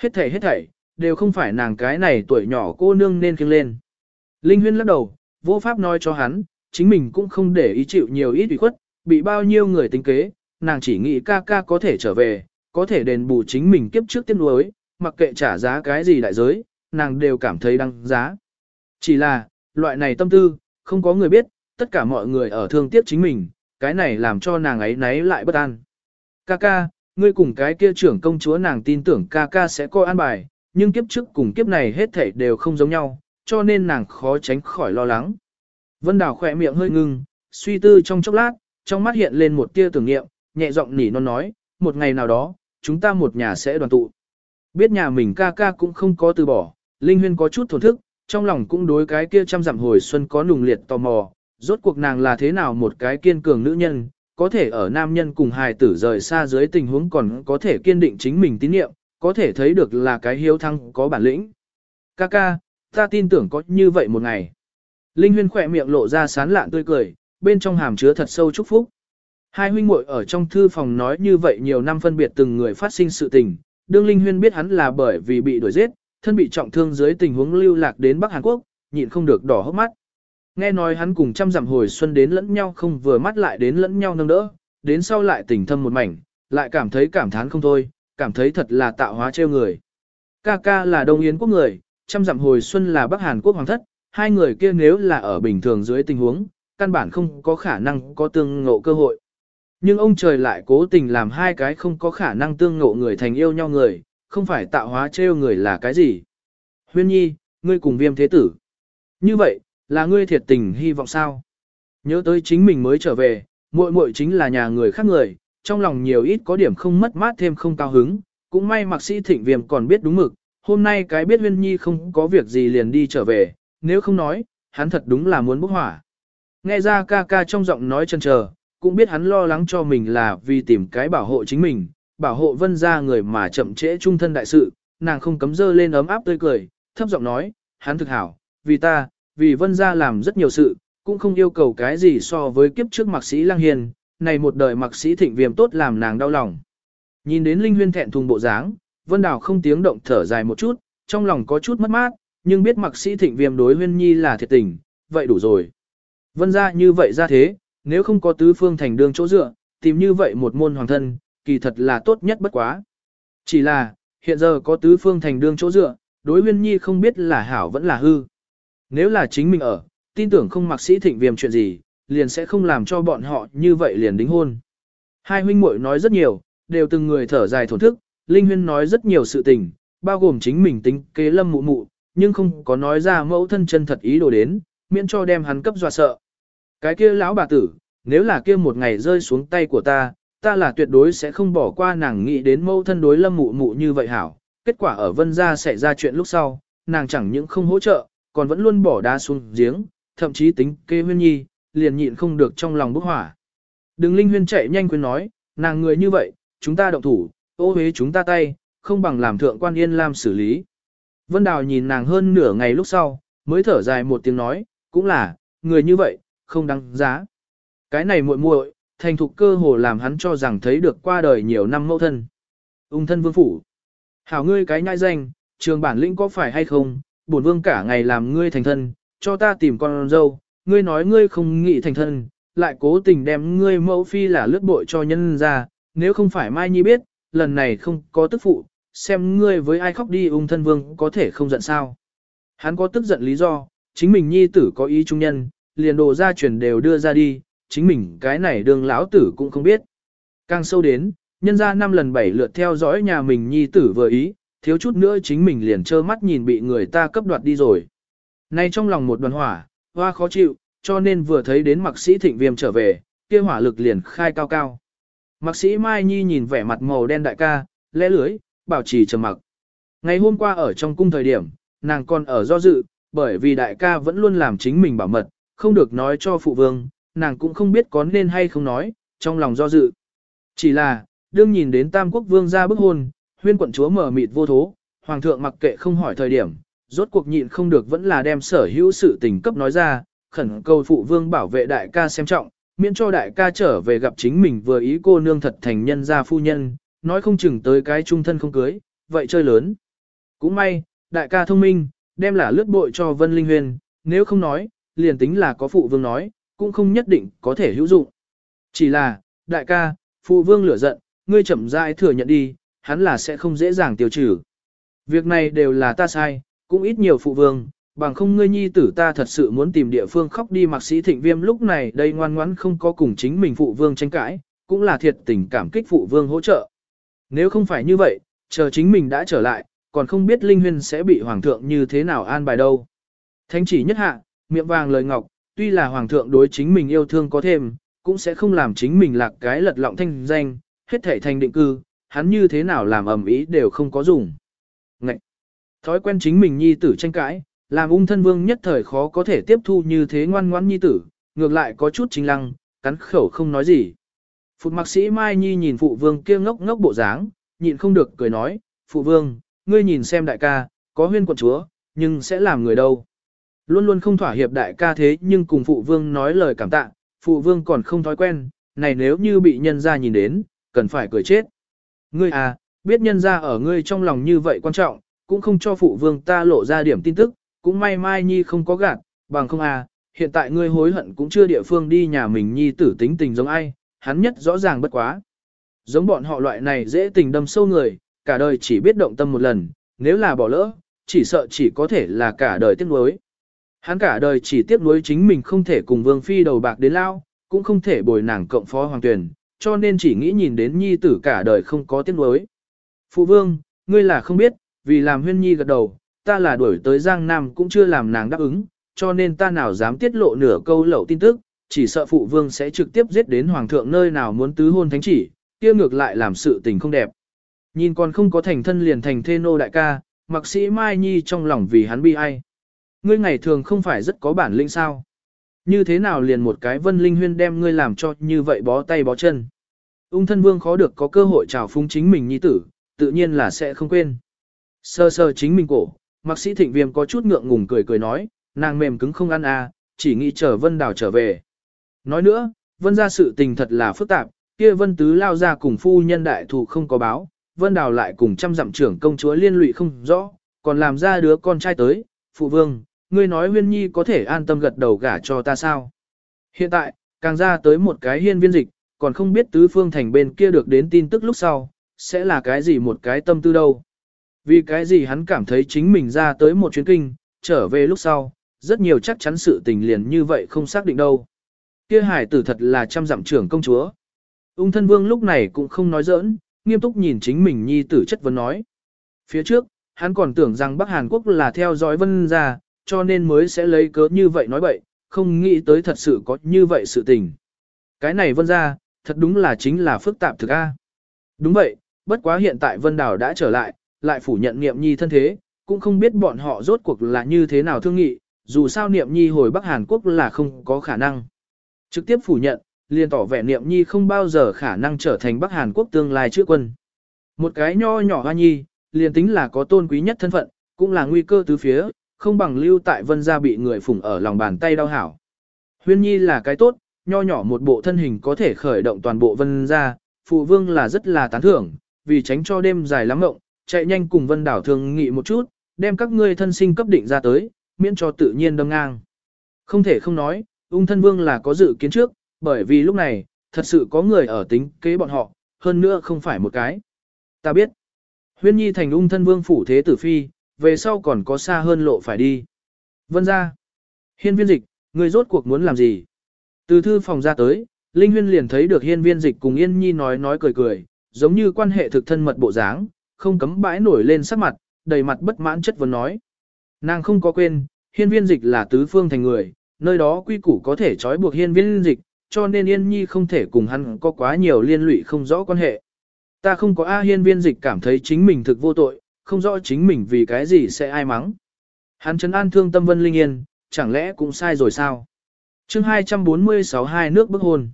Hết thảy hết thảy, đều không phải nàng cái này tuổi nhỏ cô nương nên kiêng lên. Linh huyên lắc đầu, vô pháp nói cho hắn, chính mình cũng không để ý chịu nhiều ít ủy khuất, bị bao nhiêu người tính kế, nàng chỉ nghĩ ca ca có thể trở về, có thể đền bù chính mình kiếp trước tiên nuối, mặc kệ trả giá cái gì đại giới, nàng đều cảm thấy đăng giá. Chỉ là, loại này tâm tư, không có người biết, tất cả mọi người ở thương tiếc chính mình, cái này làm cho nàng ấy náy lại bất an. Ca ca, ngươi cùng cái kia trưởng công chúa nàng tin tưởng ca ca sẽ coi an bài, nhưng kiếp trước cùng kiếp này hết thảy đều không giống nhau, cho nên nàng khó tránh khỏi lo lắng. Vân Đào khỏe miệng hơi ngưng, suy tư trong chốc lát, trong mắt hiện lên một tia tưởng niệm, nhẹ giọng nỉ non nói, một ngày nào đó, chúng ta một nhà sẽ đoàn tụ. Biết nhà mình ca ca cũng không có từ bỏ, Linh Huyên có chút thổn thức, trong lòng cũng đối cái kia trăm dặm hồi xuân có nùng liệt tò mò, rốt cuộc nàng là thế nào một cái kiên cường nữ nhân, có thể ở nam nhân cùng hài tử rời xa dưới tình huống còn có thể kiên định chính mình tín nhiệm, có thể thấy được là cái hiếu thăng có bản lĩnh. Ca ca, ta tin tưởng có như vậy một ngày. Linh Huyên khỏe miệng lộ ra sán lạn tươi cười, bên trong hàm chứa thật sâu chúc phúc. Hai huynh muội ở trong thư phòng nói như vậy nhiều năm phân biệt từng người phát sinh sự tình, đương Linh Huyên biết hắn là bởi vì bị đuổi giết, thân bị trọng thương dưới tình huống lưu lạc đến Bắc Hàn Quốc, nhịn không được đỏ hốc mắt. Nghe nói hắn cùng trăm dặm hồi xuân đến lẫn nhau không vừa mắt lại đến lẫn nhau nâng đỡ, đến sau lại tình thâm một mảnh, lại cảm thấy cảm thán không thôi, cảm thấy thật là tạo hóa trêu người. ca ca là Đông Yến quốc người, trăm dặm hồi xuân là Bắc Hàn quốc hoàng thất, hai người kia nếu là ở bình thường dưới tình huống, căn bản không có khả năng có tương ngộ cơ hội. Nhưng ông trời lại cố tình làm hai cái không có khả năng tương ngộ người thành yêu nhau người, không phải tạo hóa trêu người là cái gì. Huyên nhi, ngươi cùng viêm thế tử. Như vậy, là ngươi thiệt tình hy vọng sao? Nhớ tới chính mình mới trở về, muội muội chính là nhà người khác người, trong lòng nhiều ít có điểm không mất mát thêm không cao hứng, cũng may mạc sĩ thịnh viêm còn biết đúng mực, hôm nay cái biết huyên nhi không có việc gì liền đi trở về, nếu không nói, hắn thật đúng là muốn bốc hỏa. Nghe ra ca ca trong giọng nói chân chờ, cũng biết hắn lo lắng cho mình là vì tìm cái bảo hộ chính mình, bảo hộ vân ra người mà chậm trễ trung thân đại sự, nàng không cấm dơ lên ấm áp tươi cười, thấp giọng nói, hắn thực hảo, vì ta, vì vân ra làm rất nhiều sự, cũng không yêu cầu cái gì so với kiếp trước mạc sĩ lang hiền, này một đời mạc sĩ thịnh viêm tốt làm nàng đau lòng. Nhìn đến linh huyên thẹn thùng bộ dáng, vân đào không tiếng động thở dài một chút, trong lòng có chút mất mát, nhưng biết Mặc sĩ thịnh viêm đối huyên nhi là thiệt tình, vậy đủ rồi. Vân ra như vậy ra thế, nếu không có tứ phương thành đương chỗ dựa, tìm như vậy một môn hoàng thân, kỳ thật là tốt nhất bất quá. Chỉ là, hiện giờ có tứ phương thành đương chỗ dựa, đối huyên nhi không biết là hảo vẫn là hư. Nếu là chính mình ở, tin tưởng không mặc sĩ thịnh viêm chuyện gì, liền sẽ không làm cho bọn họ như vậy liền đính hôn. Hai huynh muội nói rất nhiều, đều từng người thở dài thổn thức, Linh Huyên nói rất nhiều sự tình, bao gồm chính mình tính kế lâm mụ mụ, nhưng không có nói ra mẫu thân chân thật ý đồ đến, miễn cho đem hắn cấp dọa sợ. Cái kia lão bà tử, nếu là kia một ngày rơi xuống tay của ta, ta là tuyệt đối sẽ không bỏ qua nàng nghĩ đến mẫu thân đối lâm mụ mụ như vậy hảo. Kết quả ở vân gia xảy ra chuyện lúc sau, nàng chẳng những không hỗ trợ, còn vẫn luôn bỏ đá xuống giếng, thậm chí tính kê huyên nhi, liền nhịn không được trong lòng bốc hỏa. Đừng linh huyên chạy nhanh quên nói, nàng người như vậy, chúng ta động thủ, ô hế chúng ta tay, không bằng làm thượng quan yên làm xử lý. Vân Đào nhìn nàng hơn nửa ngày lúc sau, mới thở dài một tiếng nói, cũng là, người như vậy, không đáng giá. Cái này muội muội, thành thục cơ hồ làm hắn cho rằng thấy được qua đời nhiều năm mẫu thân. Ung thân vương phủ. Hảo ngươi cái nhai danh, trường bản lĩnh có phải hay không, bổn vương cả ngày làm ngươi thành thân, cho ta tìm con dâu, ngươi nói ngươi không nghĩ thành thân, lại cố tình đem ngươi mẫu phi là lướt bội cho nhân ra, nếu không phải Mai Nhi biết, lần này không có tức phụ, xem ngươi với ai khóc đi ung thân vương có thể không giận sao. Hắn có tức giận lý do, chính mình Nhi tử có ý trung nhân, liền đồ ra truyền đều đưa ra đi, chính mình cái này đường lão tử cũng không biết. Càng sâu đến, nhân ra năm lần bảy lượt theo dõi nhà mình Nhi tử vừa ý, thiếu chút nữa chính mình liền trơ mắt nhìn bị người ta cấp đoạt đi rồi. Nay trong lòng một đoàn hỏa, hoa khó chịu, cho nên vừa thấy đến mặc sĩ thịnh viêm trở về, kia hỏa lực liền khai cao cao. Mặc sĩ Mai Nhi nhìn vẻ mặt màu đen đại ca, lẽ lưới, bảo trì trầm mặc. Ngày hôm qua ở trong cung thời điểm, nàng còn ở do dự, bởi vì đại ca vẫn luôn làm chính mình bảo mật, không được nói cho phụ vương, nàng cũng không biết có nên hay không nói, trong lòng do dự. Chỉ là, đương nhìn đến Tam Quốc Vương ra bức hôn, huyên quận chúa mở mịt vô thố, hoàng thượng mặc kệ không hỏi thời điểm, rốt cuộc nhịn không được vẫn là đem sở hữu sự tình cấp nói ra, khẩn cầu phụ vương bảo vệ đại ca xem trọng, miễn cho đại ca trở về gặp chính mình vừa ý cô nương thật thành nhân gia phu nhân, nói không chừng tới cái trung thân không cưới, vậy chơi lớn. Cũng may, đại ca thông minh, đem là lướt bội cho Vân Linh Huyền, nếu không nói, liền tính là có phụ vương nói, cũng không nhất định có thể hữu dụng. Chỉ là, đại ca, phụ vương lửa giận, ngươi chậm rãi thừa nhận đi, hắn là sẽ không dễ dàng tiêu trừ. Việc này đều là ta sai, cũng ít nhiều phụ vương, bằng không ngươi nhi tử ta thật sự muốn tìm địa phương khóc đi mặc sĩ thịnh viêm lúc này đây ngoan ngoãn không có cùng chính mình phụ vương tranh cãi, cũng là thiệt tình cảm kích phụ vương hỗ trợ. Nếu không phải như vậy, chờ chính mình đã trở lại, còn không biết Linh Huyên sẽ bị Hoàng thượng như thế nào an bài đâu. Thánh chỉ nhất hạ, miệng vàng lời ngọc, tuy là Hoàng thượng đối chính mình yêu thương có thêm, cũng sẽ không làm chính mình lạc cái lật lọng thanh danh, hết thể thành định cư, hắn như thế nào làm ẩm ý đều không có dùng. Ngậy! Thói quen chính mình nhi tử tranh cãi, làm ung thân vương nhất thời khó có thể tiếp thu như thế ngoan ngoãn nhi tử, ngược lại có chút chính lăng, cắn khẩu không nói gì. Phụt mạc sĩ Mai Nhi nhìn phụ vương kia ngốc ngốc bộ dáng, nhịn không được cười nói, phụ vương, ngươi nhìn xem đại ca, có huyên quận chúa, nhưng sẽ làm người đâu. Luôn luôn không thỏa hiệp đại ca thế nhưng cùng phụ vương nói lời cảm tạ, phụ vương còn không thói quen, này nếu như bị nhân ra nhìn đến, cần phải cười chết. Ngươi à, biết nhân ra ở ngươi trong lòng như vậy quan trọng, cũng không cho phụ vương ta lộ ra điểm tin tức, cũng may Mai Nhi không có gạt, bằng không à, hiện tại ngươi hối hận cũng chưa địa phương đi nhà mình Nhi tử tính tình giống ai, hắn nhất rõ ràng bất quá. Giống bọn họ loại này dễ tình đâm sâu người, cả đời chỉ biết động tâm một lần, nếu là bỏ lỡ, chỉ sợ chỉ có thể là cả đời tiếc nuối. Hắn cả đời chỉ tiếc nuối chính mình không thể cùng Vương Phi đầu bạc đến lao, cũng không thể bồi nàng cộng phó hoàng tuyển, cho nên chỉ nghĩ nhìn đến nhi tử cả đời không có tiếc nuối. Phụ vương, ngươi là không biết, vì làm huyên nhi gật đầu, ta là đuổi tới Giang Nam cũng chưa làm nàng đáp ứng, cho nên ta nào dám tiết lộ nửa câu lậu tin tức, chỉ sợ phụ vương sẽ trực tiếp giết đến hoàng thượng nơi nào muốn tứ hôn thánh chỉ, kia ngược lại làm sự tình không đẹp. Nhìn còn không có thành thân liền thành thê nô đại ca, mặc sĩ Mai Nhi trong lòng vì hắn bi ai. Ngươi ngày thường không phải rất có bản lĩnh sao. Như thế nào liền một cái vân linh huyên đem ngươi làm cho như vậy bó tay bó chân. Ung thân vương khó được có cơ hội trào phúng chính mình nhi tử, tự nhiên là sẽ không quên. Sơ sơ chính mình cổ, mặc sĩ thịnh viêm có chút ngượng ngùng cười cười nói, nàng mềm cứng không ăn à, chỉ nghĩ chờ vân đào trở về. Nói nữa, vân ra sự tình thật là phức tạp, kia vân tứ lao ra cùng phu nhân đại thù không có báo, vân đào lại cùng trăm dặm trưởng công chúa liên lụy không rõ, còn làm ra đứa con trai tới, phụ vương, ngươi nói huyên nhi có thể an tâm gật đầu gả cho ta sao. Hiện tại, càng ra tới một cái hiên viên dịch, còn không biết tứ phương thành bên kia được đến tin tức lúc sau, sẽ là cái gì một cái tâm tư đâu. Vì cái gì hắn cảm thấy chính mình ra tới một chuyến kinh, trở về lúc sau, rất nhiều chắc chắn sự tình liền như vậy không xác định đâu. Kia hải tử thật là trăm dặm trưởng công chúa. Ung thân vương lúc này cũng không nói giỡn, nghiêm túc nhìn chính mình nhi tử chất vấn nói. Phía trước, hắn còn tưởng rằng Bắc Hàn Quốc là theo dõi vân ra, cho nên mới sẽ lấy cớ như vậy nói bậy, không nghĩ tới thật sự có như vậy sự tình. Cái này vân ra, thật đúng là chính là phức tạp thực a. Đúng vậy, bất quá hiện tại vân đảo đã trở lại, lại phủ nhận niệm nhi thân thế, cũng không biết bọn họ rốt cuộc là như thế nào thương nghị, dù sao niệm nhi hồi Bắc Hàn Quốc là không có khả năng. Trực tiếp phủ nhận, liền tỏ vẻ niệm nhi không bao giờ khả năng trở thành Bắc Hàn Quốc tương lai chữa quân. Một cái nho nhỏ hoa nhi, liền tính là có tôn quý nhất thân phận, cũng là nguy cơ tứ phía, không bằng lưu tại vân gia bị người phủng ở lòng bàn tay đau hảo. Huyên nhi là cái tốt, nho nhỏ một bộ thân hình có thể khởi động toàn bộ vân gia, phụ vương là rất là tán thưởng, vì tránh cho đêm dài lắm mộng, chạy nhanh cùng vân đảo thương nghị một chút, đem các ngươi thân sinh cấp định ra tới, miễn cho tự nhiên đâm ngang. Không thể không nói, ung thân vương là có dự kiến trước, bởi vì lúc này, thật sự có người ở tính kế bọn họ, hơn nữa không phải một cái. Ta biết, huyên nhi thành ung thân vương phủ thế tử phi, về sau còn có xa hơn lộ phải đi. Vân ra, hiên viên dịch, người rốt cuộc muốn làm gì? Từ thư phòng ra tới, Linh Huyên liền thấy được hiên viên dịch cùng Yên Nhi nói nói cười cười, giống như quan hệ thực thân mật bộ dáng, không cấm bãi nổi lên sắc mặt, đầy mặt bất mãn chất vấn nói. Nàng không có quên, hiên viên dịch là tứ phương thành người, nơi đó quy củ có thể trói buộc hiên viên dịch, cho nên Yên Nhi không thể cùng hắn có quá nhiều liên lụy không rõ quan hệ. Ta không có A hiên viên dịch cảm thấy chính mình thực vô tội, không rõ chính mình vì cái gì sẽ ai mắng. Hắn chấn an thương tâm vân linh yên, chẳng lẽ cũng sai rồi sao? chương 246 hai nước bức hôn.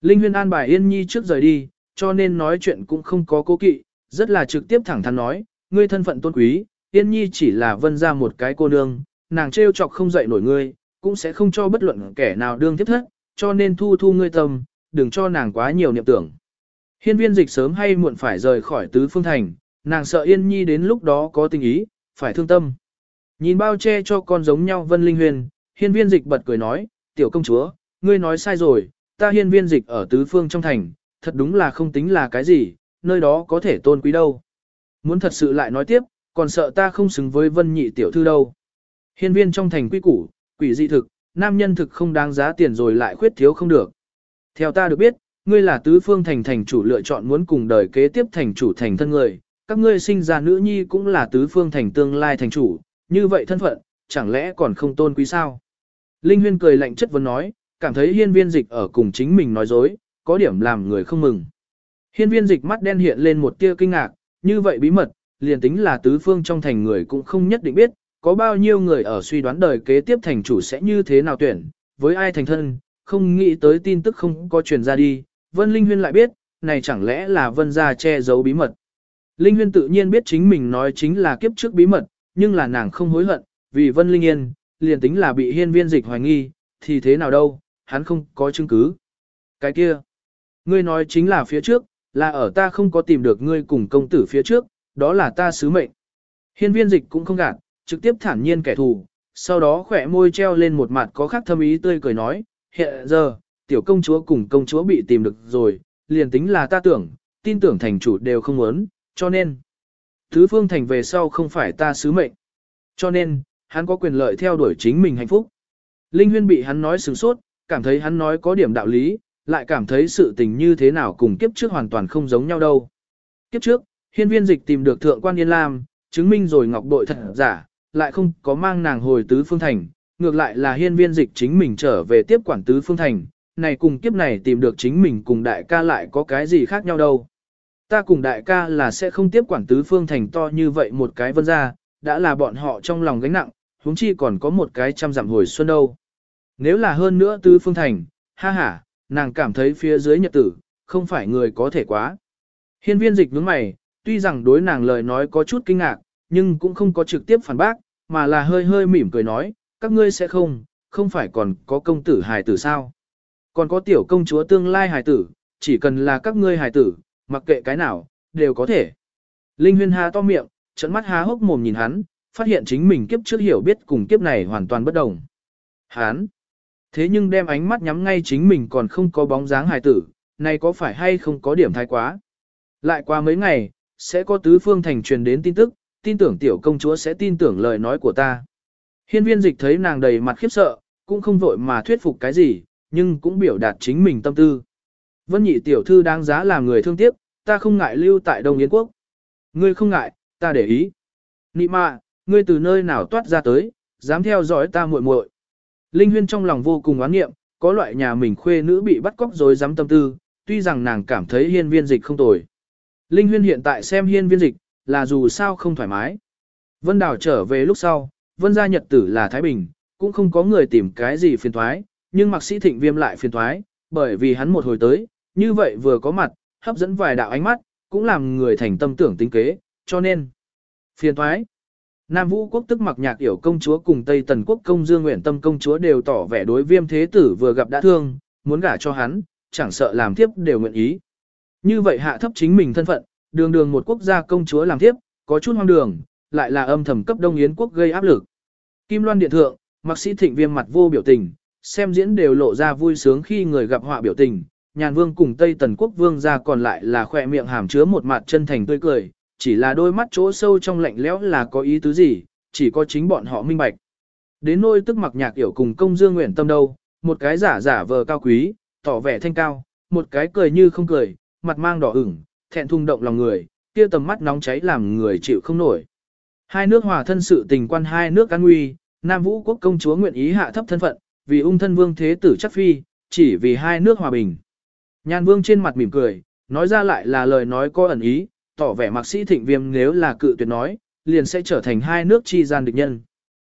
Linh huyên an bài Yên Nhi trước rời đi, cho nên nói chuyện cũng không có cố kỵ, rất là trực tiếp thẳng thắn nói, ngươi thân phận tôn quý, Yên Nhi chỉ là vân ra một cái cô nương, nàng trêu chọc không dậy nổi ngươi, cũng sẽ không cho bất luận kẻ nào đương tiếp thất, cho nên thu thu ngươi tâm, đừng cho nàng quá nhiều niệm tưởng. Hiên viên dịch sớm hay muộn phải rời khỏi tứ phương thành, nàng sợ Yên Nhi đến lúc đó có tình ý, phải thương tâm. Nhìn bao che cho con giống nhau Vân Linh Huyền, hiên viên dịch bật cười nói, tiểu công chúa, ngươi nói sai rồi, ta hiên viên dịch ở tứ phương trong thành, thật đúng là không tính là cái gì, nơi đó có thể tôn quý đâu. Muốn thật sự lại nói tiếp, còn sợ ta không xứng với vân nhị tiểu thư đâu. Hiên viên trong thành quy củ, quỷ dị thực, nam nhân thực không đáng giá tiền rồi lại khuyết thiếu không được. Theo ta được biết, ngươi là tứ phương thành thành chủ lựa chọn muốn cùng đời kế tiếp thành chủ thành thân người, các ngươi sinh ra nữ nhi cũng là tứ phương thành tương lai thành chủ, như vậy thân phận, chẳng lẽ còn không tôn quý sao? Linh Huyên cười lạnh chất vấn nói, cảm thấy hiên viên dịch ở cùng chính mình nói dối, có điểm làm người không mừng. Hiên viên dịch mắt đen hiện lên một tia kinh ngạc, như vậy bí mật, liền tính là tứ phương trong thành người cũng không nhất định biết, có bao nhiêu người ở suy đoán đời kế tiếp thành chủ sẽ như thế nào tuyển, với ai thành thân, không nghĩ tới tin tức không có truyền ra đi, Vân Linh Huyên lại biết, này chẳng lẽ là Vân gia che giấu bí mật. Linh Huyên tự nhiên biết chính mình nói chính là kiếp trước bí mật, nhưng là nàng không hối hận, vì Vân Linh Yên, liền tính là bị hiên viên dịch hoài nghi, thì thế nào đâu, hắn không có chứng cứ. Cái kia, ngươi nói chính là phía trước, là ở ta không có tìm được ngươi cùng công tử phía trước, đó là ta sứ mệnh. Hiên viên dịch cũng không gạt, trực tiếp thản nhiên kẻ thù, sau đó khỏe môi treo lên một mặt có khác thâm ý tươi cười nói, hiện giờ, tiểu công chúa cùng công chúa bị tìm được rồi, liền tính là ta tưởng, tin tưởng thành chủ đều không muốn, cho nên. thứ phương thành về sau không phải ta sứ mệnh. Cho nên, hắn có quyền lợi theo đuổi chính mình hạnh phúc. Linh Huyên bị hắn nói sừng sốt, cảm thấy hắn nói có điểm đạo lý, lại cảm thấy sự tình như thế nào cùng kiếp trước hoàn toàn không giống nhau đâu. Kiếp trước, hiên viên dịch tìm được thượng quan Yên Lam, chứng minh rồi ngọc bội thật giả, lại không có mang nàng hồi tứ phương thành, ngược lại là hiên viên dịch chính mình trở về tiếp quản tứ phương thành, này cùng kiếp này tìm được chính mình cùng đại ca lại có cái gì khác nhau đâu. Ta cùng đại ca là sẽ không tiếp quản tứ phương thành to như vậy một cái vân ra, đã là bọn họ trong lòng gánh nặng, huống chi còn có một cái trăm giảm hồi xuân đâu. Nếu là hơn nữa tứ phương thành, ha ha, nàng cảm thấy phía dưới nhật tử, không phải người có thể quá. Hiên viên dịch nhướng mày, tuy rằng đối nàng lời nói có chút kinh ngạc, nhưng cũng không có trực tiếp phản bác, mà là hơi hơi mỉm cười nói, các ngươi sẽ không, không phải còn có công tử hài tử sao. Còn có tiểu công chúa tương lai hài tử, chỉ cần là các ngươi hài tử, mặc kệ cái nào, đều có thể. Linh huyên há to miệng, trận mắt há hốc mồm nhìn hắn, phát hiện chính mình kiếp trước hiểu biết cùng kiếp này hoàn toàn bất đồng. Hắn, thế nhưng đem ánh mắt nhắm ngay chính mình còn không có bóng dáng hài tử, này có phải hay không có điểm thái quá. Lại qua mấy ngày, sẽ có tứ phương thành truyền đến tin tức, tin tưởng tiểu công chúa sẽ tin tưởng lời nói của ta. Hiên viên dịch thấy nàng đầy mặt khiếp sợ, cũng không vội mà thuyết phục cái gì, nhưng cũng biểu đạt chính mình tâm tư. Vân nhị tiểu thư đáng giá làm người thương tiếc, ta không ngại lưu tại Đông Yến Quốc. Ngươi không ngại, ta để ý. Nị mạ, ngươi từ nơi nào toát ra tới, dám theo dõi ta muội muội. Linh Huyên trong lòng vô cùng oán nghiệm, có loại nhà mình khuê nữ bị bắt cóc rồi dám tâm tư, tuy rằng nàng cảm thấy hiên viên dịch không tồi. Linh Huyên hiện tại xem hiên viên dịch, là dù sao không thoải mái. Vân Đào trở về lúc sau, Vân gia nhật tử là Thái Bình, cũng không có người tìm cái gì phiền thoái, nhưng mạc sĩ thịnh viêm lại phiền thoái, bởi vì hắn một hồi tới, như vậy vừa có mặt, hấp dẫn vài đạo ánh mắt, cũng làm người thành tâm tưởng tính kế, cho nên, phiền thoái. Nam Vũ quốc tức mặc nhạc yểu công chúa cùng Tây Tần quốc công dương nguyện tâm công chúa đều tỏ vẻ đối viêm thế tử vừa gặp đã thương, muốn gả cho hắn, chẳng sợ làm thiếp đều nguyện ý. Như vậy hạ thấp chính mình thân phận, đường đường một quốc gia công chúa làm thiếp, có chút hoang đường, lại là âm thầm cấp Đông Yến quốc gây áp lực. Kim Loan điện thượng, Mạc Sĩ Thịnh Viêm mặt vô biểu tình, xem diễn đều lộ ra vui sướng khi người gặp họa biểu tình, Nhàn Vương cùng Tây Tần quốc vương ra còn lại là khỏe miệng hàm chứa một mặt chân thành tươi cười, chỉ là đôi mắt chỗ sâu trong lạnh lẽo là có ý tứ gì, chỉ có chính bọn họ minh bạch. Đến nôi tức mặc nhạc hiểu cùng công dương nguyện tâm đâu, một cái giả giả vờ cao quý, tỏ vẻ thanh cao, một cái cười như không cười, mặt mang đỏ ửng, thẹn thùng động lòng người, kia tầm mắt nóng cháy làm người chịu không nổi. Hai nước hòa thân sự tình quan hai nước an nguy, Nam Vũ quốc công chúa nguyện ý hạ thấp thân phận, vì ung thân vương thế tử chắc phi, chỉ vì hai nước hòa bình. Nhan vương trên mặt mỉm cười, nói ra lại là lời nói có ẩn ý, tỏ vẻ mạc sĩ thịnh viêm nếu là cự tuyệt nói, liền sẽ trở thành hai nước chi gian địch nhân.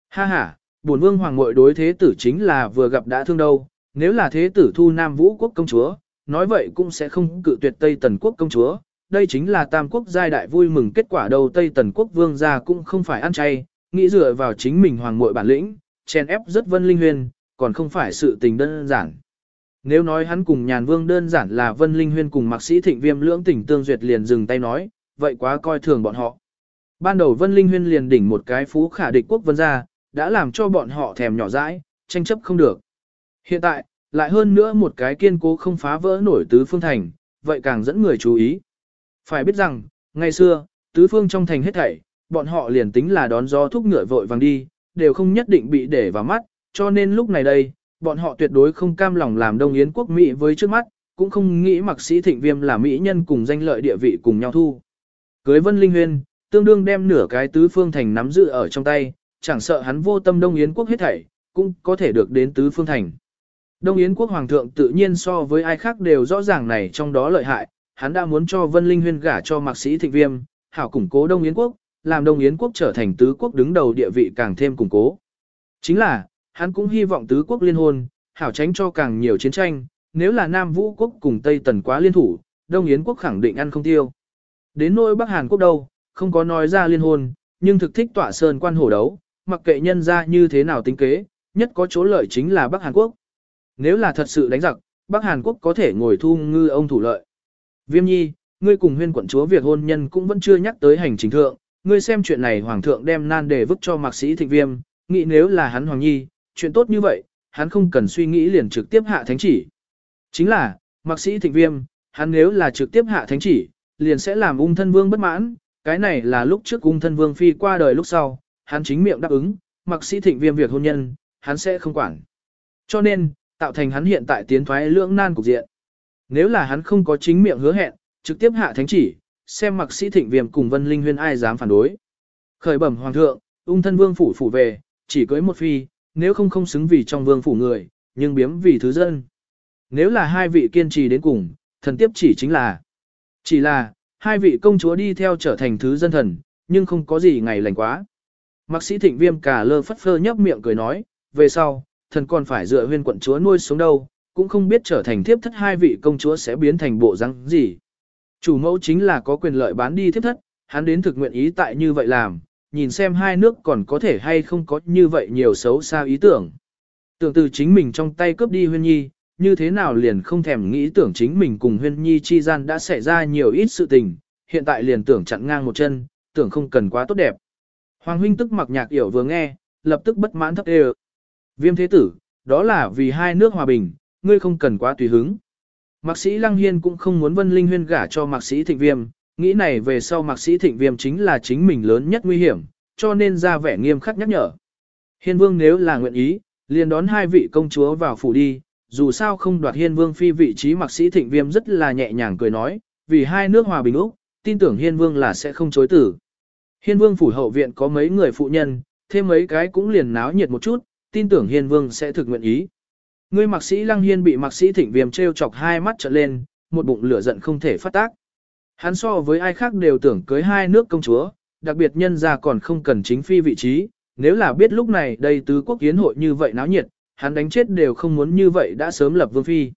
Ha ha, bổn vương hoàng muội đối thế tử chính là vừa gặp đã thương đâu, nếu là thế tử thu Nam Vũ quốc công chúa, nói vậy cũng sẽ không cự tuyệt Tây Tần quốc công chúa. Đây chính là tam quốc giai đại vui mừng kết quả đầu Tây Tần quốc vương gia cũng không phải ăn chay, nghĩ dựa vào chính mình hoàng muội bản lĩnh, chen ép rất vân linh huyền, còn không phải sự tình đơn giản. Nếu nói hắn cùng nhàn vương đơn giản là vân linh huyên cùng mạc sĩ thịnh viêm lưỡng tỉnh tương duyệt liền dừng tay nói, vậy quá coi thường bọn họ. Ban đầu vân linh huyên liền đỉnh một cái phú khả địch quốc vân gia, đã làm cho bọn họ thèm nhỏ dãi, tranh chấp không được. Hiện tại, lại hơn nữa một cái kiên cố không phá vỡ nổi tứ phương thành, vậy càng dẫn người chú ý. Phải biết rằng, ngày xưa, tứ phương trong thành hết thảy, bọn họ liền tính là đón gió thúc ngựa vội vàng đi, đều không nhất định bị để vào mắt, cho nên lúc này đây, bọn họ tuyệt đối không cam lòng làm Đông Yến quốc Mỹ với trước mắt, cũng không nghĩ mặc sĩ thịnh viêm là Mỹ nhân cùng danh lợi địa vị cùng nhau thu. Cưới Vân Linh Huyên, tương đương đem nửa cái tứ phương thành nắm giữ ở trong tay, chẳng sợ hắn vô tâm Đông Yến quốc hết thảy, cũng có thể được đến tứ phương thành. Đông Yến quốc hoàng thượng tự nhiên so với ai khác đều rõ ràng này trong đó lợi hại, hắn đã muốn cho Vân Linh Huyên gả cho mạc sĩ thịnh viêm, hảo củng cố Đông Yến quốc, làm Đông Yến quốc trở thành tứ quốc đứng đầu địa vị càng thêm củng cố. Chính là, hắn cũng hy vọng tứ quốc liên hôn, hảo tránh cho càng nhiều chiến tranh, nếu là Nam Vũ quốc cùng Tây Tần quá liên thủ, Đông Yến quốc khẳng định ăn không tiêu. Đến nỗi Bắc Hàn quốc đâu, không có nói ra liên hôn, nhưng thực thích tỏa sơn quan hổ đấu, mặc kệ nhân ra như thế nào tính kế, nhất có chỗ lợi chính là Bắc Hàn quốc. Nếu là thật sự đánh giặc, Bắc Hàn Quốc có thể ngồi thu ngư ông thủ lợi. Viêm nhi, ngươi cùng huyên quận chúa việc hôn nhân cũng vẫn chưa nhắc tới hành trình thượng, ngươi xem chuyện này hoàng thượng đem nan đề vứt cho mạc sĩ thịnh viêm, nghĩ nếu là hắn hoàng nhi, chuyện tốt như vậy, hắn không cần suy nghĩ liền trực tiếp hạ thánh chỉ. Chính là, mạc sĩ thịnh viêm, hắn nếu là trực tiếp hạ thánh chỉ, liền sẽ làm ung thân vương bất mãn, Cái này là lúc trước ung thân vương phi qua đời lúc sau, hắn chính miệng đáp ứng, mặc sĩ thịnh viêm việc hôn nhân, hắn sẽ không quản. Cho nên, tạo thành hắn hiện tại tiến thoái lưỡng nan cục diện. Nếu là hắn không có chính miệng hứa hẹn, trực tiếp hạ thánh chỉ, xem mặc sĩ thịnh viêm cùng vân linh huyên ai dám phản đối. Khởi bẩm hoàng thượng, ung thân vương phủ phủ về, chỉ cưới một phi, nếu không không xứng vì trong vương phủ người, nhưng biếm vì thứ dân. Nếu là hai vị kiên trì đến cùng, thần tiếp chỉ chính là, chỉ là, hai vị công chúa đi theo trở thành thứ dân thần, nhưng không có gì ngày lành quá. Mạc sĩ thịnh viêm cả lơ phất phơ nhấp miệng cười nói, về sau, thần còn phải dựa huyên quận chúa nuôi sống đâu, cũng không biết trở thành thiếp thất hai vị công chúa sẽ biến thành bộ răng gì. Chủ mẫu chính là có quyền lợi bán đi thiếp thất, hắn đến thực nguyện ý tại như vậy làm, nhìn xem hai nước còn có thể hay không có như vậy nhiều xấu xa ý tưởng. Tưởng từ chính mình trong tay cướp đi huyên nhi, như thế nào liền không thèm nghĩ tưởng chính mình cùng huyên nhi chi gian đã xảy ra nhiều ít sự tình, hiện tại liền tưởng chặn ngang một chân, tưởng không cần quá tốt đẹp. Hoàng huynh tức mặc nhạc yểu vừa nghe, lập tức bất mãn thấp đều. Viêm thế tử, đó là vì hai nước hòa bình, ngươi không cần quá tùy hứng. Mạc sĩ Lăng Hiên cũng không muốn Vân Linh Huyên gả cho mạc sĩ Thịnh Viêm, nghĩ này về sau mạc sĩ Thịnh Viêm chính là chính mình lớn nhất nguy hiểm, cho nên ra vẻ nghiêm khắc nhắc nhở. Hiên Vương nếu là nguyện ý, liền đón hai vị công chúa vào phủ đi, dù sao không đoạt Hiên Vương phi vị trí mạc sĩ Thịnh Viêm rất là nhẹ nhàng cười nói, vì hai nước hòa bình Úc, tin tưởng Hiên Vương là sẽ không chối tử. Hiên Vương phủ hậu viện có mấy người phụ nhân, thêm mấy cái cũng liền náo nhiệt một chút, tin tưởng Hiên Vương sẽ thực nguyện ý. Ngươi mạc sĩ Lăng Hiên bị mạc sĩ Thịnh Viêm treo chọc hai mắt trợn lên, một bụng lửa giận không thể phát tác. Hắn so với ai khác đều tưởng cưới hai nước công chúa, đặc biệt nhân ra còn không cần chính phi vị trí, nếu là biết lúc này đây tứ quốc kiến hội như vậy náo nhiệt, hắn đánh chết đều không muốn như vậy đã sớm lập vương phi.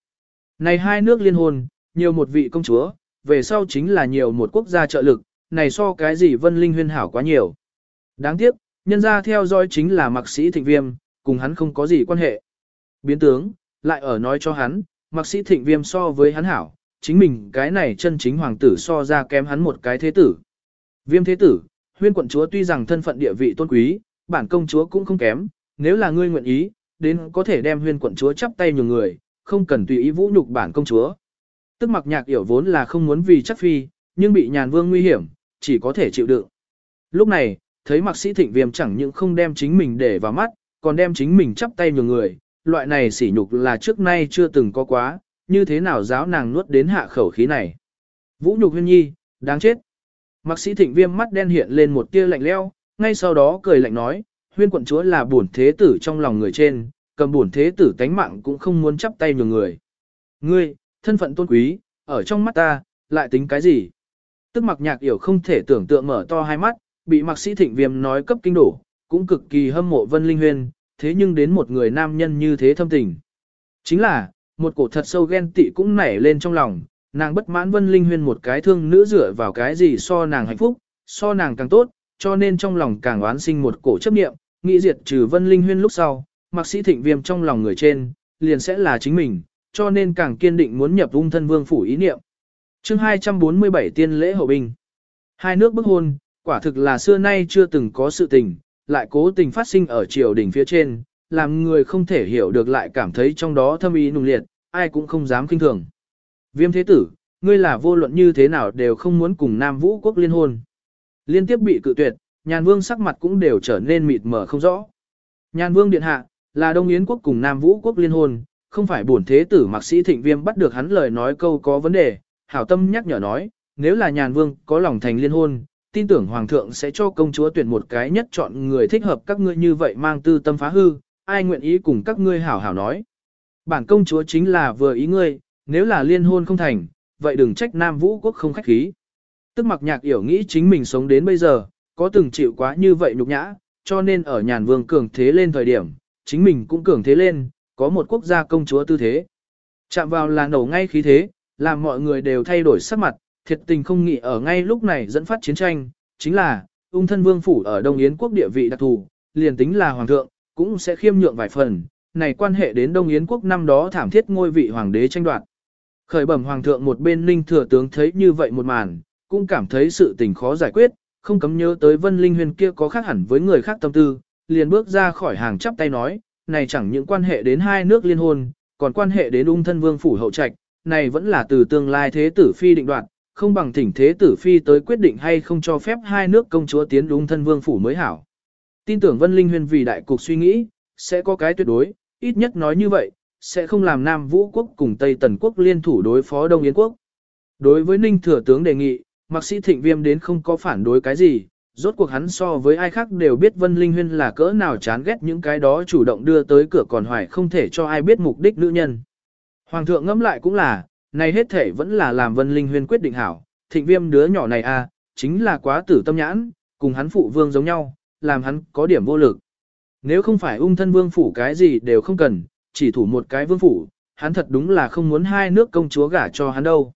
Này hai nước liên hôn, nhiều một vị công chúa, về sau chính là nhiều một quốc gia trợ lực, này so cái gì vân linh huyên hảo quá nhiều. Đáng tiếc, nhân ra theo dõi chính là mạc sĩ thịnh viêm, cùng hắn không có gì quan hệ. Biến tướng, lại ở nói cho hắn, mạc sĩ thịnh viêm so với hắn hảo, chính mình cái này chân chính hoàng tử so ra kém hắn một cái thế tử. Viêm thế tử, huyên quận chúa tuy rằng thân phận địa vị tôn quý, bản công chúa cũng không kém, nếu là ngươi nguyện ý, đến có thể đem huyên quận chúa chắp tay nhường người, không cần tùy ý vũ nhục bản công chúa. Tức mặc nhạc yểu vốn là không muốn vì chắc phi, nhưng bị nhàn vương nguy hiểm, chỉ có thể chịu đựng. Lúc này, thấy mạc sĩ thịnh viêm chẳng những không đem chính mình để vào mắt, còn đem chính mình chắp tay nhường người, loại này sỉ nhục là trước nay chưa từng có quá, như thế nào giáo nàng nuốt đến hạ khẩu khí này. Vũ nhục huyên nhi, đáng chết. Mạc sĩ thịnh viêm mắt đen hiện lên một tia lạnh leo, ngay sau đó cười lạnh nói, huyên quận chúa là bổn thế tử trong lòng người trên, cầm bổn thế tử tánh mạng cũng không muốn chắp tay nhường người. Ngươi, thân phận tôn quý, ở trong mắt ta, lại tính cái gì? Tức mặc nhạc yểu không thể tưởng tượng mở to hai mắt, bị mạc sĩ thịnh viêm nói cấp kinh đổ, cũng cực kỳ hâm mộ vân linh huyên, thế nhưng đến một người nam nhân như thế thâm tình. Chính là, một cổ thật sâu ghen tị cũng nảy lên trong lòng, nàng bất mãn vân linh huyên một cái thương nữ dựa vào cái gì so nàng hạnh phúc, so nàng càng tốt, cho nên trong lòng càng oán sinh một cổ chấp niệm, nghĩ diệt trừ vân linh huyên lúc sau, mạc sĩ thịnh viêm trong lòng người trên, liền sẽ là chính mình, cho nên càng kiên định muốn nhập ung thân vương phủ ý niệm. chương 247 tiên lễ hậu binh. Hai nước bức hôn, quả thực là xưa nay chưa từng có sự tình, lại cố tình phát sinh ở triều đỉnh phía trên, làm người không thể hiểu được lại cảm thấy trong đó thâm ý nùng liệt, ai cũng không dám kinh thường. Viêm thế tử, ngươi là vô luận như thế nào đều không muốn cùng Nam Vũ quốc liên hôn. Liên tiếp bị cự tuyệt, nhàn vương sắc mặt cũng đều trở nên mịt mờ không rõ. Nhàn vương điện hạ, là Đông Yến quốc cùng Nam Vũ quốc liên hôn, không phải bổn thế tử mạc sĩ thịnh viêm bắt được hắn lời nói câu có vấn đề, hảo tâm nhắc nhở nói, nếu là nhàn vương có lòng thành liên hôn, tin tưởng hoàng thượng sẽ cho công chúa tuyển một cái nhất chọn người thích hợp các ngươi như vậy mang tư tâm phá hư, ai nguyện ý cùng các ngươi hảo hảo nói. Bản công chúa chính là vừa ý ngươi, nếu là liên hôn không thành, vậy đừng trách Nam Vũ quốc không khách khí. Tức mặc nhạc yểu nghĩ chính mình sống đến bây giờ, có từng chịu quá như vậy nhục nhã, cho nên ở nhàn vương cường thế lên thời điểm, chính mình cũng cường thế lên, có một quốc gia công chúa tư thế. Chạm vào là nổ ngay khí thế, làm mọi người đều thay đổi sắc mặt, thiệt tình không nghĩ ở ngay lúc này dẫn phát chiến tranh, chính là, ung thân vương phủ ở Đông Yến quốc địa vị đặc thù, liền tính là hoàng thượng, cũng sẽ khiêm nhượng vài phần, này quan hệ đến Đông Yến quốc năm đó thảm thiết ngôi vị hoàng đế tranh đoạt. Khởi bẩm hoàng thượng một bên ninh thừa tướng thấy như vậy một màn, cũng cảm thấy sự tình khó giải quyết, không cấm nhớ tới vân linh huyền kia có khác hẳn với người khác tâm tư, liền bước ra khỏi hàng chắp tay nói, này chẳng những quan hệ đến hai nước liên hôn, còn quan hệ đến ung thân vương phủ hậu trạch, này vẫn là từ tương lai thế tử phi định đoạt, không bằng thỉnh thế tử phi tới quyết định hay không cho phép hai nước công chúa tiến Ung thân vương phủ mới hảo. Tin tưởng Vân Linh Huyền vì đại cục suy nghĩ, sẽ có cái tuyệt đối, ít nhất nói như vậy, sẽ không làm Nam Vũ quốc cùng Tây Tần quốc liên thủ đối phó Đông Yến quốc. Đối với Ninh Thừa Tướng đề nghị, Mạc Sĩ Thịnh Viêm đến không có phản đối cái gì, rốt cuộc hắn so với ai khác đều biết Vân Linh Huyên là cỡ nào chán ghét những cái đó chủ động đưa tới cửa còn hoài không thể cho ai biết mục đích nữ nhân. Hoàng thượng ngẫm lại cũng là, này hết thể vẫn là làm Vân Linh Huyên quyết định hảo, Thịnh Viêm đứa nhỏ này à, chính là quá tử tâm nhãn, cùng hắn phụ vương giống nhau, làm hắn có điểm vô lực. Nếu không phải ung thân vương phủ cái gì đều không cần, chỉ thủ một cái vương phủ, hắn thật đúng là không muốn hai nước công chúa gả cho hắn đâu.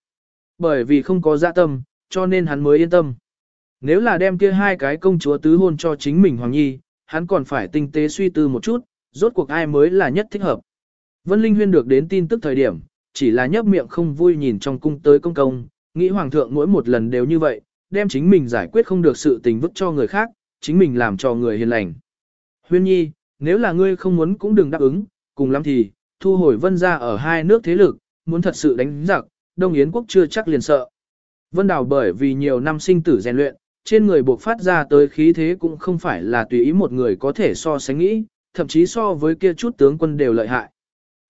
Bởi vì không có dạ tâm, cho nên hắn mới yên tâm. Nếu là đem kia hai cái công chúa tứ hôn cho chính mình Hoàng Nhi, hắn còn phải tinh tế suy tư một chút, rốt cuộc ai mới là nhất thích hợp. Vân Linh Huyên được đến tin tức thời điểm, chỉ là nhấp miệng không vui nhìn trong cung tới công công, nghĩ Hoàng thượng mỗi một lần đều như vậy, đem chính mình giải quyết không được sự tình vứt cho người khác, chính mình làm cho người hiền lành. Huyên Nhi, nếu là ngươi không muốn cũng đừng đáp ứng, cùng lắm thì, thu hồi vân ra ở hai nước thế lực, muốn thật sự đánh giặc, Đông Yến quốc chưa chắc liền sợ. Vân Đào bởi vì nhiều năm sinh tử rèn luyện, trên người buộc phát ra tới khí thế cũng không phải là tùy ý một người có thể so sánh nghĩ, thậm chí so với kia chút tướng quân đều lợi hại.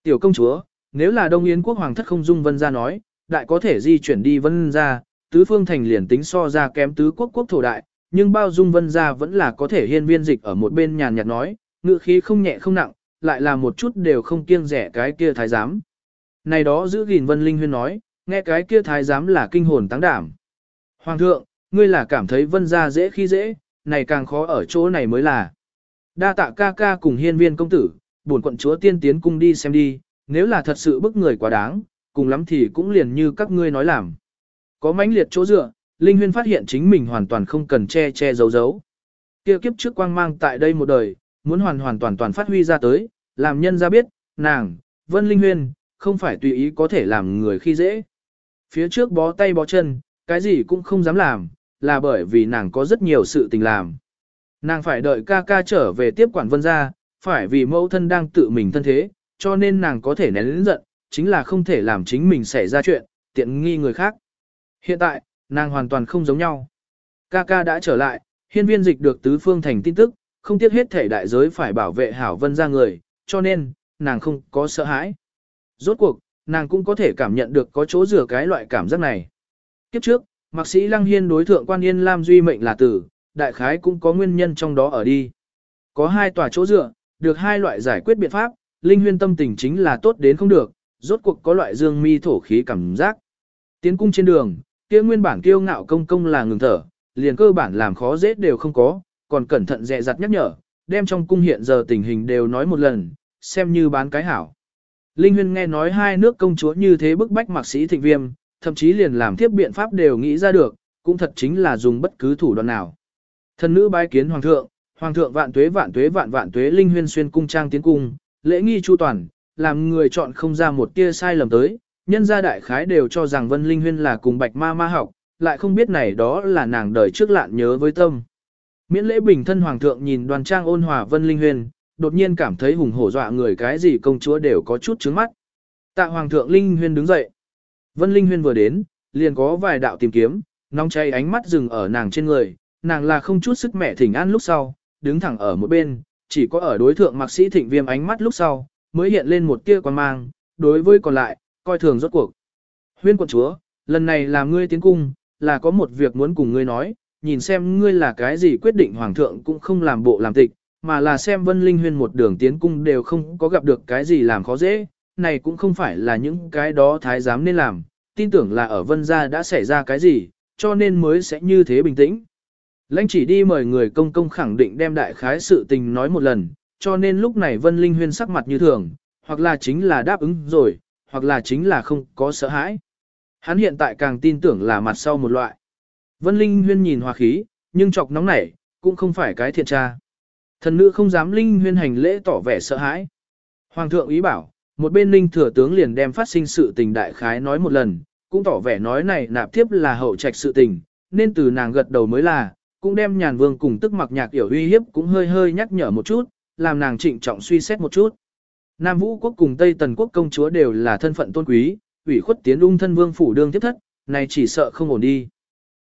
Tiểu công chúa, nếu là Đông Yến quốc hoàng thất không dung vân ra nói, đại có thể di chuyển đi vân ra, tứ phương thành liền tính so ra kém tứ quốc quốc thổ đại, nhưng bao dung vân ra vẫn là có thể hiên viên dịch ở một bên nhàn nhạt nói, ngựa khí không nhẹ không nặng, lại là một chút đều không kiêng rẻ cái kia thái giám. Này đó giữ gìn vân linh huyên nói, nghe cái kia thái giám là kinh hồn táng đảm. Hoàng thượng, ngươi là cảm thấy vân ra dễ khi dễ, này càng khó ở chỗ này mới là. Đa tạ ca ca cùng hiên viên công tử, buồn quận chúa tiên tiến cung đi xem đi, nếu là thật sự bức người quá đáng, cùng lắm thì cũng liền như các ngươi nói làm. Có mãnh liệt chỗ dựa, Linh Huyên phát hiện chính mình hoàn toàn không cần che che giấu giấu. Kia kiếp trước quang mang tại đây một đời, muốn hoàn hoàn toàn toàn phát huy ra tới, làm nhân ra biết, nàng, Vân Linh Huyên, không phải tùy ý có thể làm người khi dễ. Phía trước bó tay bó chân, cái gì cũng không dám làm, là bởi vì nàng có rất nhiều sự tình làm. Nàng phải đợi ca ca trở về tiếp quản vân ra, phải vì mẫu thân đang tự mình thân thế, cho nên nàng có thể nén lĩnh giận, chính là không thể làm chính mình xảy ra chuyện, tiện nghi người khác. Hiện tại, nàng hoàn toàn không giống nhau. Ca ca đã trở lại, hiên viên dịch được tứ phương thành tin tức, không tiếc hết thể đại giới phải bảo vệ hảo vân ra người, cho nên, nàng không có sợ hãi. Rốt cuộc, nàng cũng có thể cảm nhận được có chỗ rửa cái loại cảm giác này. Kiếp trước, mạc sĩ Lăng Hiên đối thượng quan yên Lam Duy mệnh là tử, đại khái cũng có nguyên nhân trong đó ở đi. Có hai tòa chỗ dựa, được hai loại giải quyết biện pháp, linh huyên tâm tình chính là tốt đến không được, rốt cuộc có loại dương mi thổ khí cảm giác. Tiến cung trên đường, kia nguyên bản kiêu ngạo công công là ngừng thở, liền cơ bản làm khó dễ đều không có, còn cẩn thận dè dặt nhắc nhở, đem trong cung hiện giờ tình hình đều nói một lần, xem như bán cái hảo. Linh Huyên nghe nói hai nước công chúa như thế bức bách mạc sĩ thịnh viêm, thậm chí liền làm tiếp biện pháp đều nghĩ ra được, cũng thật chính là dùng bất cứ thủ đoạn nào. Thần nữ bái kiến hoàng thượng, hoàng thượng vạn tuế vạn tuế vạn vạn tuế Linh Huyên xuyên cung trang tiến cung, lễ nghi chu toàn, làm người chọn không ra một tia sai lầm tới, nhân gia đại khái đều cho rằng Vân Linh Huyên là cùng bạch ma ma học, lại không biết này đó là nàng đời trước lạn nhớ với tâm. Miễn lễ bình thân hoàng thượng nhìn đoàn trang ôn hòa Vân Linh Huyên, đột nhiên cảm thấy hùng hổ dọa người cái gì công chúa đều có chút trướng mắt. Tạ hoàng thượng Linh Huyên đứng dậy. Vân Linh Huyên vừa đến, liền có vài đạo tìm kiếm, nóng cháy ánh mắt dừng ở nàng trên người, nàng là không chút sức mẹ thỉnh an lúc sau, đứng thẳng ở một bên, chỉ có ở đối thượng mạc sĩ thịnh viêm ánh mắt lúc sau, mới hiện lên một tia quan mang, đối với còn lại, coi thường rốt cuộc. Huyên quận chúa, lần này làm ngươi tiến cung, là có một việc muốn cùng ngươi nói, nhìn xem ngươi là cái gì quyết định hoàng thượng cũng không làm bộ làm tịch, mà là xem vân linh huyên một đường tiến cung đều không có gặp được cái gì làm khó dễ, này cũng không phải là những cái đó thái giám nên làm, tin tưởng là ở vân gia đã xảy ra cái gì, cho nên mới sẽ như thế bình tĩnh. Lãnh chỉ đi mời người công công khẳng định đem đại khái sự tình nói một lần, cho nên lúc này vân linh huyên sắc mặt như thường, hoặc là chính là đáp ứng rồi, hoặc là chính là không có sợ hãi. Hắn hiện tại càng tin tưởng là mặt sau một loại. Vân Linh Huyên nhìn hòa khí, nhưng chọc nóng nảy, cũng không phải cái thiện tra. Thần nữ không dám Linh Huyên hành lễ tỏ vẻ sợ hãi. Hoàng thượng ý bảo, một bên Linh thừa tướng liền đem phát sinh sự tình đại khái nói một lần, cũng tỏ vẻ nói này nạp tiếp là hậu trạch sự tình, nên từ nàng gật đầu mới là, cũng đem nhàn vương cùng tức mặc nhạc yểu uy hiếp cũng hơi hơi nhắc nhở một chút, làm nàng trịnh trọng suy xét một chút. Nam Vũ quốc cùng Tây Tần quốc công chúa đều là thân phận tôn quý, ủy khuất tiến ung thân vương phủ đương tiếp thất, này chỉ sợ không ổn đi.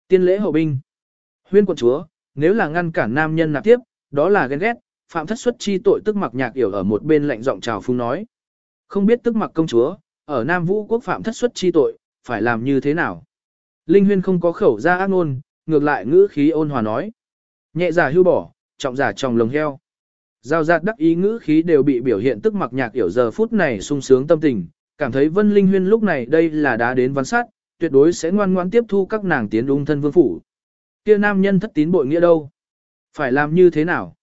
Tiên lễ hậu binh. Huyên quận chúa, nếu là ngăn cản nam nhân nạp tiếp, đó là ghen ghét, phạm thất xuất chi tội tức mặc nhạc yểu ở một bên lạnh giọng chào phung nói. Không biết tức mặc công chúa, ở Nam Vũ quốc phạm thất xuất chi tội, phải làm như thế nào? Linh huyên không có khẩu ra ác ngôn, ngược lại ngữ khí ôn hòa nói. Nhẹ giả hưu bỏ, trọng giả trong lồng heo. Giao giạt đắc ý ngữ khí đều bị biểu hiện tức mặc nhạc yểu giờ phút này sung sướng tâm tình, cảm thấy Vân Linh Huyên lúc này đây là đã đến văn sát, tuyệt đối sẽ ngoan ngoãn tiếp thu các nàng tiến ung thân vương phủ. Kia nam nhân thất tín bội nghĩa đâu? Phải làm như thế nào?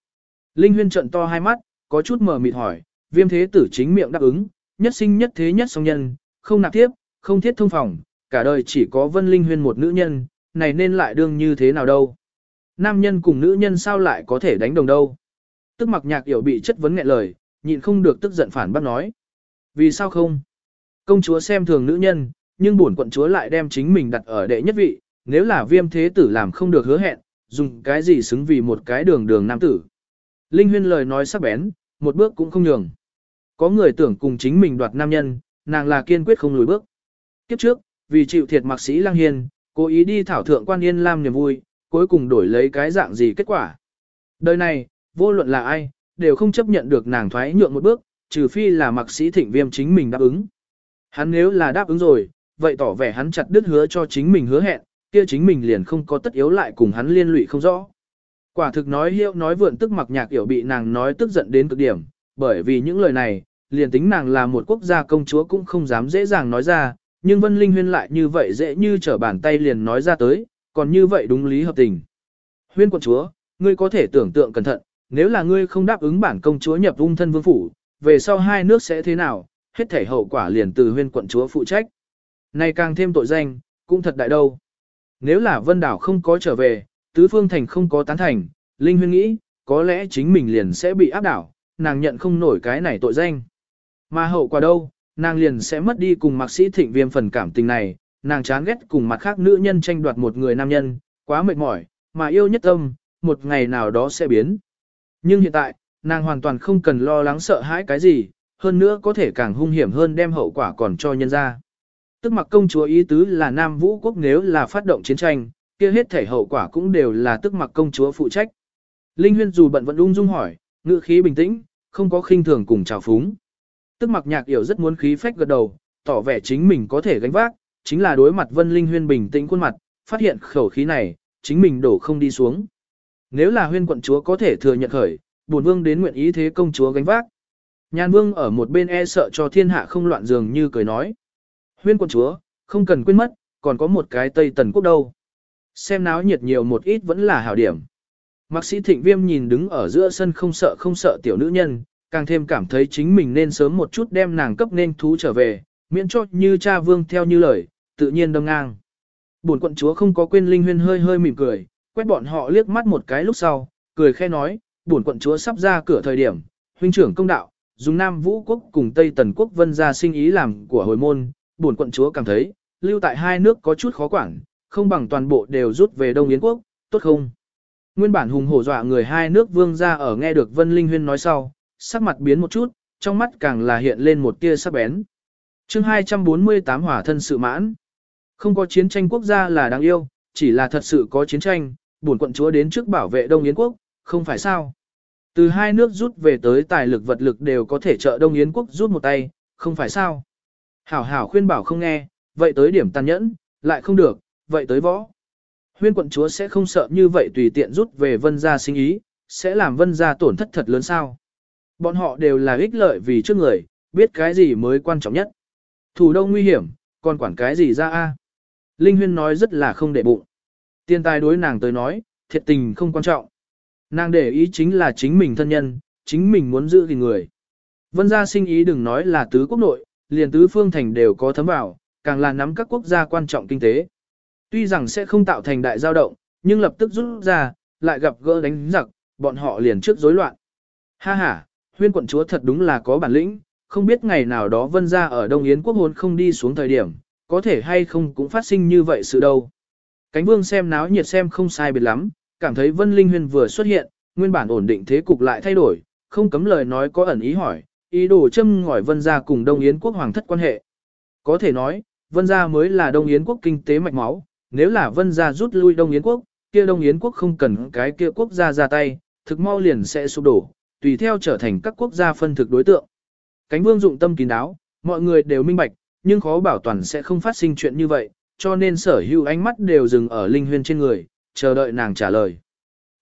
Linh Huyên trận to hai mắt, có chút mờ mịt hỏi, viêm thế tử chính miệng đáp ứng, nhất sinh nhất thế nhất song nhân, không nạp tiếp, không thiết thông phòng, cả đời chỉ có Vân Linh Huyên một nữ nhân, này nên lại đương như thế nào đâu? Nam nhân cùng nữ nhân sao lại có thể đánh đồng đâu? Tức mặc nhạc hiểu bị chất vấn nghẹn lời, nhịn không được tức giận phản bác nói. Vì sao không? Công chúa xem thường nữ nhân, nhưng bổn quận chúa lại đem chính mình đặt ở đệ nhất vị, nếu là viêm thế tử làm không được hứa hẹn, dùng cái gì xứng vì một cái đường đường nam tử. Linh huyên lời nói sắc bén, một bước cũng không nhường. Có người tưởng cùng chính mình đoạt nam nhân, nàng là kiên quyết không lùi bước. Kiếp trước, vì chịu thiệt mạc sĩ lang hiên, cố ý đi thảo thượng quan yên lam niềm vui, cuối cùng đổi lấy cái dạng gì kết quả. Đời này, vô luận là ai, đều không chấp nhận được nàng thoái nhượng một bước, trừ phi là mạc sĩ thịnh viêm chính mình đáp ứng. Hắn nếu là đáp ứng rồi, vậy tỏ vẻ hắn chặt đứt hứa cho chính mình hứa hẹn, kia chính mình liền không có tất yếu lại cùng hắn liên lụy không rõ. Quả thực nói hiệu nói vượn tức mặc nhạc hiểu bị nàng nói tức giận đến cực điểm, bởi vì những lời này, liền tính nàng là một quốc gia công chúa cũng không dám dễ dàng nói ra, nhưng Vân Linh Huyên lại như vậy dễ như trở bàn tay liền nói ra tới, còn như vậy đúng lý hợp tình. Huyên quận chúa, ngươi có thể tưởng tượng cẩn thận, nếu là ngươi không đáp ứng bản công chúa nhập ung thân vương phủ, về sau hai nước sẽ thế nào, hết thể hậu quả liền từ huyên quận chúa phụ trách. Này càng thêm tội danh, cũng thật đại đâu. Nếu là vân đảo không có trở về, tứ phương thành không có tán thành, Linh Huyên nghĩ, có lẽ chính mình liền sẽ bị áp đảo, nàng nhận không nổi cái này tội danh. Mà hậu quả đâu, nàng liền sẽ mất đi cùng mạc sĩ thịnh viêm phần cảm tình này, nàng chán ghét cùng mặt khác nữ nhân tranh đoạt một người nam nhân, quá mệt mỏi, mà yêu nhất tâm, một ngày nào đó sẽ biến. Nhưng hiện tại, nàng hoàn toàn không cần lo lắng sợ hãi cái gì, hơn nữa có thể càng hung hiểm hơn đem hậu quả còn cho nhân ra. Tức mặc công chúa ý tứ là Nam Vũ quốc nếu là phát động chiến tranh, kia hết thể hậu quả cũng đều là tức mặc công chúa phụ trách. Linh Huyên dù bận vẫn ung dung hỏi, ngữ khí bình tĩnh, không có khinh thường cùng chào phúng. Tức mặc nhạc hiểu rất muốn khí phách gật đầu, tỏ vẻ chính mình có thể gánh vác, chính là đối mặt Vân Linh Huyên bình tĩnh khuôn mặt, phát hiện khẩu khí này, chính mình đổ không đi xuống. Nếu là huyên quận chúa có thể thừa nhận khởi, bổn vương đến nguyện ý thế công chúa gánh vác. Nhan vương ở một bên e sợ cho thiên hạ không loạn dường như cười nói. Huyên quận chúa, không cần quên mất, còn có một cái Tây Tần Quốc đâu. Xem náo nhiệt nhiều một ít vẫn là hảo điểm. Mạc sĩ thịnh viêm nhìn đứng ở giữa sân không sợ không sợ tiểu nữ nhân, càng thêm cảm thấy chính mình nên sớm một chút đem nàng cấp nên thú trở về, miễn cho như cha vương theo như lời, tự nhiên đâm ngang. Bổn quận chúa không có quên linh huyên hơi hơi mỉm cười, quét bọn họ liếc mắt một cái lúc sau, cười khe nói, bổn quận chúa sắp ra cửa thời điểm, huynh trưởng công đạo, dùng Nam Vũ quốc cùng Tây Tần quốc vân ra sinh ý làm của hồi môn, bổn quận chúa cảm thấy, lưu tại hai nước có chút khó quản, không bằng toàn bộ đều rút về Đông Yến quốc, tốt không? Nguyên bản hùng hổ dọa người hai nước vương ra ở nghe được Vân Linh Huyên nói sau, sắc mặt biến một chút, trong mắt càng là hiện lên một tia sắc bén. chương 248 hỏa thân sự mãn. Không có chiến tranh quốc gia là đáng yêu, chỉ là thật sự có chiến tranh, bổn quận chúa đến trước bảo vệ Đông Yến quốc, không phải sao. Từ hai nước rút về tới tài lực vật lực đều có thể trợ Đông Yến quốc rút một tay, không phải sao. Hảo hảo khuyên bảo không nghe, vậy tới điểm tàn nhẫn, lại không được, vậy tới võ. Huyên quận chúa sẽ không sợ như vậy tùy tiện rút về vân gia sinh ý, sẽ làm vân gia tổn thất thật lớn sao. Bọn họ đều là ích lợi vì trước người, biết cái gì mới quan trọng nhất. Thủ đông nguy hiểm, còn quản cái gì ra a? Linh Huyên nói rất là không để bụng. Tiên tài đối nàng tới nói, thiệt tình không quan trọng. Nàng để ý chính là chính mình thân nhân, chính mình muốn giữ gìn người. Vân gia sinh ý đừng nói là tứ quốc nội, liền tứ phương thành đều có thấm vào, càng là nắm các quốc gia quan trọng kinh tế. Tuy rằng sẽ không tạo thành đại giao động, nhưng lập tức rút ra, lại gặp gỡ đánh giặc, bọn họ liền trước rối loạn. Ha ha, huyên quận chúa thật đúng là có bản lĩnh, không biết ngày nào đó vân gia ở Đông Yến quốc hôn không đi xuống thời điểm, có thể hay không cũng phát sinh như vậy sự đâu. Cánh vương xem náo nhiệt xem không sai biệt lắm, cảm thấy vân linh huyên vừa xuất hiện, nguyên bản ổn định thế cục lại thay đổi, không cấm lời nói có ẩn ý hỏi, ý đồ châm ngòi vân gia cùng Đông Yến quốc hoàng thất quan hệ. Có thể nói, vân gia mới là Đông Yến quốc kinh tế mạch máu, nếu là vân gia rút lui Đông Yến quốc, kia Đông Yến quốc không cần cái kia quốc gia ra tay, thực mau liền sẽ sụp đổ, tùy theo trở thành các quốc gia phân thực đối tượng. Cánh vương dụng tâm kín đáo, mọi người đều minh bạch, nhưng khó bảo toàn sẽ không phát sinh chuyện như vậy, cho nên sở hữu ánh mắt đều dừng ở Linh Huyên trên người, chờ đợi nàng trả lời.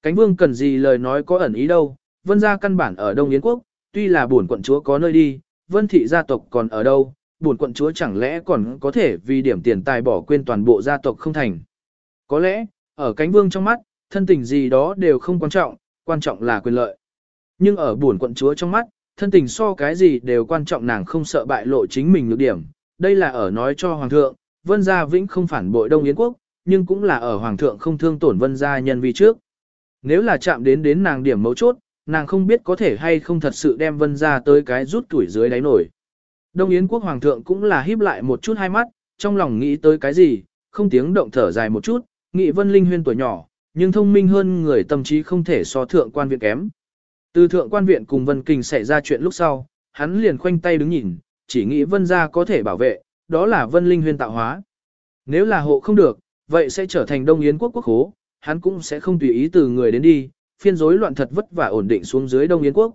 Cánh vương cần gì lời nói có ẩn ý đâu, vân gia căn bản ở Đông Yến quốc, tuy là bổn quận chúa có nơi đi, vân thị gia tộc còn ở đâu, bổn quận chúa chẳng lẽ còn có thể vì điểm tiền tài bỏ quên toàn bộ gia tộc không thành. Có lẽ, ở cánh vương trong mắt, thân tình gì đó đều không quan trọng, quan trọng là quyền lợi. Nhưng ở buồn quận chúa trong mắt, thân tình so cái gì đều quan trọng nàng không sợ bại lộ chính mình nhược điểm. Đây là ở nói cho Hoàng thượng, Vân Gia Vĩnh không phản bội Đông Yến Quốc, nhưng cũng là ở Hoàng thượng không thương tổn Vân Gia nhân vi trước. Nếu là chạm đến đến nàng điểm mấu chốt, nàng không biết có thể hay không thật sự đem Vân Gia tới cái rút tuổi dưới đáy nổi. Đông Yến Quốc Hoàng thượng cũng là híp lại một chút hai mắt, trong lòng nghĩ tới cái gì, không tiếng động thở dài một chút, nghĩ Vân Linh Huyên tuổi nhỏ, nhưng thông minh hơn người tâm trí không thể so thượng quan viện kém. Từ thượng quan viện cùng Vân Kình xảy ra chuyện lúc sau, hắn liền khoanh tay đứng nhìn, chỉ nghĩ Vân gia có thể bảo vệ, đó là Vân Linh Huyên tạo hóa. Nếu là hộ không được, vậy sẽ trở thành Đông Yến quốc quốc hố, hắn cũng sẽ không tùy ý từ người đến đi, phiên rối loạn thật vất vả ổn định xuống dưới Đông Yến quốc.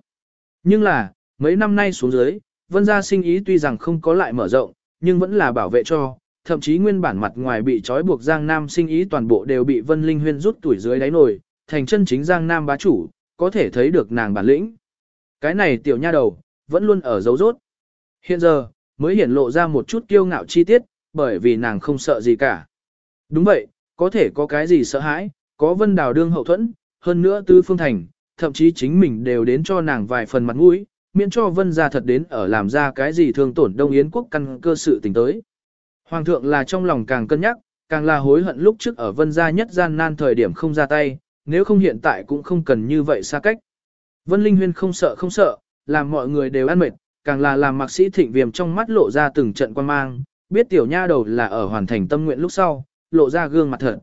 Nhưng là, mấy năm nay xuống dưới, Vân gia sinh ý tuy rằng không có lại mở rộng, nhưng vẫn là bảo vệ cho, thậm chí nguyên bản mặt ngoài bị trói buộc Giang Nam sinh ý toàn bộ đều bị Vân Linh Huyên rút tuổi dưới đáy nồi, thành chân chính Giang Nam bá chủ, có thể thấy được nàng bản lĩnh. Cái này tiểu nha đầu, vẫn luôn ở dấu rốt. Hiện giờ, mới hiển lộ ra một chút kiêu ngạo chi tiết, bởi vì nàng không sợ gì cả. Đúng vậy, có thể có cái gì sợ hãi, có vân đào đương hậu thuẫn, hơn nữa tứ phương thành, thậm chí chính mình đều đến cho nàng vài phần mặt mũi, miễn cho vân gia thật đến ở làm ra cái gì thương tổn Đông Yến quốc căn cơ sự tình tới. Hoàng thượng là trong lòng càng cân nhắc, càng là hối hận lúc trước ở vân gia nhất gian nan thời điểm không ra tay, nếu không hiện tại cũng không cần như vậy xa cách. Vân Linh Huyên không sợ không sợ, làm mọi người đều ăn mệt, càng là làm mạc sĩ thịnh viêm trong mắt lộ ra từng trận quan mang, biết tiểu nha đầu là ở hoàn thành tâm nguyện lúc sau, lộ ra gương mặt thật.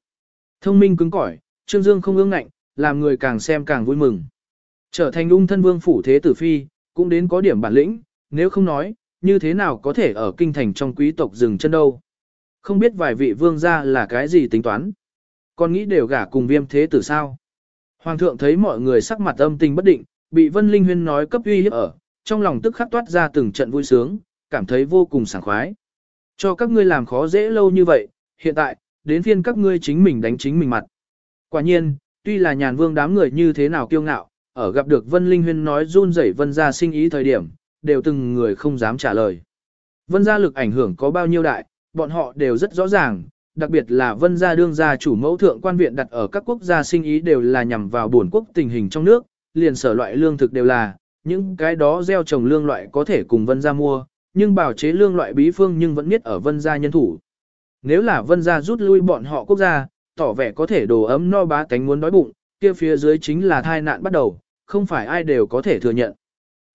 Thông minh cứng cỏi, Trương Dương không ương ngạnh, làm người càng xem càng vui mừng. Trở thành ung thân vương phủ thế tử phi, cũng đến có điểm bản lĩnh, nếu không nói, như thế nào có thể ở kinh thành trong quý tộc dừng chân đâu. Không biết vài vị vương gia là cái gì tính toán. Còn nghĩ đều gả cùng viêm thế tử sao. Hoàng thượng thấy mọi người sắc mặt âm tình bất định, bị Vân Linh Huyên nói cấp uy hiếp ở, trong lòng tức khắc toát ra từng trận vui sướng, cảm thấy vô cùng sảng khoái. Cho các ngươi làm khó dễ lâu như vậy, hiện tại, đến phiên các ngươi chính mình đánh chính mình mặt. Quả nhiên, tuy là nhàn vương đám người như thế nào kiêu ngạo, ở gặp được Vân Linh Huyên nói run rẩy Vân gia sinh ý thời điểm, đều từng người không dám trả lời. Vân gia lực ảnh hưởng có bao nhiêu đại, bọn họ đều rất rõ ràng, đặc biệt là vân gia đương gia chủ mẫu thượng quan viện đặt ở các quốc gia sinh ý đều là nhằm vào bổn quốc tình hình trong nước, liền sở loại lương thực đều là, những cái đó gieo trồng lương loại có thể cùng vân gia mua, nhưng bảo chế lương loại bí phương nhưng vẫn biết ở vân gia nhân thủ. Nếu là vân gia rút lui bọn họ quốc gia, tỏ vẻ có thể đồ ấm no bá tánh muốn đói bụng, kia phía dưới chính là thai nạn bắt đầu, không phải ai đều có thể thừa nhận.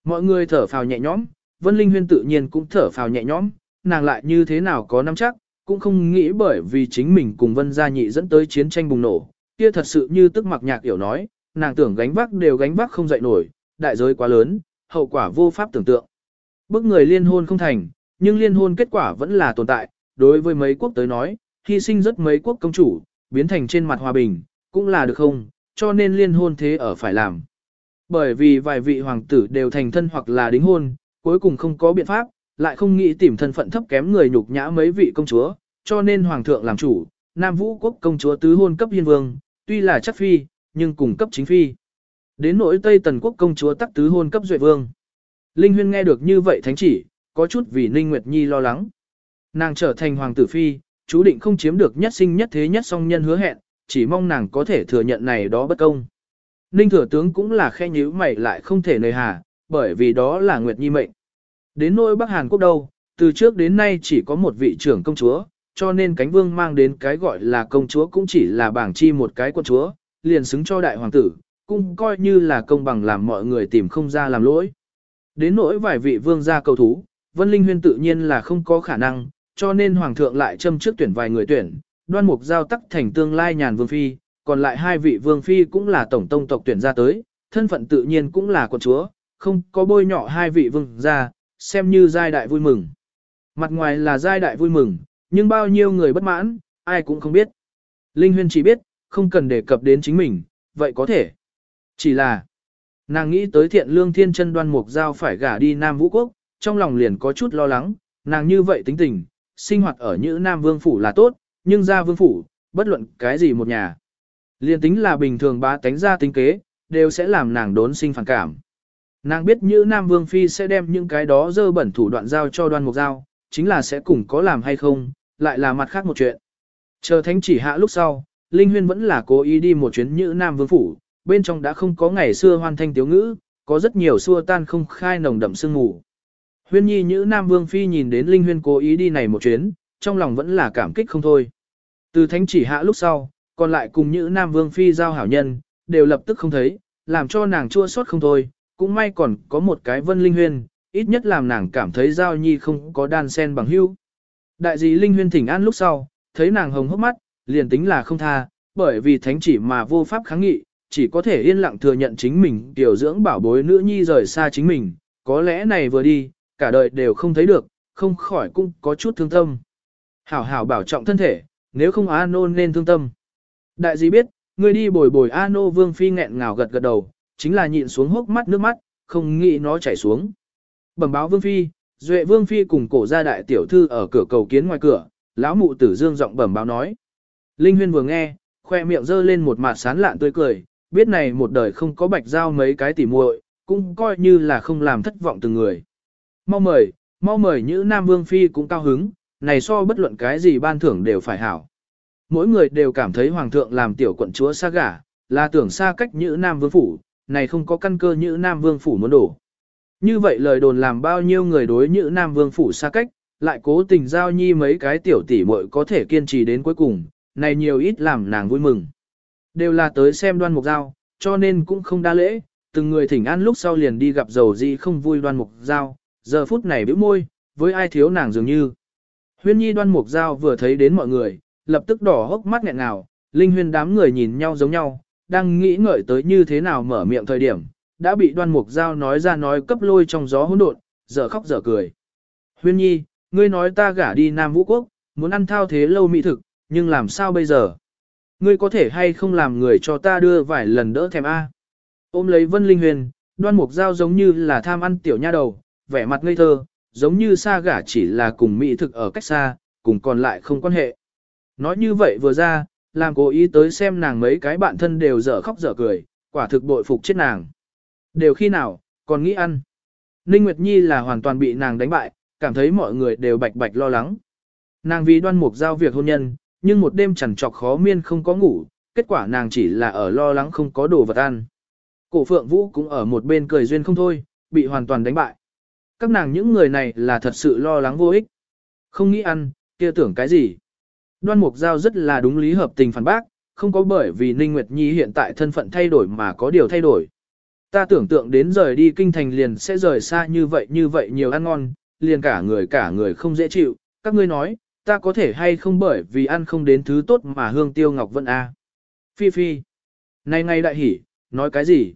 Mọi người thở phào nhẹ nhõm, Vân Linh Huyên tự nhiên cũng thở phào nhẹ nhõm, nàng lại như thế nào có nắm chắc, cũng không nghĩ bởi vì chính mình cùng Vân Gia Nhị dẫn tới chiến tranh bùng nổ, kia thật sự như tức mặc nhạc hiểu nói, nàng tưởng gánh vác đều gánh vác không dậy nổi, đại giới quá lớn, hậu quả vô pháp tưởng tượng. Bức người liên hôn không thành, nhưng liên hôn kết quả vẫn là tồn tại, đối với mấy quốc tới nói, hy sinh rất mấy quốc công chủ, biến thành trên mặt hòa bình, cũng là được không, cho nên liên hôn thế ở phải làm. Bởi vì vài vị hoàng tử đều thành thân hoặc là đính hôn, cuối cùng không có biện pháp, lại không nghĩ tìm thân phận thấp kém người nhục nhã mấy vị công chúa, cho nên hoàng thượng làm chủ, Nam Vũ quốc công chúa tứ hôn cấp hiên vương, tuy là chắc phi, nhưng cùng cấp chính phi. Đến nỗi Tây Tần quốc công chúa tắc tứ hôn cấp duệ vương. Linh Huyên nghe được như vậy thánh chỉ, có chút vì Ninh Nguyệt Nhi lo lắng. Nàng trở thành hoàng tử phi, chú định không chiếm được nhất sinh nhất thế nhất song nhân hứa hẹn, chỉ mong nàng có thể thừa nhận này đó bất công. Ninh thừa tướng cũng là khe nhíu mày lại không thể nơi hà, bởi vì đó là Nguyệt Nhi mệnh. Đến nỗi Bắc Hàn Quốc đâu, từ trước đến nay chỉ có một vị trưởng công chúa, cho nên cánh vương mang đến cái gọi là công chúa cũng chỉ là bảng chi một cái quân chúa, liền xứng cho đại hoàng tử, cũng coi như là công bằng làm mọi người tìm không ra làm lỗi. Đến nỗi vài vị vương gia cầu thú, Vân Linh Huyên tự nhiên là không có khả năng, cho nên hoàng thượng lại châm trước tuyển vài người tuyển, đoan mục giao tắc thành tương lai nhàn vương phi, còn lại hai vị vương phi cũng là tổng tông tộc tuyển ra tới, thân phận tự nhiên cũng là quân chúa, không có bôi nhọ hai vị vương gia, xem như giai đại vui mừng. Mặt ngoài là giai đại vui mừng, Nhưng bao nhiêu người bất mãn, ai cũng không biết. Linh Huyên chỉ biết, không cần đề cập đến chính mình, vậy có thể. Chỉ là, nàng nghĩ tới thiện lương thiên chân đoan mục giao phải gả đi Nam Vũ Quốc, trong lòng liền có chút lo lắng, nàng như vậy tính tình, sinh hoạt ở Nhữ Nam Vương Phủ là tốt, nhưng ra Vương Phủ, bất luận cái gì một nhà. liên tính là bình thường bá tánh ra tính kế, đều sẽ làm nàng đốn sinh phản cảm. Nàng biết Nhữ Nam Vương Phi sẽ đem những cái đó dơ bẩn thủ đoạn giao cho đoan mục giao, chính là sẽ cùng có làm hay không, lại là mặt khác một chuyện. Chờ thánh chỉ hạ lúc sau, Linh Huyên vẫn là cố ý đi một chuyến Nhữ Nam Vương Phủ, bên trong đã không có ngày xưa hoan thanh tiếu ngữ, có rất nhiều xua tan không khai nồng đậm sương ngủ. Huyên nhi nữ Nam Vương Phi nhìn đến Linh Huyên cố ý đi này một chuyến, trong lòng vẫn là cảm kích không thôi. Từ thánh chỉ hạ lúc sau, còn lại cùng nữ Nam Vương Phi giao hảo nhân, đều lập tức không thấy, làm cho nàng chua xót không thôi, cũng may còn có một cái vân linh huyên, ít nhất làm nàng cảm thấy giao nhi không có đan sen bằng hữu. Đại dị linh huyên thỉnh an lúc sau, thấy nàng hồng hốc mắt, liền tính là không tha, bởi vì thánh chỉ mà vô pháp kháng nghị, chỉ có thể yên lặng thừa nhận chính mình tiểu dưỡng bảo bối nữ nhi rời xa chính mình, có lẽ này vừa đi, cả đời đều không thấy được, không khỏi cũng có chút thương tâm. Hảo hảo bảo trọng thân thể, nếu không á nô nên thương tâm. Đại dị biết, người đi bồi bồi A nô vương phi nghẹn ngào gật gật đầu, chính là nhịn xuống hốc mắt nước mắt, không nghĩ nó chảy xuống. Bẩm báo vương phi, duệ vương phi cùng cổ gia đại tiểu thư ở cửa cầu kiến ngoài cửa, lão mụ tử dương giọng bẩm báo nói. Linh huyên vừa nghe, khoe miệng giơ lên một mặt sán lạn tươi cười, biết này một đời không có bạch giao mấy cái tỉ muội, cũng coi như là không làm thất vọng từng người. Mau mời, mau mời như Nam Vương Phi cũng cao hứng, này so bất luận cái gì ban thưởng đều phải hảo. Mỗi người đều cảm thấy Hoàng thượng làm tiểu quận chúa xa gả, là tưởng xa cách như Nam Vương Phủ, này không có căn cơ như Nam Vương Phủ muốn đổ. Như vậy lời đồn làm bao nhiêu người đối như Nam Vương Phủ xa cách, lại cố tình giao nhi mấy cái tiểu tỷ muội có thể kiên trì đến cuối cùng, này nhiều ít làm nàng vui mừng. Đều là tới xem đoan mục giao, cho nên cũng không đa lễ, từng người thỉnh an lúc sau liền đi gặp dầu gì không vui đoan mục giao, giờ phút này bĩu môi, với ai thiếu nàng dường như. Huyên nhi đoan mục giao vừa thấy đến mọi người, lập tức đỏ hốc mắt nghẹn ngào, linh huyên đám người nhìn nhau giống nhau, đang nghĩ ngợi tới như thế nào mở miệng thời điểm, đã bị đoan mục giao nói ra nói cấp lôi trong gió hỗn độn, giờ khóc giờ cười. Huyên nhi, ngươi nói ta gả đi Nam Vũ Quốc, muốn ăn thao thế lâu mỹ thực, nhưng làm sao bây giờ? Ngươi có thể hay không làm người cho ta đưa vài lần đỡ thèm A. Ôm lấy Vân Linh Huyền, đoan mục giao giống như là tham ăn tiểu nha đầu, vẻ mặt ngây thơ, giống như xa gả chỉ là cùng mỹ thực ở cách xa, cùng còn lại không quan hệ. Nói như vậy vừa ra, làm cố ý tới xem nàng mấy cái bạn thân đều dở khóc dở cười, quả thực bội phục chết nàng. Đều khi nào, còn nghĩ ăn. Ninh Nguyệt Nhi là hoàn toàn bị nàng đánh bại, cảm thấy mọi người đều bạch bạch lo lắng. Nàng vì đoan mục giao việc hôn nhân, nhưng một đêm chẳng trọc khó miên không có ngủ, kết quả nàng chỉ là ở lo lắng không có đồ vật ăn. Cổ phượng vũ cũng ở một bên cười duyên không thôi, bị hoàn toàn đánh bại. Các nàng những người này là thật sự lo lắng vô ích. Không nghĩ ăn, kia tưởng cái gì. Đoan Mục Giao rất là đúng lý hợp tình phản bác, không có bởi vì Ninh Nguyệt Nhi hiện tại thân phận thay đổi mà có điều thay đổi. Ta tưởng tượng đến rời đi kinh thành liền sẽ rời xa như vậy như vậy nhiều ăn ngon, liền cả người cả người không dễ chịu, các ngươi nói, ta có thể hay không bởi vì ăn không đến thứ tốt mà hương tiêu ngọc vân a. Phi phi. Này ngay đại hỉ, nói cái gì?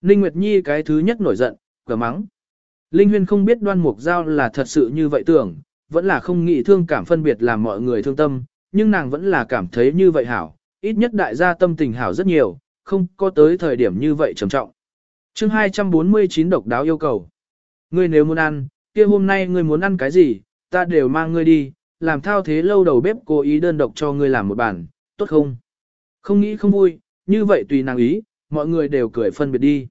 Ninh Nguyệt Nhi cái thứ nhất nổi giận, cửa mắng. Linh Huyên không biết đoan mục giao là thật sự như vậy tưởng, vẫn là không nghĩ thương cảm phân biệt làm mọi người thương tâm, nhưng nàng vẫn là cảm thấy như vậy hảo, ít nhất đại gia tâm tình hảo rất nhiều, không có tới thời điểm như vậy trầm trọng. chương 249 độc đáo yêu cầu. Ngươi nếu muốn ăn, kia hôm nay ngươi muốn ăn cái gì, ta đều mang ngươi đi, làm thao thế lâu đầu bếp cố ý đơn độc cho ngươi làm một bản, tốt không? Không nghĩ không vui, như vậy tùy nàng ý, mọi người đều cười phân biệt đi.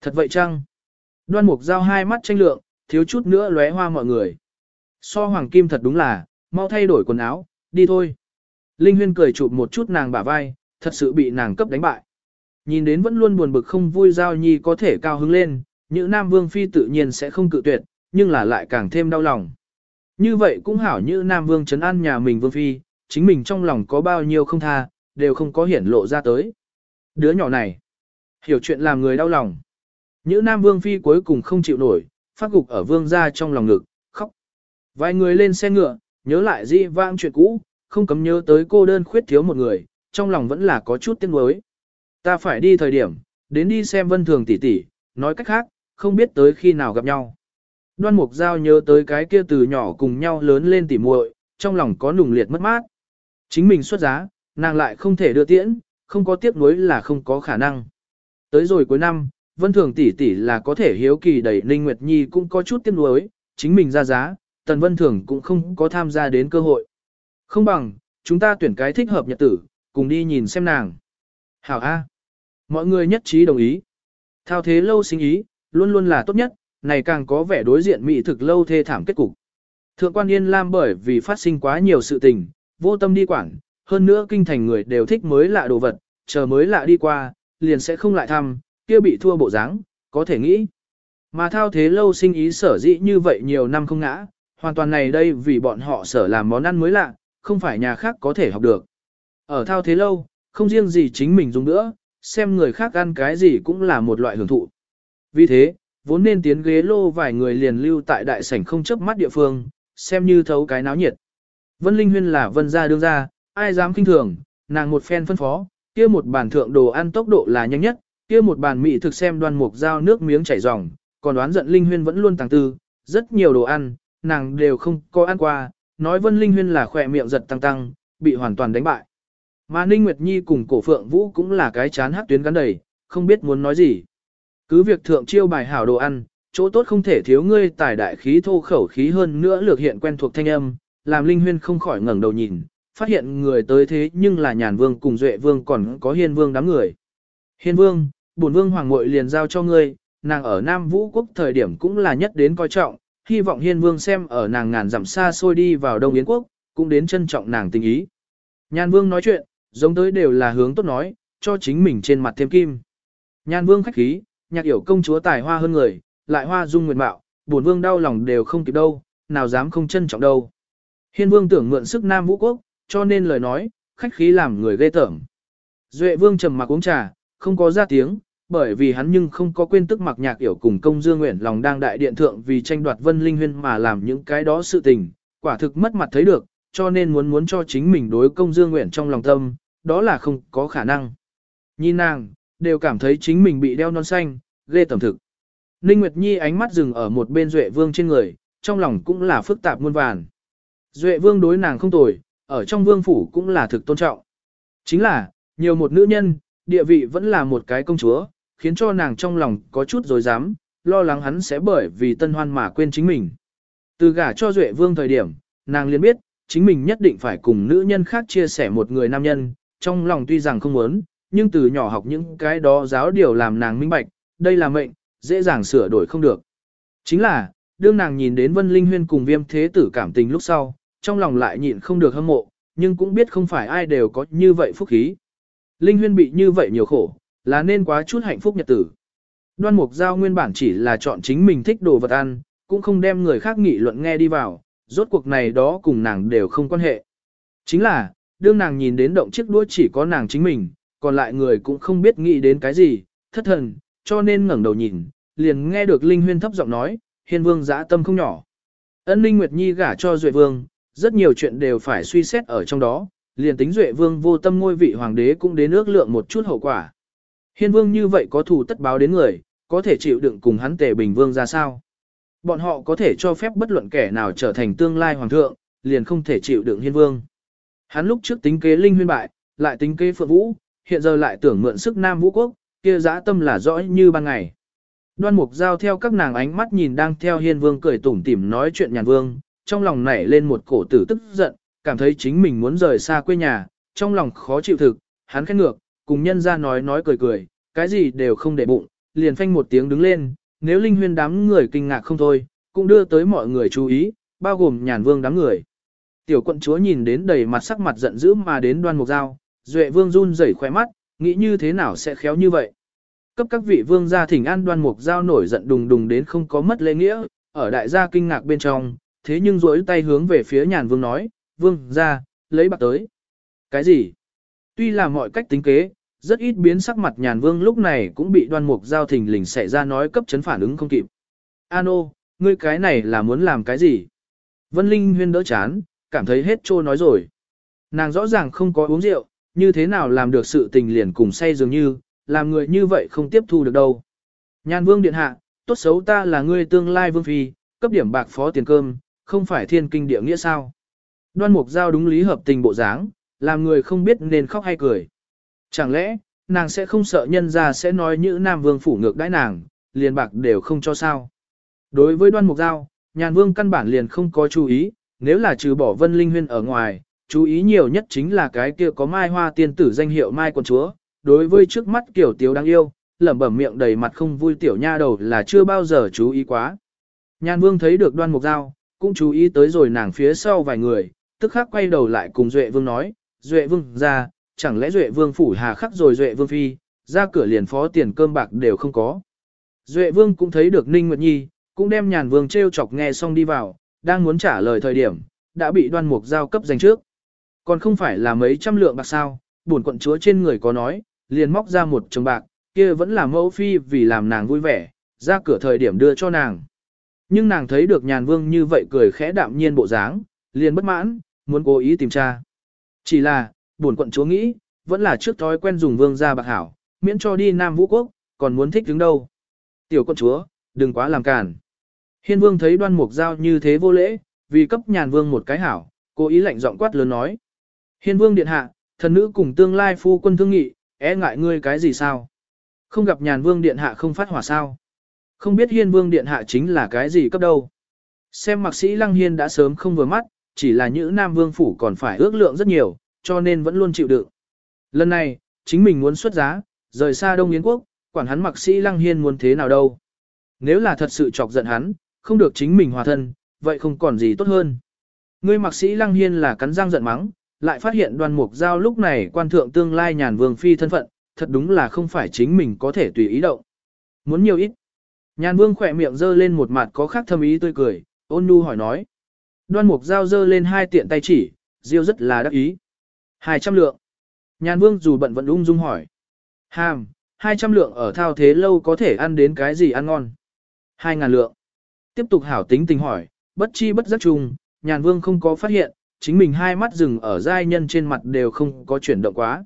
Thật vậy chăng? Đoan mục giao hai mắt tranh lượng, thiếu chút nữa lóe hoa mọi người. So hoàng kim thật đúng là, mau thay đổi quần áo, đi thôi. Linh Huyên cười chụp một chút nàng bả vai, thật sự bị nàng cấp đánh bại. Nhìn đến vẫn luôn buồn bực không vui giao nhi có thể cao hứng lên, như Nam Vương Phi tự nhiên sẽ không cự tuyệt, nhưng là lại càng thêm đau lòng. Như vậy cũng hảo như Nam Vương trấn an nhà mình Vương Phi, chính mình trong lòng có bao nhiêu không tha, đều không có hiển lộ ra tới. Đứa nhỏ này, hiểu chuyện làm người đau lòng. Nhữ Nam Vương Phi cuối cùng không chịu nổi, phát gục ở Vương gia trong lòng ngực, khóc. Vài người lên xe ngựa, nhớ lại di vang chuyện cũ, không cấm nhớ tới cô đơn khuyết thiếu một người, trong lòng vẫn là có chút tiếc nuối. Ta phải đi thời điểm, đến đi xem vân thường tỷ tỷ, nói cách khác, không biết tới khi nào gặp nhau. Đoan Mục Giao nhớ tới cái kia từ nhỏ cùng nhau lớn lên tỉ muội, trong lòng có nùng liệt mất mát. Chính mình xuất giá, nàng lại không thể đưa tiễn, không có tiếc nuối là không có khả năng. Tới rồi cuối năm, Vân Thường tỷ tỷ là có thể hiếu kỳ đẩy Ninh Nguyệt Nhi cũng có chút tiếc nuối, chính mình ra giá, Tần Vân Thường cũng không có tham gia đến cơ hội. Không bằng, chúng ta tuyển cái thích hợp nhật tử, cùng đi nhìn xem nàng. Hảo A. Mọi người nhất trí đồng ý. Thao thế lâu sinh ý, luôn luôn là tốt nhất, này càng có vẻ đối diện mỹ thực lâu thê thảm kết cục. Thượng quan Yên Lam bởi vì phát sinh quá nhiều sự tình, vô tâm đi quản, hơn nữa kinh thành người đều thích mới lạ đồ vật, chờ mới lạ đi qua, liền sẽ không lại thăm, kia bị thua bộ dáng, có thể nghĩ. Mà thao thế lâu sinh ý sở dĩ như vậy nhiều năm không ngã, hoàn toàn này đây vì bọn họ sở làm món ăn mới lạ, không phải nhà khác có thể học được. Ở thao thế lâu, không riêng gì chính mình dùng nữa, xem người khác ăn cái gì cũng là một loại hưởng thụ. Vì thế, vốn nên tiến ghế lô vài người liền lưu tại đại sảnh không chấp mắt địa phương, xem như thấu cái náo nhiệt. Vân Linh Huyên là vân gia đương gia, ai dám kinh thường, nàng một phen phân phó, kia một bàn thượng đồ ăn tốc độ là nhanh nhất, kia một bàn mỹ thực xem đoan mục dao nước miếng chảy ròng, còn đoán giận Linh Huyên vẫn luôn tàng tư, rất nhiều đồ ăn, nàng đều không có ăn qua, nói Vân Linh Huyên là khỏe miệng giật tăng tăng, bị hoàn toàn đánh bại. Mà Ninh Nguyệt Nhi cùng cổ phượng vũ cũng là cái chán hát tuyến gắn đầy, không biết muốn nói gì. Cứ việc thượng chiêu bài hảo đồ ăn, chỗ tốt không thể thiếu ngươi tài đại khí thô khẩu khí hơn nữa lược hiện quen thuộc thanh âm, làm Linh Huyên không khỏi ngẩng đầu nhìn, phát hiện người tới thế nhưng là nhàn vương cùng duệ vương còn có hiên vương đám người. Hiên vương, bổn vương hoàng muội liền giao cho ngươi, nàng ở Nam Vũ quốc thời điểm cũng là nhất đến coi trọng, hy vọng hiên vương xem ở nàng ngàn dặm xa xôi đi vào Đông Yến quốc, cũng đến trân trọng nàng tình ý. Nhan vương nói chuyện, giống tới đều là hướng tốt nói, cho chính mình trên mặt thêm kim. Nhan vương khách khí, nhạc hiểu công chúa tài hoa hơn người, lại hoa dung nguyện mạo, bổn vương đau lòng đều không kịp đâu, nào dám không trân trọng đâu. Hiên vương tưởng mượn sức Nam Vũ Quốc, cho nên lời nói, khách khí làm người ghê tởm. Duệ vương trầm mặc uống trà, không có ra tiếng, bởi vì hắn nhưng không có quên tức mặc nhạc yểu cùng công dương nguyện lòng đang đại điện thượng vì tranh đoạt vân linh huyên mà làm những cái đó sự tình, quả thực mất mặt thấy được, cho nên muốn muốn cho chính mình đối công dương nguyện trong lòng tâm, đó là không có khả năng. Nhìn nàng, đều cảm thấy chính mình bị đeo non xanh, ghê tẩm thực. Ninh Nguyệt Nhi ánh mắt dừng ở một bên Duệ Vương trên người, trong lòng cũng là phức tạp muôn vàn. Duệ Vương đối nàng không tồi, ở trong vương phủ cũng là thực tôn trọng. Chính là, nhiều một nữ nhân, địa vị vẫn là một cái công chúa, khiến cho nàng trong lòng có chút dối dám, lo lắng hắn sẽ bởi vì tân hoan mà quên chính mình. Từ gả cho Duệ Vương thời điểm, nàng liền biết, chính mình nhất định phải cùng nữ nhân khác chia sẻ một người nam nhân, trong lòng tuy rằng không muốn, nhưng từ nhỏ học những cái đó giáo điều làm nàng minh bạch, đây là mệnh, dễ dàng sửa đổi không được. Chính là, đương nàng nhìn đến Vân Linh Huyên cùng viêm thế tử cảm tình lúc sau, trong lòng lại nhịn không được hâm mộ, nhưng cũng biết không phải ai đều có như vậy phúc khí. Linh Huyên bị như vậy nhiều khổ, là nên quá chút hạnh phúc nhật tử. Đoan Mục Giao nguyên bản chỉ là chọn chính mình thích đồ vật ăn, cũng không đem người khác nghị luận nghe đi vào, rốt cuộc này đó cùng nàng đều không quan hệ. Chính là, đương nàng nhìn đến động chiếc đũa chỉ có nàng chính mình, còn lại người cũng không biết nghĩ đến cái gì, thất thần, cho nên ngẩng đầu nhìn, liền nghe được Linh Huyên thấp giọng nói, hiên vương dã tâm không nhỏ. Ân Linh Nguyệt Nhi gả cho Duệ Vương, rất nhiều chuyện đều phải suy xét ở trong đó, liền tính Duệ Vương vô tâm ngôi vị hoàng đế cũng đến ước lượng một chút hậu quả. Hiên Vương như vậy có thù tất báo đến người, có thể chịu đựng cùng hắn tề bình vương ra sao? Bọn họ có thể cho phép bất luận kẻ nào trở thành tương lai hoàng thượng, liền không thể chịu đựng Hiên Vương. Hắn lúc trước tính kế Linh Huyên bại, lại tính kế Phượng Vũ, hiện giờ lại tưởng mượn sức Nam Vũ Quốc, kia dã tâm là rõ như ban ngày. Đoan Mục Giao theo các nàng ánh mắt nhìn đang theo Hiên Vương cười tủm tỉm nói chuyện nhàn vương, trong lòng nảy lên một cổ tử tức giận, cảm thấy chính mình muốn rời xa quê nhà, trong lòng khó chịu thực, hắn khét ngược, cùng nhân ra nói nói cười cười, cái gì đều không để bụng, liền phanh một tiếng đứng lên, nếu Linh Huyên đám người kinh ngạc không thôi, cũng đưa tới mọi người chú ý, bao gồm nhàn vương đám người. Tiểu quận chúa nhìn đến đầy mặt sắc mặt giận dữ mà đến đoan mục dao, duệ vương run rẩy khóe mắt, nghĩ như thế nào sẽ khéo như vậy. Cấp các vị vương gia thỉnh an đoan mục dao nổi giận đùng đùng đến không có mất lễ nghĩa, ở đại gia kinh ngạc bên trong, thế nhưng duỗi tay hướng về phía nhàn vương nói, vương gia lấy bạc tới. Cái gì? Tuy là mọi cách tính kế, rất ít biến sắc mặt nhàn vương lúc này cũng bị đoan mục giao thình lình xảy ra nói cấp chấn phản ứng không kịp. Ano, ngươi cái này là muốn làm cái gì? Vân Linh huyên đỡ chán, cảm thấy hết trô nói rồi. Nàng rõ ràng không có uống rượu, như thế nào làm được sự tình liền cùng say dường như, làm người như vậy không tiếp thu được đâu. nhàn vương điện hạ, tốt xấu ta là ngươi tương lai vương phi, cấp điểm bạc phó tiền cơm, không phải thiên kinh địa nghĩa sao. Đoan mục giao đúng lý hợp tình bộ dáng, làm người không biết nên khóc hay cười. Chẳng lẽ, nàng sẽ không sợ nhân ra sẽ nói như Nam Vương phủ ngược đãi nàng, liền bạc đều không cho sao. Đối với đoan mục giao, nhàn vương căn bản liền không có chú ý, nếu là trừ bỏ vân linh huyên ở ngoài, chú ý nhiều nhất chính là cái kia có mai hoa tiên tử danh hiệu mai quần chúa. Đối với trước mắt kiểu tiếu đáng yêu, lẩm bẩm miệng đầy mặt không vui tiểu nha đầu là chưa bao giờ chú ý quá. Nhàn vương thấy được đoan mục giao, cũng chú ý tới rồi nàng phía sau vài người, tức khắc quay đầu lại cùng Duệ vương nói, Duệ vương ra, chẳng lẽ Duệ vương phủ hà khắc rồi Duệ vương phi, ra cửa liền phó tiền cơm bạc đều không có. Duệ vương cũng thấy được Ninh Nguyệt Nhi, cũng đem nhàn vương treo chọc nghe xong đi vào, đang muốn trả lời thời điểm, đã bị đoan mục giao cấp giành trước. Còn không phải là mấy trăm lượng bạc sao, buồn quận chúa trên người có nói, liền móc ra một chồng bạc, kia vẫn là mẫu phi vì làm nàng vui vẻ, ra cửa thời điểm đưa cho nàng. Nhưng nàng thấy được nhàn vương như vậy cười khẽ đạm nhiên bộ dáng, liền bất mãn, muốn cố ý tìm tra. Chỉ là, buồn quận chúa nghĩ, vẫn là trước thói quen dùng vương gia bạc hảo, miễn cho đi Nam Vũ Quốc, còn muốn thích đứng đâu. Tiểu quận chúa, đừng quá làm cản. Hiên vương thấy đoan mục giao như thế vô lễ, vì cấp nhàn vương một cái hảo, cố ý lạnh giọng quát lớn nói. Hiên vương điện hạ, thần nữ cùng tương lai phu quân thương nghị, e ngại ngươi cái gì sao? Không gặp nhàn vương điện hạ không phát hỏa sao? Không biết hiên vương điện hạ chính là cái gì cấp đâu. Xem mạc sĩ lăng hiên đã sớm không vừa mắt, chỉ là những nam vương phủ còn phải ước lượng rất nhiều, cho nên vẫn luôn chịu đựng. Lần này, chính mình muốn xuất giá, rời xa Đông Yến quốc, quản hắn Mặc sĩ lăng hiên muốn thế nào đâu. Nếu là thật sự chọc giận hắn, không được chính mình hòa thân, vậy không còn gì tốt hơn. Ngươi Mặc sĩ lăng hiên là cắn răng giận mắng, lại phát hiện đoàn mục giao lúc này quan thượng tương lai nhàn vương phi thân phận, thật đúng là không phải chính mình có thể tùy ý động. Muốn nhiều ít. Nhàn vương khỏe miệng dơ lên một mặt có khác thâm ý tươi cười, ôn nhu hỏi nói. Đoan mục giao dơ lên hai tiện tay chỉ, diêu rất là đắc ý. Hai trăm lượng. Nhàn vương dù bận vẫn ung dung hỏi. Hàm, hai trăm lượng ở thao thế lâu có thể ăn đến cái gì ăn ngon. Hai ngàn lượng. Tiếp tục hảo tính tình hỏi, bất chi bất giác chung, nhàn vương không có phát hiện, chính mình hai mắt rừng ở giai nhân trên mặt đều không có chuyển động quá.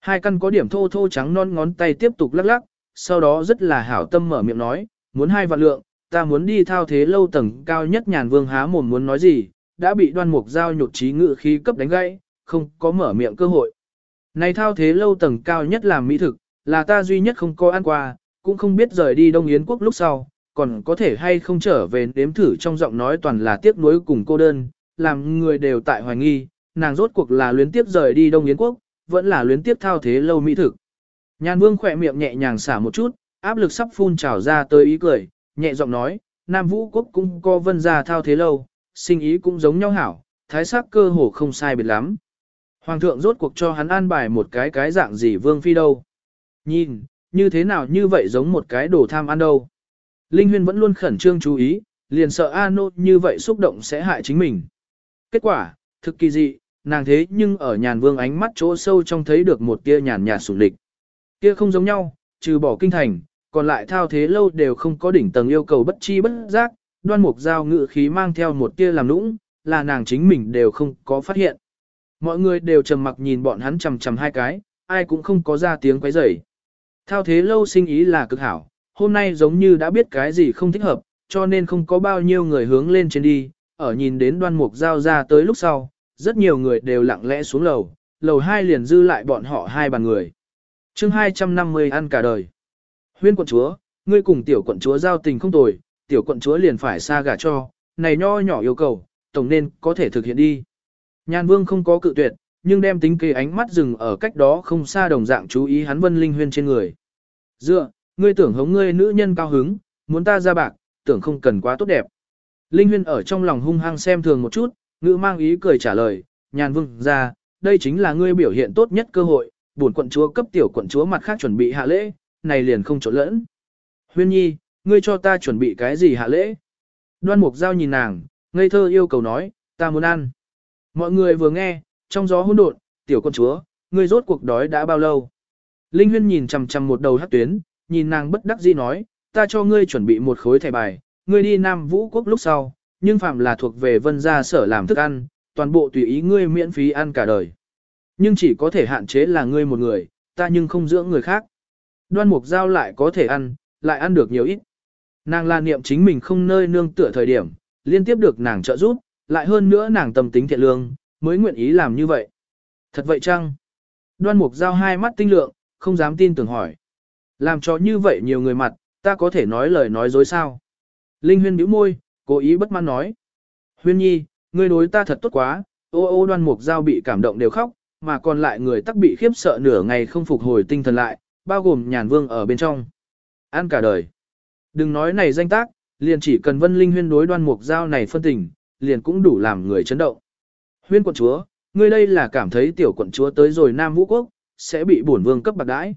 Hai căn có điểm thô thô trắng non ngón tay tiếp tục lắc lắc, sau đó rất là hảo tâm mở miệng nói, muốn hai vạn lượng, ta muốn đi thao thế lâu tầng cao nhất nhàn vương há mồm muốn nói gì, đã bị đoan mục giao nhột trí ngự khí cấp đánh gãy, không có mở miệng cơ hội. Này thao thế lâu tầng cao nhất làm mỹ thực, là ta duy nhất không có ăn qua, cũng không biết rời đi Đông Yến quốc lúc sau, còn có thể hay không trở về đếm thử trong giọng nói toàn là tiếc nuối cùng cô đơn, làm người đều tại hoài nghi, nàng rốt cuộc là luyến tiếp rời đi Đông Yến quốc, vẫn là luyến tiếp thao thế lâu mỹ thực. Nhàn vương khỏe miệng nhẹ nhàng xả một chút, áp lực sắp phun trào ra tới ý cười, nhẹ giọng nói, Nam Vũ quốc cũng có vân gia thao thế lâu, sinh ý cũng giống nhau hảo, thái sắc cơ hồ không sai biệt lắm. Hoàng thượng rốt cuộc cho hắn an bài một cái cái dạng gì vương phi đâu. Nhìn, như thế nào như vậy giống một cái đồ tham ăn đâu. Linh Huyên vẫn luôn khẩn trương chú ý, liền sợ A Nô như vậy xúc động sẽ hại chính mình. Kết quả, thực kỳ dị, nàng thế nhưng ở nhàn vương ánh mắt chỗ sâu trong thấy được một tia nhàn nhạt sủng địch. Kia không giống nhau, trừ bỏ kinh thành, còn lại thao thế lâu đều không có đỉnh tầng yêu cầu bất chi bất giác, đoan mục giao ngự khí mang theo một tia làm nũng, là nàng chính mình đều không có phát hiện. Mọi người đều trầm mặc nhìn bọn hắn chầm chầm hai cái, ai cũng không có ra tiếng quấy rầy. Thao thế lâu sinh ý là cực hảo, hôm nay giống như đã biết cái gì không thích hợp, cho nên không có bao nhiêu người hướng lên trên đi, ở nhìn đến đoan mục giao ra tới lúc sau, rất nhiều người đều lặng lẽ xuống lầu, lầu hai liền dư lại bọn họ hai bàn người. chương 250 ăn cả đời. Huyên quận chúa, ngươi cùng tiểu quận chúa giao tình không tồi, tiểu quận chúa liền phải xa gả cho, này nho nhỏ yêu cầu, tổng nên có thể thực hiện đi. Nhan vương không có cự tuyệt, nhưng đem tính kế ánh mắt dừng ở cách đó không xa đồng dạng chú ý hắn vân linh huyên trên người. Dựa, ngươi tưởng hống ngươi nữ nhân cao hứng, muốn ta ra bạc, tưởng không cần quá tốt đẹp. Linh huyên ở trong lòng hung hăng xem thường một chút, ngữ mang ý cười trả lời, nhàn vương ra, đây chính là ngươi biểu hiện tốt nhất cơ hội, bổn quận chúa cấp tiểu quận chúa mặt khác chuẩn bị hạ lễ, này liền không trộn lẫn. Huyên nhi, ngươi cho ta chuẩn bị cái gì hạ lễ? Đoan mục giao nhìn nàng, ngây thơ yêu cầu nói, ta muốn ăn. Mọi người vừa nghe, trong gió hỗn độn, tiểu con chúa, ngươi rốt cuộc đói đã bao lâu? Linh huyên nhìn chằm chằm một đầu hắc tuyến, nhìn nàng bất đắc dĩ nói, ta cho ngươi chuẩn bị một khối thẻ bài, ngươi đi Nam Vũ Quốc lúc sau, nhưng phạm là thuộc về vân gia sở làm thức ăn, toàn bộ tùy ý ngươi miễn phí ăn cả đời. Nhưng chỉ có thể hạn chế là ngươi một người, ta nhưng không dưỡng người khác. Đoan mục giao lại có thể ăn, lại ăn được nhiều ít. Nàng là niệm chính mình không nơi nương tựa thời điểm, liên tiếp được nàng trợ giúp, lại hơn nữa nàng tâm tính thiện lương, mới nguyện ý làm như vậy. Thật vậy chăng? Đoan mục giao hai mắt tinh lượng, không dám tin tưởng hỏi. Làm cho như vậy nhiều người mặt, ta có thể nói lời nói dối sao? Linh huyên bĩu môi, cố ý bất mãn nói. Huyên nhi, ngươi đối ta thật tốt quá, ô ô đoan mục giao bị cảm động đều khóc, mà còn lại người tắc bị khiếp sợ nửa ngày không phục hồi tinh thần lại, bao gồm nhàn vương ở bên trong. Ăn cả đời. Đừng nói này danh tác, liền chỉ cần vân linh huyên đối đoan mục giao này phân tình, liền cũng đủ làm người chấn động. Huyên quận chúa, ngươi đây là cảm thấy tiểu quận chúa tới rồi Nam Vũ Quốc, sẽ bị bổn vương cấp bạc đãi.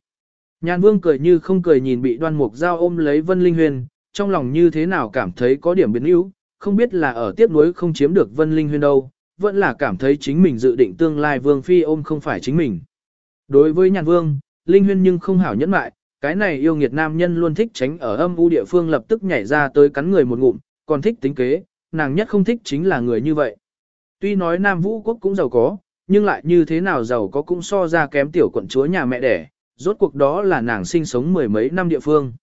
Nhàn vương cười như không cười nhìn bị đoan mục giao ôm lấy vân linh huyên, trong lòng như thế nào cảm thấy có điểm biến yếu, không biết là ở tiếp nối không chiếm được vân linh huyên đâu, vẫn là cảm thấy chính mình dự định tương lai vương phi ôm không phải chính mình. Đối với nhàn vương, linh huyên nhưng không hảo nhẫn mại, cái này yêu nghiệt nam nhân luôn thích tránh ở âm u địa phương lập tức nhảy ra tới cắn người một ngụm, còn thích tính kế, nàng nhất không thích chính là người như vậy. Tuy nói Nam Vũ Quốc cũng giàu có, nhưng lại như thế nào giàu có cũng so ra kém tiểu quận chúa nhà mẹ đẻ, rốt cuộc đó là nàng sinh sống mười mấy năm địa phương.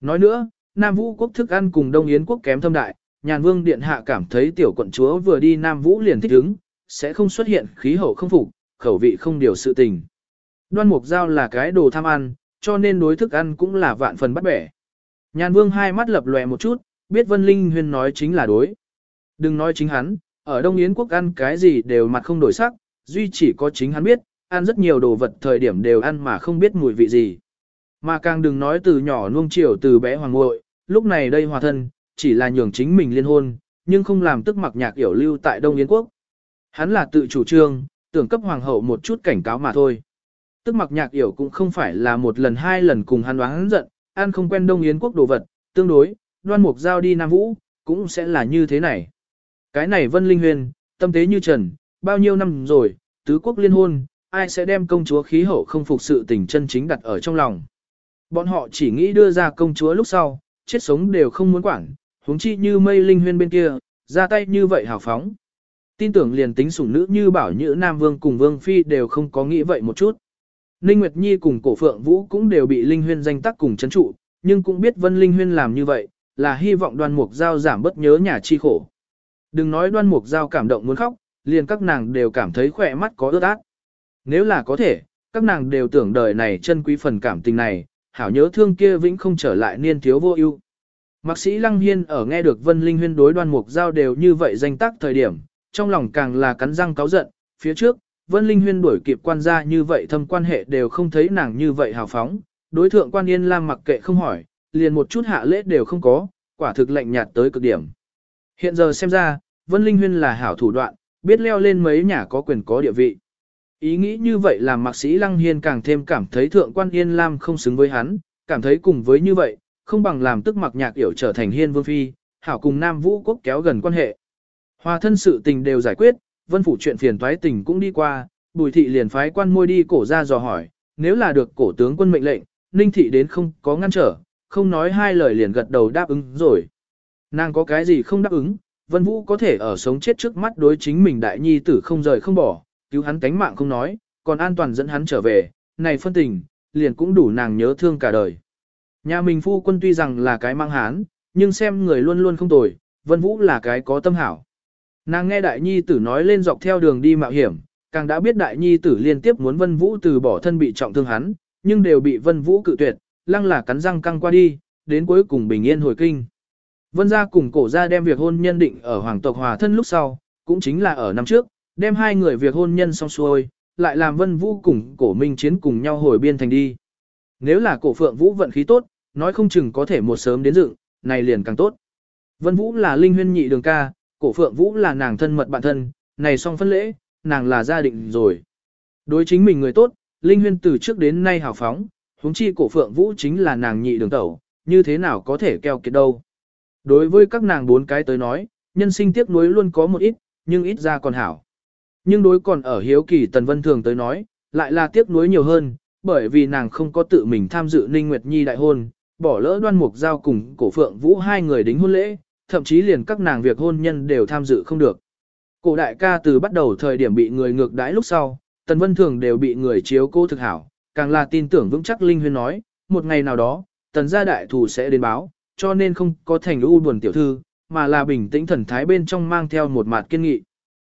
Nói nữa, Nam Vũ Quốc thức ăn cùng Đông Yến Quốc kém thâm đại, nhàn vương điện hạ cảm thấy tiểu quận chúa vừa đi Nam Vũ liền thích ứng, sẽ không xuất hiện khí hậu không phục, khẩu vị không điều sự tình. Đoan mục giao là cái đồ tham ăn, cho nên đối thức ăn cũng là vạn phần bắt bẻ. Nhàn vương hai mắt lập lòe một chút, biết Vân Linh Huyên nói chính là đối. Đừng nói chính hắn, ở Đông Yến quốc ăn cái gì đều mặt không đổi sắc, duy chỉ có chính hắn biết, ăn rất nhiều đồ vật thời điểm đều ăn mà không biết mùi vị gì. Mà càng đừng nói từ nhỏ nuông chiều từ bé hoàng ngội, lúc này đây hòa thân, chỉ là nhường chính mình liên hôn, nhưng không làm tức mặc nhạc yểu lưu tại Đông Yến quốc. Hắn là tự chủ trương, tưởng cấp hoàng hậu một chút cảnh cáo mà thôi. Tức mặc nhạc yểu cũng không phải là một lần hai lần cùng hắn đoán giận, ăn không quen Đông Yến quốc đồ vật, tương đối, đoan mục giao đi Nam Vũ, cũng sẽ là như thế này. Cái này Vân Linh Huyền, tâm tế như trần, bao nhiêu năm rồi, tứ quốc liên hôn, ai sẽ đem công chúa khí hậu không phục sự tình chân chính đặt ở trong lòng. Bọn họ chỉ nghĩ đưa ra công chúa lúc sau, chết sống đều không muốn quản, huống chi như mây linh huyên bên kia, ra tay như vậy hào phóng. Tin tưởng liền tính sủng nữ như bảo nhữ Nam Vương cùng Vương Phi đều không có nghĩ vậy một chút. Ninh Nguyệt Nhi cùng cổ phượng vũ cũng đều bị Linh Huyên danh tác cùng chấn trụ, nhưng cũng biết Vân Linh Huyên làm như vậy, là hy vọng đoan mục giao giảm bất nhớ nhà chi khổ. Đừng nói đoan mục giao cảm động muốn khóc, liền các nàng đều cảm thấy khỏe mắt có ướt át. Nếu là có thể, các nàng đều tưởng đời này chân quý phần cảm tình này, hảo nhớ thương kia vĩnh không trở lại niên thiếu vô ưu. Mạc sĩ Lăng Hiên ở nghe được Vân Linh Huyên đối đoan mục giao đều như vậy danh tác thời điểm, trong lòng càng là cắn răng cáo giận, phía trước, Vân Linh Huyên đuổi kịp quan gia như vậy thâm quan hệ đều không thấy nàng như vậy hào phóng, đối thượng quan yên lam mặc kệ không hỏi, liền một chút hạ lễ đều không có, quả thực lạnh nhạt tới cực điểm. Hiện giờ xem ra, Vân Linh Huyên là hảo thủ đoạn, biết leo lên mấy nhà có quyền có địa vị. Ý nghĩ như vậy làm mạc sĩ Lăng Hiên càng thêm cảm thấy thượng quan Yên Lam không xứng với hắn, cảm thấy cùng với như vậy, không bằng làm tức mặc nhạc yểu trở thành hiên vương phi, hảo cùng Nam Vũ Quốc kéo gần quan hệ. Hòa thân sự tình đều giải quyết, vân phủ chuyện phiền toái tình cũng đi qua, bùi thị liền phái quan môi đi cổ ra dò hỏi, nếu là được cổ tướng quân mệnh lệnh, ninh thị đến không có ngăn trở, không nói hai lời liền gật đầu đáp ứng rồi. Nàng có cái gì không đáp ứng, Vân Vũ có thể ở sống chết trước mắt đối chính mình đại nhi tử không rời không bỏ, cứu hắn cánh mạng không nói, còn an toàn dẫn hắn trở về, này phân tình, liền cũng đủ nàng nhớ thương cả đời. Nhà mình phu quân tuy rằng là cái mang hán, nhưng xem người luôn luôn không tồi, Vân Vũ là cái có tâm hảo. Nàng nghe đại nhi tử nói lên dọc theo đường đi mạo hiểm, càng đã biết đại nhi tử liên tiếp muốn Vân Vũ từ bỏ thân bị trọng thương hắn, nhưng đều bị Vân Vũ cự tuyệt, lăng là cắn răng căng qua đi, đến cuối cùng bình yên hồi kinh. Vân gia cùng cổ gia đem việc hôn nhân định ở hoàng tộc hòa thân lúc sau, cũng chính là ở năm trước, đem hai người việc hôn nhân xong xuôi, lại làm Vân Vũ cùng cổ minh chiến cùng nhau hồi biên thành đi. Nếu là cổ phượng Vũ vận khí tốt, nói không chừng có thể một sớm đến dựng, này liền càng tốt. Vân Vũ là linh huyên nhị đường ca, cổ phượng Vũ là nàng thân mật bạn thân, này xong phân lễ, nàng là gia định rồi. Đối chính mình người tốt, linh huyên từ trước đến nay hào phóng, huống chi cổ phượng Vũ chính là nàng nhị đường tẩu, như thế nào có thể keo kiệt đâu. Đối với các nàng bốn cái tới nói, nhân sinh tiếc nuối luôn có một ít, nhưng ít ra còn hảo. Nhưng đối còn ở hiếu kỳ Tần Vân Thường tới nói, lại là tiếc nuối nhiều hơn, bởi vì nàng không có tự mình tham dự Ninh Nguyệt Nhi đại hôn, bỏ lỡ đoan mục giao cùng cổ phượng vũ hai người đính hôn lễ, thậm chí liền các nàng việc hôn nhân đều tham dự không được. Cổ đại ca từ bắt đầu thời điểm bị người ngược đãi lúc sau, Tần Vân Thường đều bị người chiếu cố thực hảo, càng là tin tưởng vững chắc Linh Huyên nói, một ngày nào đó, Tần gia đại thù sẽ đến báo, cho nên không có thành u buồn tiểu thư, mà là bình tĩnh thần thái bên trong mang theo một mặt kiên nghị.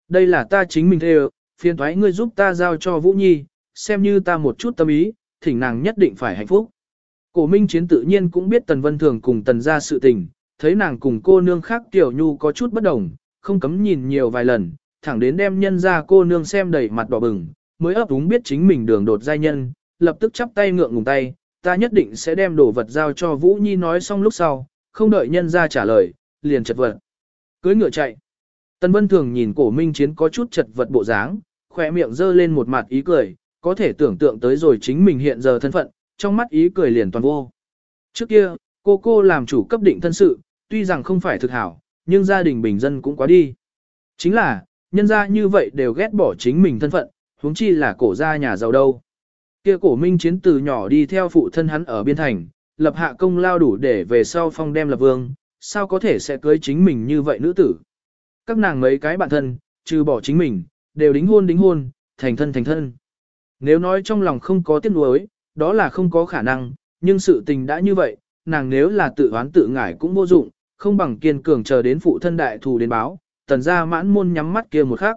Đây là ta chính mình theo, phiền thoái ngươi giúp ta giao cho Vũ Nhi, xem như ta một chút tâm ý, thỉnh nàng nhất định phải hạnh phúc. Cổ Minh Chiến tự nhiên cũng biết Tần Vân Thường cùng Tần ra sự tình, thấy nàng cùng cô nương khác Tiểu Nhu có chút bất đồng, không cấm nhìn nhiều vài lần, thẳng đến đem nhân ra cô nương xem đầy mặt đỏ bừng, mới ấp úng biết chính mình đường đột giai nhân, lập tức chắp tay ngượng ngùng tay, ta nhất định sẽ đem đồ vật giao cho Vũ Nhi nói xong lúc sau, không đợi nhân ra trả lời, liền chật vật. Cưới ngựa chạy. Tân Vân Thường nhìn cổ minh chiến có chút chật vật bộ dáng, khỏe miệng dơ lên một mặt ý cười, có thể tưởng tượng tới rồi chính mình hiện giờ thân phận, trong mắt ý cười liền toàn vô. Trước kia, cô cô làm chủ cấp định thân sự, tuy rằng không phải thực hảo, nhưng gia đình bình dân cũng quá đi. Chính là, nhân gia như vậy đều ghét bỏ chính mình thân phận, huống chi là cổ gia nhà giàu đâu. Kia cổ minh chiến từ nhỏ đi theo phụ thân hắn ở biên thành, lập hạ công lao đủ để về sau phong đem lập vương, sao có thể sẽ cưới chính mình như vậy nữ tử. Các nàng mấy cái bạn thân, trừ bỏ chính mình, đều đính hôn đính hôn, thành thân thành thân. Nếu nói trong lòng không có tiếc nuối, đó là không có khả năng, nhưng sự tình đã như vậy, nàng nếu là tự oán tự ngải cũng vô dụng, không bằng kiên cường chờ đến phụ thân đại thù đến báo, tần ra mãn môn nhắm mắt kia một khắc.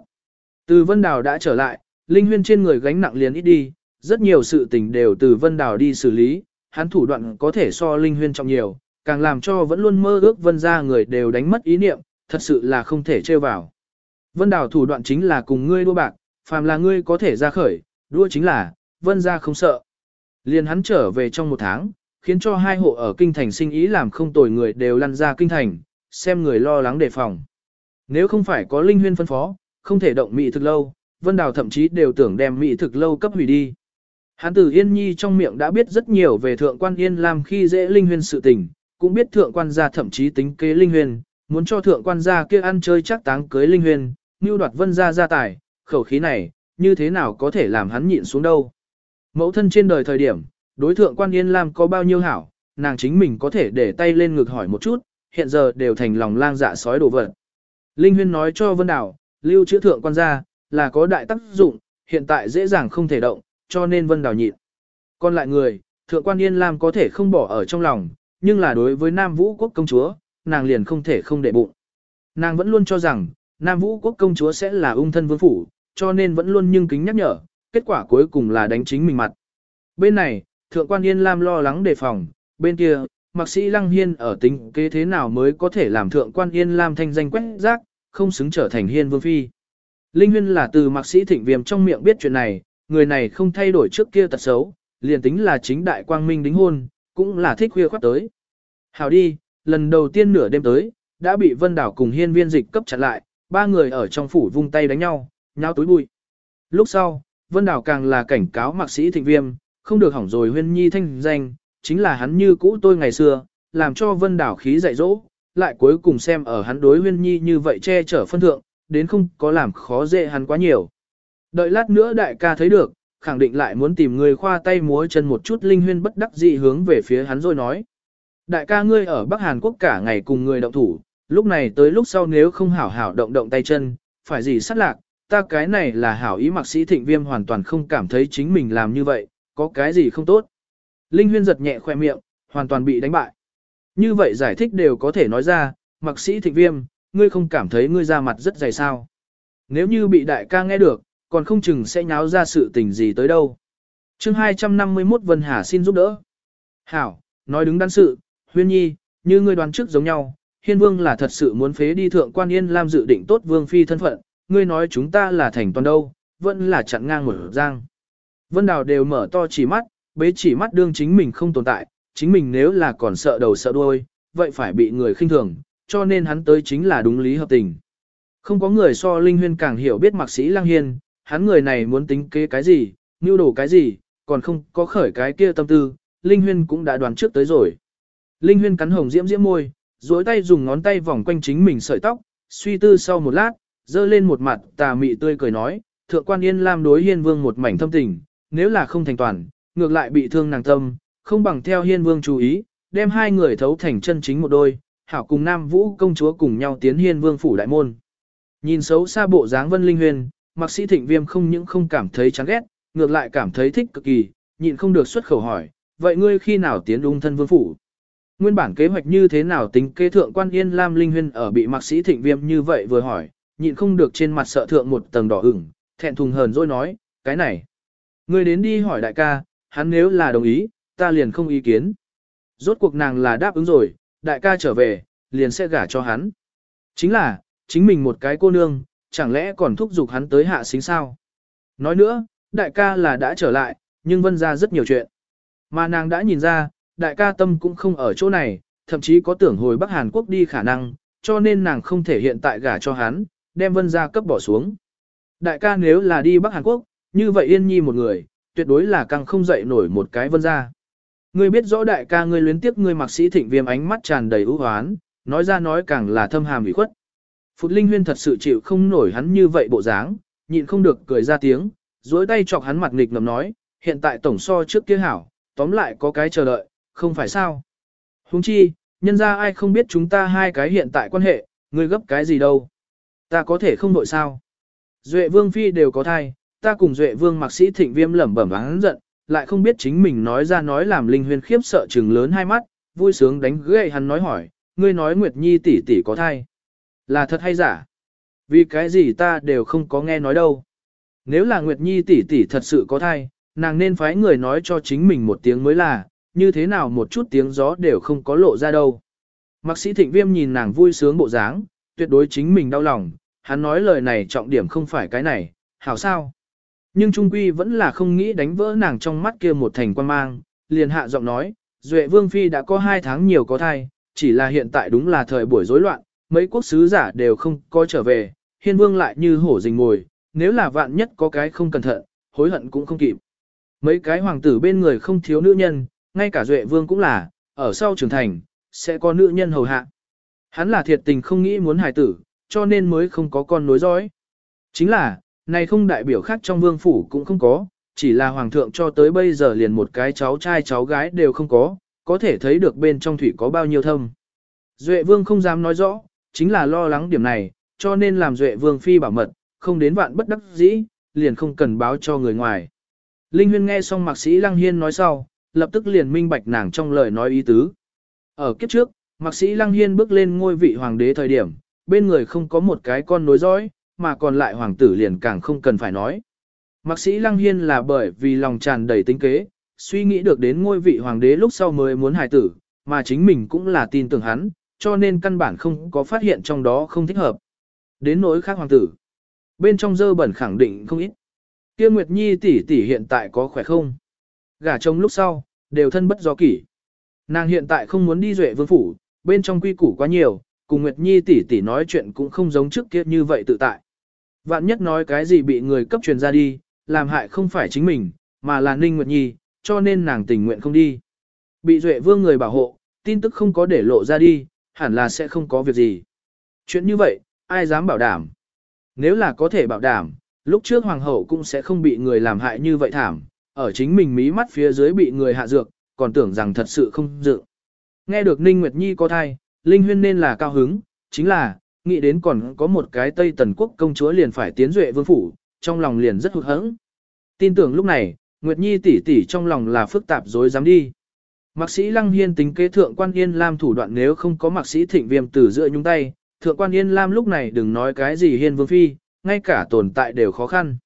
Từ Vân Đào đã trở lại, Linh Huyên trên người gánh nặng liền ít đi, rất nhiều sự tình đều từ Vân Đào đi xử lý, hắn thủ đoạn có thể so Linh Huyên trọng nhiều, càng làm cho vẫn luôn mơ ước Vân ra người đều đánh mất ý niệm, thật sự là không thể chơi vào. Vân Đào thủ đoạn chính là cùng ngươi đua bạc, phàm là ngươi có thể ra khởi, đua chính là, Vân ra không sợ. Liền hắn trở về trong một tháng, khiến cho hai hộ ở kinh thành sinh ý làm không tồi người đều lăn ra kinh thành, xem người lo lắng đề phòng. Nếu không phải có linh huyên phân phó, không thể động mị thực lâu, Vân Đào thậm chí đều tưởng đem mị thực lâu cấp hủy đi. Hắn từ Yên Nhi trong miệng đã biết rất nhiều về thượng quan Yên lam khi dễ linh huyên sự tình, cũng biết thượng quan gia thậm chí tính kế linh huyên, muốn cho thượng quan gia kia ăn chơi chắc táng cưới linh huyên, như đoạt vân gia gia tài, khẩu khí này, như thế nào có thể làm hắn nhịn xuống đâu. Mẫu thân trên đời thời điểm, đối thượng quan Yên Lam có bao nhiêu hảo, nàng chính mình có thể để tay lên ngực hỏi một chút, hiện giờ đều thành lòng lang dạ sói đổ vật. Linh Huyên nói cho Vân Đảo, lưu chữa thượng quan gia, là có đại tác dụng, hiện tại dễ dàng không thể động, cho nên Vân đào nhịn. Còn lại người, thượng quan Yên Lam có thể không bỏ ở trong lòng, nhưng là đối với Nam Vũ quốc công chúa, nàng liền không thể không để bụng. Nàng vẫn luôn cho rằng, Nam Vũ quốc công chúa sẽ là ung thân vương phủ, cho nên vẫn luôn nhưng kính nhắc nhở, kết quả cuối cùng là đánh chính mình mặt. Bên này, Thượng quan Yên Lam lo lắng đề phòng, bên kia, Mạc Sĩ Lăng Hiên ở tính kế thế nào mới có thể làm Thượng quan Yên Lam thanh danh quét rác, không xứng trở thành Hiên Vương Phi. Linh Huyên là từ Mạc Sĩ Thịnh Viêm trong miệng biết chuyện này, người này không thay đổi trước kia tật xấu, liền tính là chính đại quang minh đính hôn, cũng là thích khuya khoát tới. Hào đi, lần đầu tiên nửa đêm tới, đã bị Vân Đảo cùng Hiên Viên Dịch cấp chặn lại, ba người ở trong phủ vung tay đánh nhau, nháo túi bụi. Lúc sau, Vân Đảo càng là cảnh cáo Mạc Sĩ Thịnh Viêm, không được hỏng rồi huyên nhi thanh danh, chính là hắn như cũ tôi ngày xưa, làm cho vân đảo khí dạy dỗ, lại cuối cùng xem ở hắn đối huyên nhi như vậy che chở phân thượng, đến không có làm khó dễ hắn quá nhiều. Đợi lát nữa đại ca thấy được, khẳng định lại muốn tìm người khoa tay múa chân một chút linh huyên bất đắc dị hướng về phía hắn rồi nói. Đại ca ngươi ở Bắc Hàn Quốc cả ngày cùng người động thủ, lúc này tới lúc sau nếu không hảo hảo động động tay chân, phải gì sát lạc, ta cái này là hảo ý mặc sĩ thịnh viêm hoàn toàn không cảm thấy chính mình làm như vậy, có cái gì không tốt. Linh huyên giật nhẹ khoe miệng, hoàn toàn bị đánh bại. Như vậy giải thích đều có thể nói ra, mặc sĩ thịnh viêm, ngươi không cảm thấy ngươi ra mặt rất dày sao. Nếu như bị đại ca nghe được, còn không chừng sẽ nháo ra sự tình gì tới đâu. chương 251 Vân Hà xin giúp đỡ. Hảo, nói đứng đắn sự, huyên nhi, như ngươi đoán trước giống nhau, hiên vương là thật sự muốn phế đi thượng quan yên làm dự định tốt vương phi thân phận, ngươi nói chúng ta là thành toàn đâu, vẫn là chặn ngang một giang. Vân Đào đều mở to chỉ mắt, bế chỉ mắt đương chính mình không tồn tại, chính mình nếu là còn sợ đầu sợ đuôi, vậy phải bị người khinh thường, cho nên hắn tới chính là đúng lý hợp tình. Không có người so Linh Huyên càng hiểu biết mạc sĩ Lăng Hiên, hắn người này muốn tính kế cái gì, mưu đồ cái gì, còn không có khởi cái kia tâm tư, Linh Huyên cũng đã đoán trước tới rồi. Linh Huyên cắn hồng diễm diễm môi, duỗi tay dùng ngón tay vòng quanh chính mình sợi tóc, suy tư sau một lát, dơ lên một mặt tà mị tươi cười nói, thượng quan yên lam đối hiên vương một mảnh thâm tình, nếu là không thành toàn, ngược lại bị thương nàng tâm, không bằng theo hiên vương chú ý, đem hai người thấu thành chân chính một đôi, hảo cùng Nam Vũ công chúa cùng nhau tiến hiên vương phủ đại môn. Nhìn xấu xa bộ dáng Vân Linh Huyền, Mạc Sĩ Thịnh Viêm không những không cảm thấy chán ghét, ngược lại cảm thấy thích cực kỳ, nhịn không được xuất khẩu hỏi, vậy ngươi khi nào tiến ung thân vương phủ? Nguyên bản kế hoạch như thế nào tính kế thượng quan Yên Lam Linh Huyên ở bị Mạc Sĩ Thịnh Viêm như vậy vừa hỏi, nhịn không được trên mặt sợ thượng một tầng đỏ ửng, thẹn thùng hờn rồi nói, cái này. Ngươi đến đi hỏi đại ca, hắn nếu là đồng ý, ta liền không ý kiến. Rốt cuộc nàng là đáp ứng rồi, đại ca trở về, liền sẽ gả cho hắn. Chính là, chính mình một cái cô nương, chẳng lẽ còn thúc giục hắn tới hạ xính sao? Nói nữa, đại ca là đã trở lại, nhưng vân ra rất nhiều chuyện. Mà nàng đã nhìn ra, đại ca tâm cũng không ở chỗ này, thậm chí có tưởng hồi Bắc Hàn Quốc đi khả năng, cho nên nàng không thể hiện tại gả cho hắn, đem vân ra cấp bỏ xuống. Đại ca nếu là đi Bắc Hàn Quốc, như vậy yên nhi một người, tuyệt đối là càng không dậy nổi một cái vân ra. Ngươi biết rõ đại ca ngươi luyến tiếp ngươi mặc sĩ thịnh viêm ánh mắt tràn đầy ưu hoán, nói ra nói càng là thâm hàm ủy khuất. Phụt Linh Huyên thật sự chịu không nổi hắn như vậy bộ dáng, nhịn không được cười ra tiếng, duỗi tay chọc hắn mặt nghịch ngầm nói, hiện tại tổng so trước kia hảo, tóm lại có cái chờ đợi, không phải sao. Huống chi, nhân ra ai không biết chúng ta hai cái hiện tại quan hệ, ngươi gấp cái gì đâu. Ta có thể không nổi sao. Duệ Vương Phi đều có thai, ta cùng Duệ Vương Mạc Sĩ Thịnh Viêm lẩm bẩm hắn giận, lại không biết chính mình nói ra nói làm Linh Huyên khiếp sợ trừng lớn hai mắt, vui sướng đánh gậy hắn nói hỏi, ngươi nói Nguyệt Nhi tỷ tỷ có thai. Là thật hay giả? Vì cái gì ta đều không có nghe nói đâu. Nếu là Nguyệt Nhi tỷ tỷ thật sự có thai, nàng nên phái người nói cho chính mình một tiếng mới là, như thế nào một chút tiếng gió đều không có lộ ra đâu. Mạc sĩ thịnh viêm nhìn nàng vui sướng bộ dáng, tuyệt đối chính mình đau lòng, hắn nói lời này trọng điểm không phải cái này, hảo sao. Nhưng Trung Quy vẫn là không nghĩ đánh vỡ nàng trong mắt kia một thành quan mang, liền hạ giọng nói, Duệ Vương Phi đã có hai tháng nhiều có thai, chỉ là hiện tại đúng là thời buổi rối loạn, mấy quốc sứ giả đều không có trở về, hiên vương lại như hổ rình ngồi, nếu là vạn nhất có cái không cẩn thận, hối hận cũng không kịp. Mấy cái hoàng tử bên người không thiếu nữ nhân, ngay cả Duệ Vương cũng là, ở sau trưởng thành, sẽ có nữ nhân hầu hạ. Hắn là thiệt tình không nghĩ muốn hài tử, cho nên mới không có con nối dõi. Chính là, này không đại biểu khác trong vương phủ cũng không có, chỉ là hoàng thượng cho tới bây giờ liền một cái cháu trai cháu gái đều không có, có thể thấy được bên trong thủy có bao nhiêu thâm. Duệ vương không dám nói rõ, chính là lo lắng điểm này, cho nên làm Duệ vương phi bảo mật, không đến vạn bất đắc dĩ, liền không cần báo cho người ngoài. Linh huyên nghe xong mạc sĩ Lăng Hiên nói sau, lập tức liền minh bạch nàng trong lời nói ý tứ. Ở kiếp trước, mạc sĩ Lăng Hiên bước lên ngôi vị hoàng đế thời điểm, bên người không có một cái con nối dõi, mà còn lại hoàng tử liền càng không cần phải nói. Mạc sĩ Lăng Hiên là bởi vì lòng tràn đầy tính kế, suy nghĩ được đến ngôi vị hoàng đế lúc sau mới muốn hài tử, mà chính mình cũng là tin tưởng hắn, cho nên căn bản không có phát hiện trong đó không thích hợp. Đến nỗi khác hoàng tử, bên trong dơ bẩn khẳng định không ít. Kia Nguyệt Nhi tỷ tỷ hiện tại có khỏe không? Gả chồng lúc sau, đều thân bất do kỷ. Nàng hiện tại không muốn đi duệ vương phủ, bên trong quy củ quá nhiều, cùng Nguyệt Nhi tỷ tỷ nói chuyện cũng không giống trước kia như vậy tự tại. Vạn nhất nói cái gì bị người cấp truyền ra đi, làm hại không phải chính mình, mà là Ninh Nguyệt Nhi, cho nên nàng tình nguyện không đi. Bị Duệ Vương người bảo hộ, tin tức không có để lộ ra đi, hẳn là sẽ không có việc gì. Chuyện như vậy, ai dám bảo đảm? Nếu là có thể bảo đảm, lúc trước hoàng hậu cũng sẽ không bị người làm hại như vậy thảm, ở chính mình mí mắt phía dưới bị người hạ dược, còn tưởng rằng thật sự không dự. Nghe được Ninh Nguyệt Nhi có thai, Linh Huyên nên là cao hứng, chính là, nghĩ đến còn có một cái Tây Tần Quốc công chúa liền phải tiến duệ vương phủ, trong lòng liền rất hụt hẫng. Tin tưởng lúc này, Nguyệt Nhi tỷ tỷ trong lòng là phức tạp dối dám đi. Mạc sĩ Lăng Hiên tính kế thượng quan Yên Lam thủ đoạn nếu không có mạc sĩ thịnh viêm từ giữa nhúng tay, thượng quan Yên Lam lúc này đừng nói cái gì hiên vương phi, ngay cả tồn tại đều khó khăn.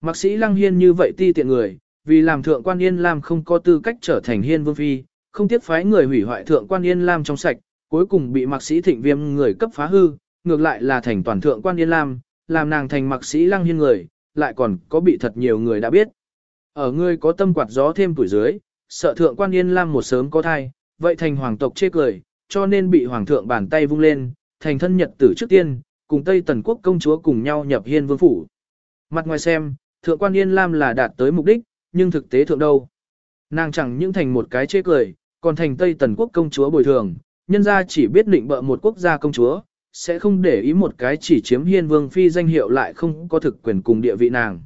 Mạc sĩ Lăng Hiên như vậy ti tiện người, vì làm thượng quan Yên Lam không có tư cách trở thành hiên vương phi, không tiếc phái người hủy hoại thượng quan Yên Lam trong sạch, cuối cùng bị mạc sĩ thịnh viêm người cấp phá hư, ngược lại là thành toàn thượng quan Yên Lam, làm nàng thành mạc sĩ Lăng Hiên người, lại còn có bị thật nhiều người đã biết. Ở ngươi có tâm quạt gió thêm tuổi dưới, sợ thượng quan Yên Lam một sớm có thai, vậy thành hoàng tộc chê cười, cho nên bị hoàng thượng bàn tay vung lên, thành thân nhật tử trước tiên, cùng Tây Tần quốc công chúa cùng nhau nhập hiên vương phủ. Mặt ngoài xem, thượng quan Yên Lam là đạt tới mục đích, nhưng thực tế thượng đâu. Nàng chẳng những thành một cái chê cười, còn thành Tây Tần quốc công chúa bồi thường, nhân ra chỉ biết định bợ một quốc gia công chúa, sẽ không để ý một cái chỉ chiếm hiên vương phi danh hiệu lại không có thực quyền cùng địa vị nàng.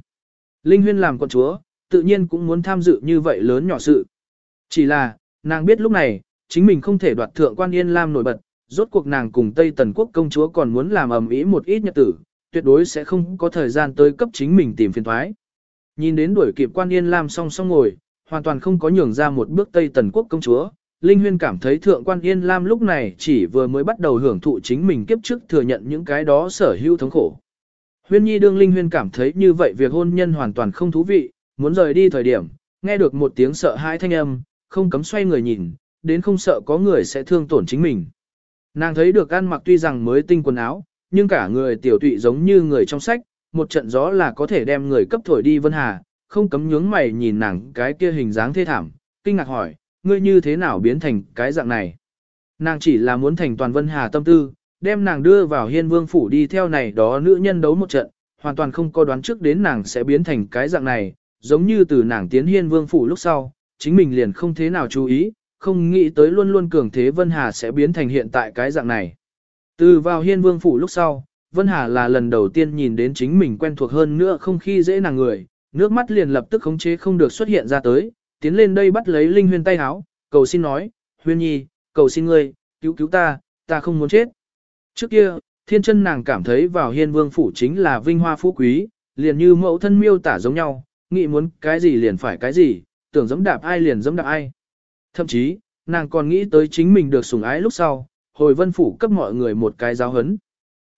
Linh huyên làm con chúa, tự nhiên cũng muốn tham dự như vậy lớn nhỏ sự. Chỉ là, nàng biết lúc này, chính mình không thể đoạt thượng quan yên lam nổi bật, rốt cuộc nàng cùng Tây Tần quốc công chúa còn muốn làm ầm ĩ một ít nhật tử, tuyệt đối sẽ không có thời gian tới cấp chính mình tìm phiền thoái. Nhìn đến đuổi kịp quan yên lam song song ngồi, hoàn toàn không có nhường ra một bước Tây Tần quốc công chúa, Linh Huyên cảm thấy Thượng quan Yên Lam lúc này chỉ vừa mới bắt đầu hưởng thụ chính mình kiếp trước thừa nhận những cái đó sở hữu thống khổ. Huyên Nhi đương Linh Huyên cảm thấy như vậy việc hôn nhân hoàn toàn không thú vị, muốn rời đi thời điểm, nghe được một tiếng sợ hãi thanh âm, không cấm xoay người nhìn, đến không sợ có người sẽ thương tổn chính mình. Nàng thấy được ăn mặc tuy rằng mới tinh quần áo, nhưng cả người tiểu tụy giống như người trong sách, một trận gió là có thể đem người cấp thổi đi Vân Hà, không cấm nhướng mày nhìn nàng cái kia hình dáng thê thảm, kinh ngạc hỏi, ngươi như thế nào biến thành cái dạng này? Nàng chỉ là muốn thành toàn Vân Hà tâm tư, đem nàng đưa vào hiên vương phủ đi theo này đó nữ nhân đấu một trận, hoàn toàn không có đoán trước đến nàng sẽ biến thành cái dạng này, giống như từ nàng tiến hiên vương phủ lúc sau, chính mình liền không thế nào chú ý, không nghĩ tới luôn luôn cường thế Vân Hà sẽ biến thành hiện tại cái dạng này. Từ vào hiên vương phủ lúc sau, Vân Hà là lần đầu tiên nhìn đến chính mình quen thuộc hơn nữa không khi dễ nàng người, nước mắt liền lập tức khống chế không được xuất hiện ra tới, tiến lên đây bắt lấy Linh Huyên tay háo, cầu xin nói, Huyên Nhi, cầu xin ngươi, cứu cứu ta, ta không muốn chết. Trước kia, thiên chân nàng cảm thấy vào hiên vương phủ chính là vinh hoa phú quý, liền như mẫu thân miêu tả giống nhau, nghĩ muốn cái gì liền phải cái gì, tưởng giống đạp ai liền giống đạp ai. Thậm chí, nàng còn nghĩ tới chính mình được sủng ái lúc sau, hồi vân phủ cấp mọi người một cái giáo hấn.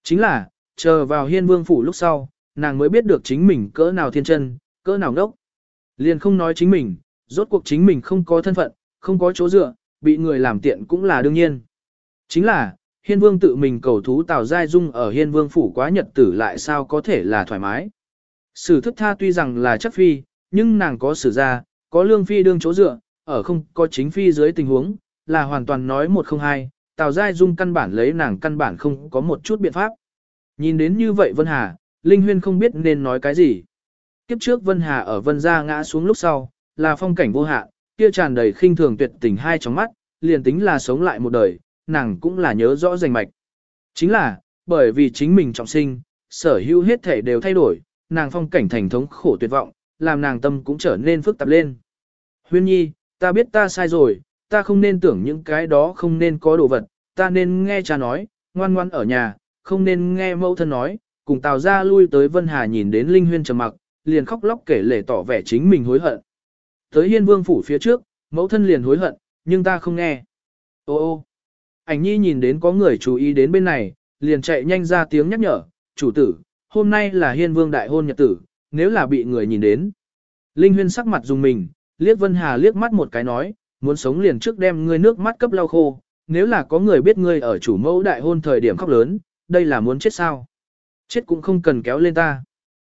Chính là, chờ vào hiên vương phủ lúc sau, nàng mới biết được chính mình cỡ nào thiên chân, cỡ nào đốc. Liền không nói chính mình, rốt cuộc chính mình không có thân phận, không có chỗ dựa, bị người làm tiện cũng là đương nhiên. Chính là, hiên vương tự mình cầu thú Tào Giai Dung ở hiên vương phủ quá nhật tử lại sao có thể là thoải mái. Sử thức tha tuy rằng là chất phi, nhưng nàng có sử gia, có lương phi đương chỗ dựa, ở không có chính phi dưới tình huống, là hoàn toàn nói một không hai, Tào Giai Dung căn bản lấy nàng căn bản không có một chút biện pháp. Nhìn đến như vậy Vân Hà, Linh Huyên không biết nên nói cái gì. Kiếp trước Vân Hà ở Vân Gia ngã xuống lúc sau, là phong cảnh vô hạn, kia tràn đầy khinh thường tuyệt tình hai trong mắt, liền tính là sống lại một đời, nàng cũng là nhớ rõ rành mạch. Chính là, bởi vì chính mình trọng sinh, sở hữu hết thể đều thay đổi, nàng phong cảnh thành thống khổ tuyệt vọng, làm nàng tâm cũng trở nên phức tạp lên. Huyên nhi, ta biết ta sai rồi, ta không nên tưởng những cái đó không nên có đồ vật, ta nên nghe cha nói, ngoan ngoan ở nhà, không nên nghe mẫu thân nói, cùng Tào ra lui tới Vân Hà nhìn đến Linh Huyên trầm mặc, liền khóc lóc kể lể tỏ vẻ chính mình hối hận. Tới Hiên Vương phủ phía trước, mẫu thân liền hối hận, nhưng ta không nghe. Ô ô, ảnh nhi nhìn đến có người chú ý đến bên này, liền chạy nhanh ra tiếng nhắc nhở, chủ tử, hôm nay là Hiên Vương đại hôn nhật tử, nếu là bị người nhìn đến. Linh Huyên sắc mặt dùng mình, liếc Vân Hà liếc mắt một cái nói, muốn sống liền trước đem ngươi nước mắt cấp lau khô, nếu là có người biết ngươi ở chủ mẫu đại hôn thời điểm khóc lớn, đây là muốn chết sao? Chết cũng không cần kéo lên ta.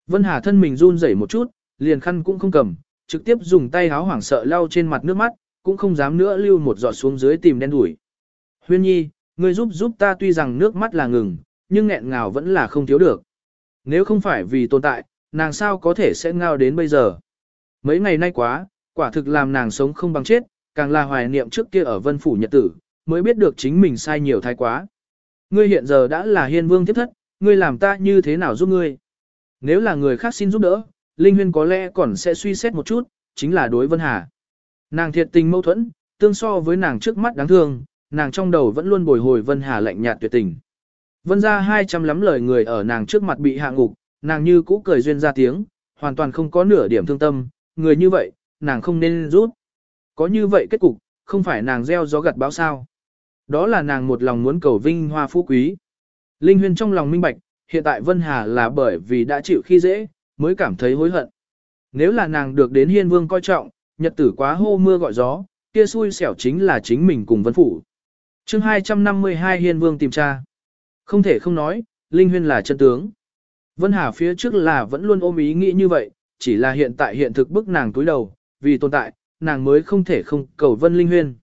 Vân Hà thân mình run rẩy một chút, liền khăn cũng không cầm, trực tiếp dùng tay háo hoảng sợ lau trên mặt nước mắt, cũng không dám nữa lưu một giọt xuống dưới tìm đen đuổi. Huyên nhi, ngươi giúp giúp ta tuy rằng nước mắt là ngừng, nhưng nghẹn ngào vẫn là không thiếu được. Nếu không phải vì tồn tại, nàng sao có thể sẽ ngao đến bây giờ. Mấy ngày nay quá, quả thực làm nàng sống không bằng chết, càng là hoài niệm trước kia ở vân phủ nhật tử, mới biết được chính mình sai nhiều thái quá. Ngươi hiện giờ đã là hiên vương tiếp thất, ngươi làm ta như thế nào giúp ngươi? Nếu là người khác xin giúp đỡ, Linh Huyên có lẽ còn sẽ suy xét một chút, chính là đối Vân Hà. Nàng thiệt tình mâu thuẫn, tương so với nàng trước mắt đáng thương, nàng trong đầu vẫn luôn bồi hồi Vân Hà lạnh nhạt tuyệt tình. Vân ra 200 lắm lời người ở nàng trước mặt bị hạ ngục, nàng như cũ cười duyên ra tiếng, hoàn toàn không có nửa điểm thương tâm, người như vậy, nàng không nên rút. Có như vậy kết cục, không phải nàng gieo gió gặt báo sao. Đó là nàng một lòng muốn cầu vinh hoa phú quý. Linh Huyên trong lòng minh bạch, hiện tại Vân Hà là bởi vì đã chịu khi dễ, mới cảm thấy hối hận. Nếu là nàng được đến hiên vương coi trọng, nhật tử quá hô mưa gọi gió, kia xui xẻo chính là chính mình cùng Vân Phủ. chương 252 hiên vương tìm tra. Không thể không nói, Linh Huyên là chân tướng. Vân Hà phía trước là vẫn luôn ôm ý nghĩ như vậy, chỉ là hiện tại hiện thực bức nàng túi đầu, vì tồn tại, nàng mới không thể không cầu Vân Linh Huyên.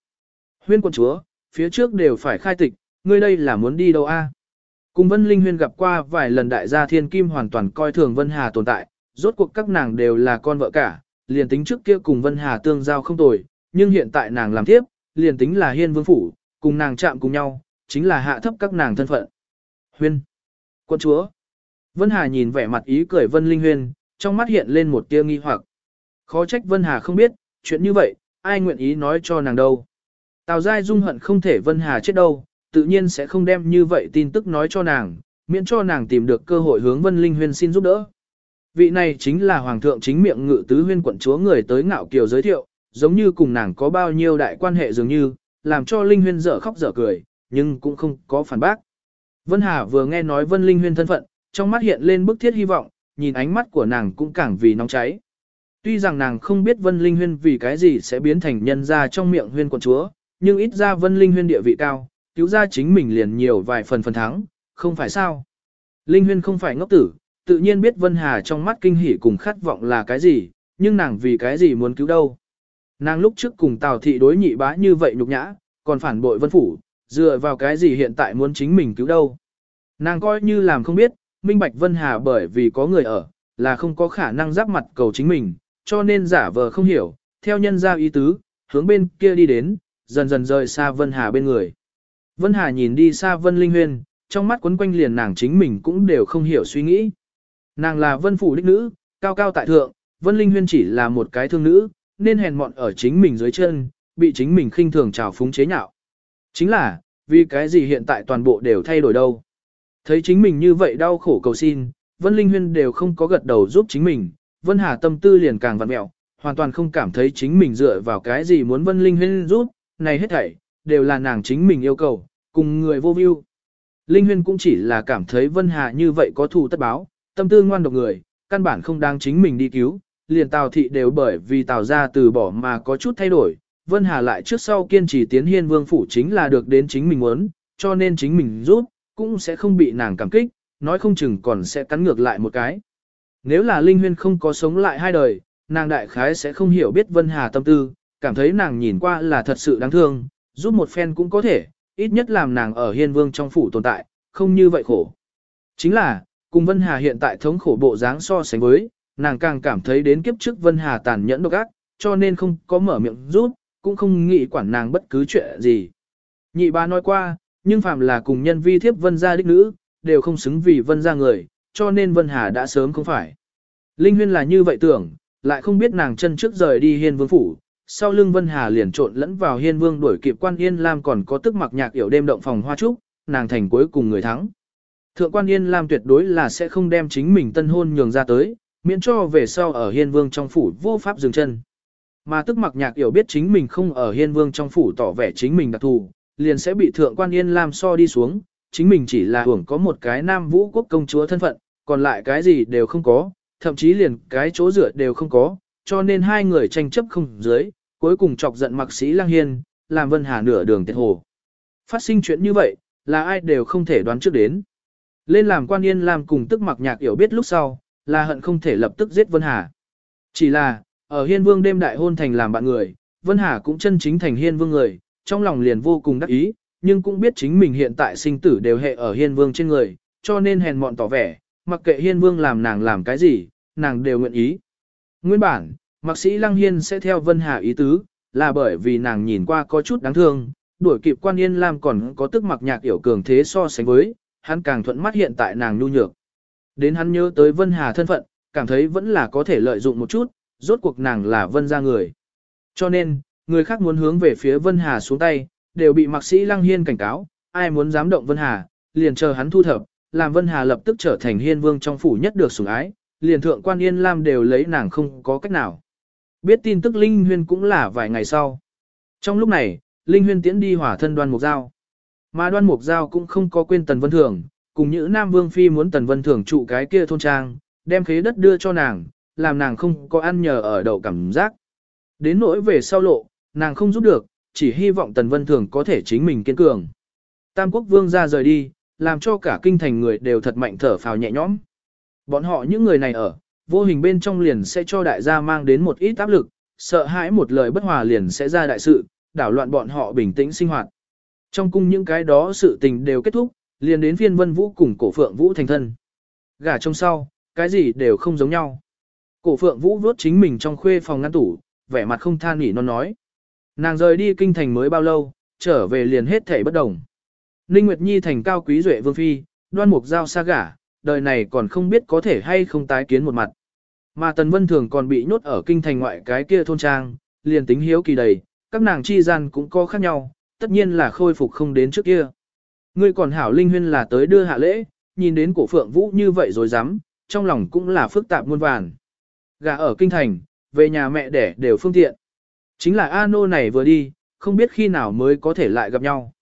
Huyên quận chúa, phía trước đều phải khai tịch, ngươi đây là muốn đi đâu a? Cùng Vân Linh Huyên gặp qua vài lần đại gia thiên kim hoàn toàn coi thường Vân Hà tồn tại, rốt cuộc các nàng đều là con vợ cả, liền tính trước kia cùng Vân Hà tương giao không tồi, nhưng hiện tại nàng làm tiếp, liền tính là hiên vương phủ, cùng nàng chạm cùng nhau, chính là hạ thấp các nàng thân phận. Huyên, quân chúa, Vân Hà nhìn vẻ mặt ý cười Vân Linh Huyên, trong mắt hiện lên một tia nghi hoặc. Khó trách Vân Hà không biết, chuyện như vậy, ai nguyện ý nói cho nàng đâu. Tào Giai dung hận không thể Vân Hà chết đâu, tự nhiên sẽ không đem như vậy tin tức nói cho nàng, miễn cho nàng tìm được cơ hội hướng Vân Linh Huyên xin giúp đỡ. Vị này chính là Hoàng thượng chính miệng ngự tứ huyên quận chúa người tới ngạo kiều giới thiệu, giống như cùng nàng có bao nhiêu đại quan hệ dường như, làm cho Linh Huyên dở khóc dở cười, nhưng cũng không có phản bác. Vân Hà vừa nghe nói Vân Linh Huyên thân phận, trong mắt hiện lên bức thiết hy vọng, nhìn ánh mắt của nàng cũng càng vì nóng cháy. Tuy rằng nàng không biết Vân Linh Huyên vì cái gì sẽ biến thành nhân ra trong miệng huyên quận chúa, nhưng ít ra Vân Linh Huyên địa vị cao, cứu ra chính mình liền nhiều vài phần phần thắng, không phải sao. Linh Huyên không phải ngốc tử, tự nhiên biết Vân Hà trong mắt kinh hỉ cùng khát vọng là cái gì, nhưng nàng vì cái gì muốn cứu đâu. Nàng lúc trước cùng Tào thị đối nhị bá như vậy nhục nhã, còn phản bội Vân Phủ, dựa vào cái gì hiện tại muốn chính mình cứu đâu. Nàng coi như làm không biết, minh bạch Vân Hà bởi vì có người ở, là không có khả năng giáp mặt cầu chính mình, cho nên giả vờ không hiểu, theo nhân ra ý tứ, hướng bên kia đi đến, dần dần rời xa Vân Hà bên người. Vân Hà nhìn đi xa Vân Linh Huyên, trong mắt quấn quanh liền nàng chính mình cũng đều không hiểu suy nghĩ. Nàng là Vân Phủ đích nữ, cao cao tại thượng, Vân Linh Huyên chỉ là một cái thương nữ, nên hèn mọn ở chính mình dưới chân, bị chính mình khinh thường trào phúng chế nhạo. Chính là, vì cái gì hiện tại toàn bộ đều thay đổi đâu. Thấy chính mình như vậy đau khổ cầu xin, Vân Linh Huyên đều không có gật đầu giúp chính mình, Vân Hà tâm tư liền càng vặn mẹo, hoàn toàn không cảm thấy chính mình dựa vào cái gì muốn Vân Linh Huyên giúp, này hết thảy, đều là nàng chính mình yêu cầu, cùng người vô view. Linh Huyên cũng chỉ là cảm thấy Vân Hà như vậy có thù tất báo, tâm tư ngoan độc người, căn bản không đáng chính mình đi cứu, liền Tào thị đều bởi vì Tào ra từ bỏ mà có chút thay đổi, Vân Hà lại trước sau kiên trì tiến hiên vương phủ chính là được đến chính mình muốn, cho nên chính mình giúp, cũng sẽ không bị nàng cảm kích, nói không chừng còn sẽ cắn ngược lại một cái. Nếu là Linh Huyên không có sống lại hai đời, nàng đại khái sẽ không hiểu biết Vân Hà tâm tư, cảm thấy nàng nhìn qua là thật sự đáng thương, giúp một phen cũng có thể, ít nhất làm nàng ở hiên vương trong phủ tồn tại, không như vậy khổ. Chính là, cùng Vân Hà hiện tại thống khổ bộ dáng so sánh với, nàng càng cảm thấy đến kiếp trước Vân Hà tàn nhẫn độc ác, cho nên không có mở miệng rút, cũng không nghĩ quản nàng bất cứ chuyện gì. Nhị ba nói qua, nhưng phàm là cùng nhân vi thiếp Vân gia đích nữ, đều không xứng vì Vân gia người, cho nên Vân Hà đã sớm không phải. Linh Huyên là như vậy tưởng, lại không biết nàng chân trước rời đi hiên vương phủ, sau lưng Vân Hà liền trộn lẫn vào hiên vương đuổi kịp quan yên lam còn có tức mặc nhạc yểu đêm động phòng hoa trúc, nàng thành cuối cùng người thắng. Thượng quan yên lam tuyệt đối là sẽ không đem chính mình tân hôn nhường ra tới, miễn cho về sau ở hiên vương trong phủ vô pháp dừng chân. Mà tức mặc nhạc yểu biết chính mình không ở hiên vương trong phủ tỏ vẻ chính mình đặc thù, liền sẽ bị thượng quan yên lam so đi xuống, chính mình chỉ là hưởng có một cái nam vũ quốc công chúa thân phận, còn lại cái gì đều không có, thậm chí liền cái chỗ dựa đều không có, cho nên hai người tranh chấp không dưới, cuối cùng chọc giận mặc sĩ lang hiên, làm Vân Hà nửa đường tiệt hồ. Phát sinh chuyện như vậy, là ai đều không thể đoán trước đến. Lên làm quan yên làm cùng tức mặc nhạc hiểu biết lúc sau, là hận không thể lập tức giết Vân Hà. Chỉ là, ở hiên vương đêm đại hôn thành làm bạn người, Vân Hà cũng chân chính thành hiên vương người, trong lòng liền vô cùng đắc ý, nhưng cũng biết chính mình hiện tại sinh tử đều hệ ở hiên vương trên người, cho nên hèn mọn tỏ vẻ, mặc kệ hiên vương làm nàng làm cái gì, nàng đều nguyện ý. Nguyên bản, mạc sĩ Lăng Hiên sẽ theo Vân Hà ý tứ, là bởi vì nàng nhìn qua có chút đáng thương, đuổi kịp quan yên lam còn có tức mặc nhạc yểu cường thế so sánh với, hắn càng thuận mắt hiện tại nàng nhu nhược. Đến hắn nhớ tới Vân Hà thân phận, cảm thấy vẫn là có thể lợi dụng một chút, rốt cuộc nàng là Vân ra người. Cho nên, người khác muốn hướng về phía Vân Hà xuống tay, đều bị mạc sĩ Lăng Hiên cảnh cáo, ai muốn dám động Vân Hà, liền chờ hắn thu thập, làm Vân Hà lập tức trở thành hiên vương trong phủ nhất được sủng ái, liền thượng quan Yên Lam đều lấy nàng không có cách nào. Biết tin tức Linh Huyên cũng là vài ngày sau. Trong lúc này, Linh Huyên tiễn đi hỏa thân đoan mục giao. Mà đoan mục giao cũng không có quên Tần Vân Thường, cùng những Nam Vương Phi muốn Tần Vân Thường trụ cái kia thôn trang, đem khế đất đưa cho nàng, làm nàng không có ăn nhờ ở đậu cảm giác. Đến nỗi về sau lộ, nàng không giúp được, chỉ hy vọng Tần Vân Thường có thể chính mình kiên cường. Tam Quốc Vương ra rời đi, làm cho cả kinh thành người đều thật mạnh thở phào nhẹ nhõm. Bọn họ những người này ở, vô hình bên trong liền sẽ cho đại gia mang đến một ít áp lực, sợ hãi một lời bất hòa liền sẽ ra đại sự, đảo loạn bọn họ bình tĩnh sinh hoạt. Trong cung những cái đó sự tình đều kết thúc, liền đến phiên vân vũ cùng cổ phượng vũ thành thân. Gả trong sau, cái gì đều không giống nhau. Cổ phượng vũ vuốt chính mình trong khuê phòng ngăn tủ, vẻ mặt không than nghỉ non nói. Nàng rời đi kinh thành mới bao lâu, trở về liền hết thể bất đồng. Ninh Nguyệt Nhi thành cao quý duệ vương phi, đoan mục giao xa gả, đời này còn không biết có thể hay không tái kiến một mặt. Mà Tần Vân Thường còn bị nhốt ở kinh thành ngoại cái kia thôn trang, liền tính hiếu kỳ đầy, các nàng chi gian cũng có khác nhau, tất nhiên là khôi phục không đến trước kia. Ngươi còn hảo linh huyên là tới đưa hạ lễ, nhìn đến cổ phượng vũ như vậy rồi dám, trong lòng cũng là phức tạp muôn vàn. Gà ở kinh thành, về nhà mẹ đẻ đều phương tiện. Chính là A Nô này vừa đi, không biết khi nào mới có thể lại gặp nhau.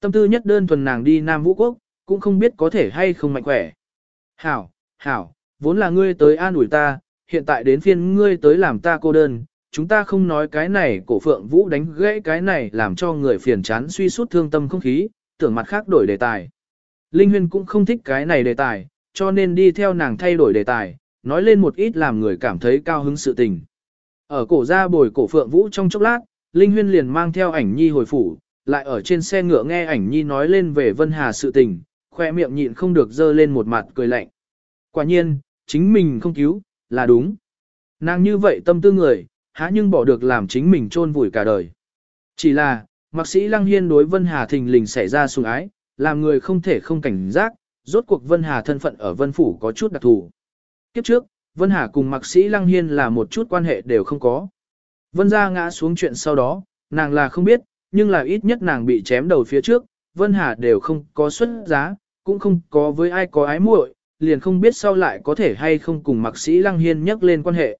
Tâm tư nhất đơn thuần nàng đi Nam Vũ Quốc, cũng không biết có thể hay không mạnh khỏe. Hảo, hảo, vốn là ngươi tới an ủi ta, hiện tại đến phiên ngươi tới làm ta cô đơn, chúng ta không nói cái này cổ phượng vũ đánh gãy cái này làm cho người phiền chán suy sút thương tâm không khí, tưởng mặt khác đổi đề tài. Linh Huyên cũng không thích cái này đề tài, cho nên đi theo nàng thay đổi đề tài, nói lên một ít làm người cảm thấy cao hứng sự tình. Ở cổ ra bồi cổ phượng vũ trong chốc lát, Linh Huyên liền mang theo ảnh nhi hồi phủ, lại ở trên xe ngựa nghe ảnh nhi nói lên về Vân Hà sự tình, khoe miệng nhịn không được dơ lên một mặt cười lạnh. Quả nhiên, chính mình không cứu, là đúng. Nàng như vậy tâm tư người, há nhưng bỏ được làm chính mình chôn vùi cả đời. Chỉ là, mạc sĩ Lăng Hiên đối Vân Hà thình lình xảy ra sùng ái, làm người không thể không cảnh giác, rốt cuộc Vân Hà thân phận ở Vân Phủ có chút đặc thù. Kiếp trước, Vân Hà cùng mạc sĩ Lăng Hiên là một chút quan hệ đều không có. Vân Gia ngã xuống chuyện sau đó, nàng là không biết, nhưng là ít nhất nàng bị chém đầu phía trước, Vân Hà đều không có xuất giá, cũng không có với ai có ái muội, liền không biết sau lại có thể hay không cùng mạc sĩ Lăng Hiên nhắc lên quan hệ.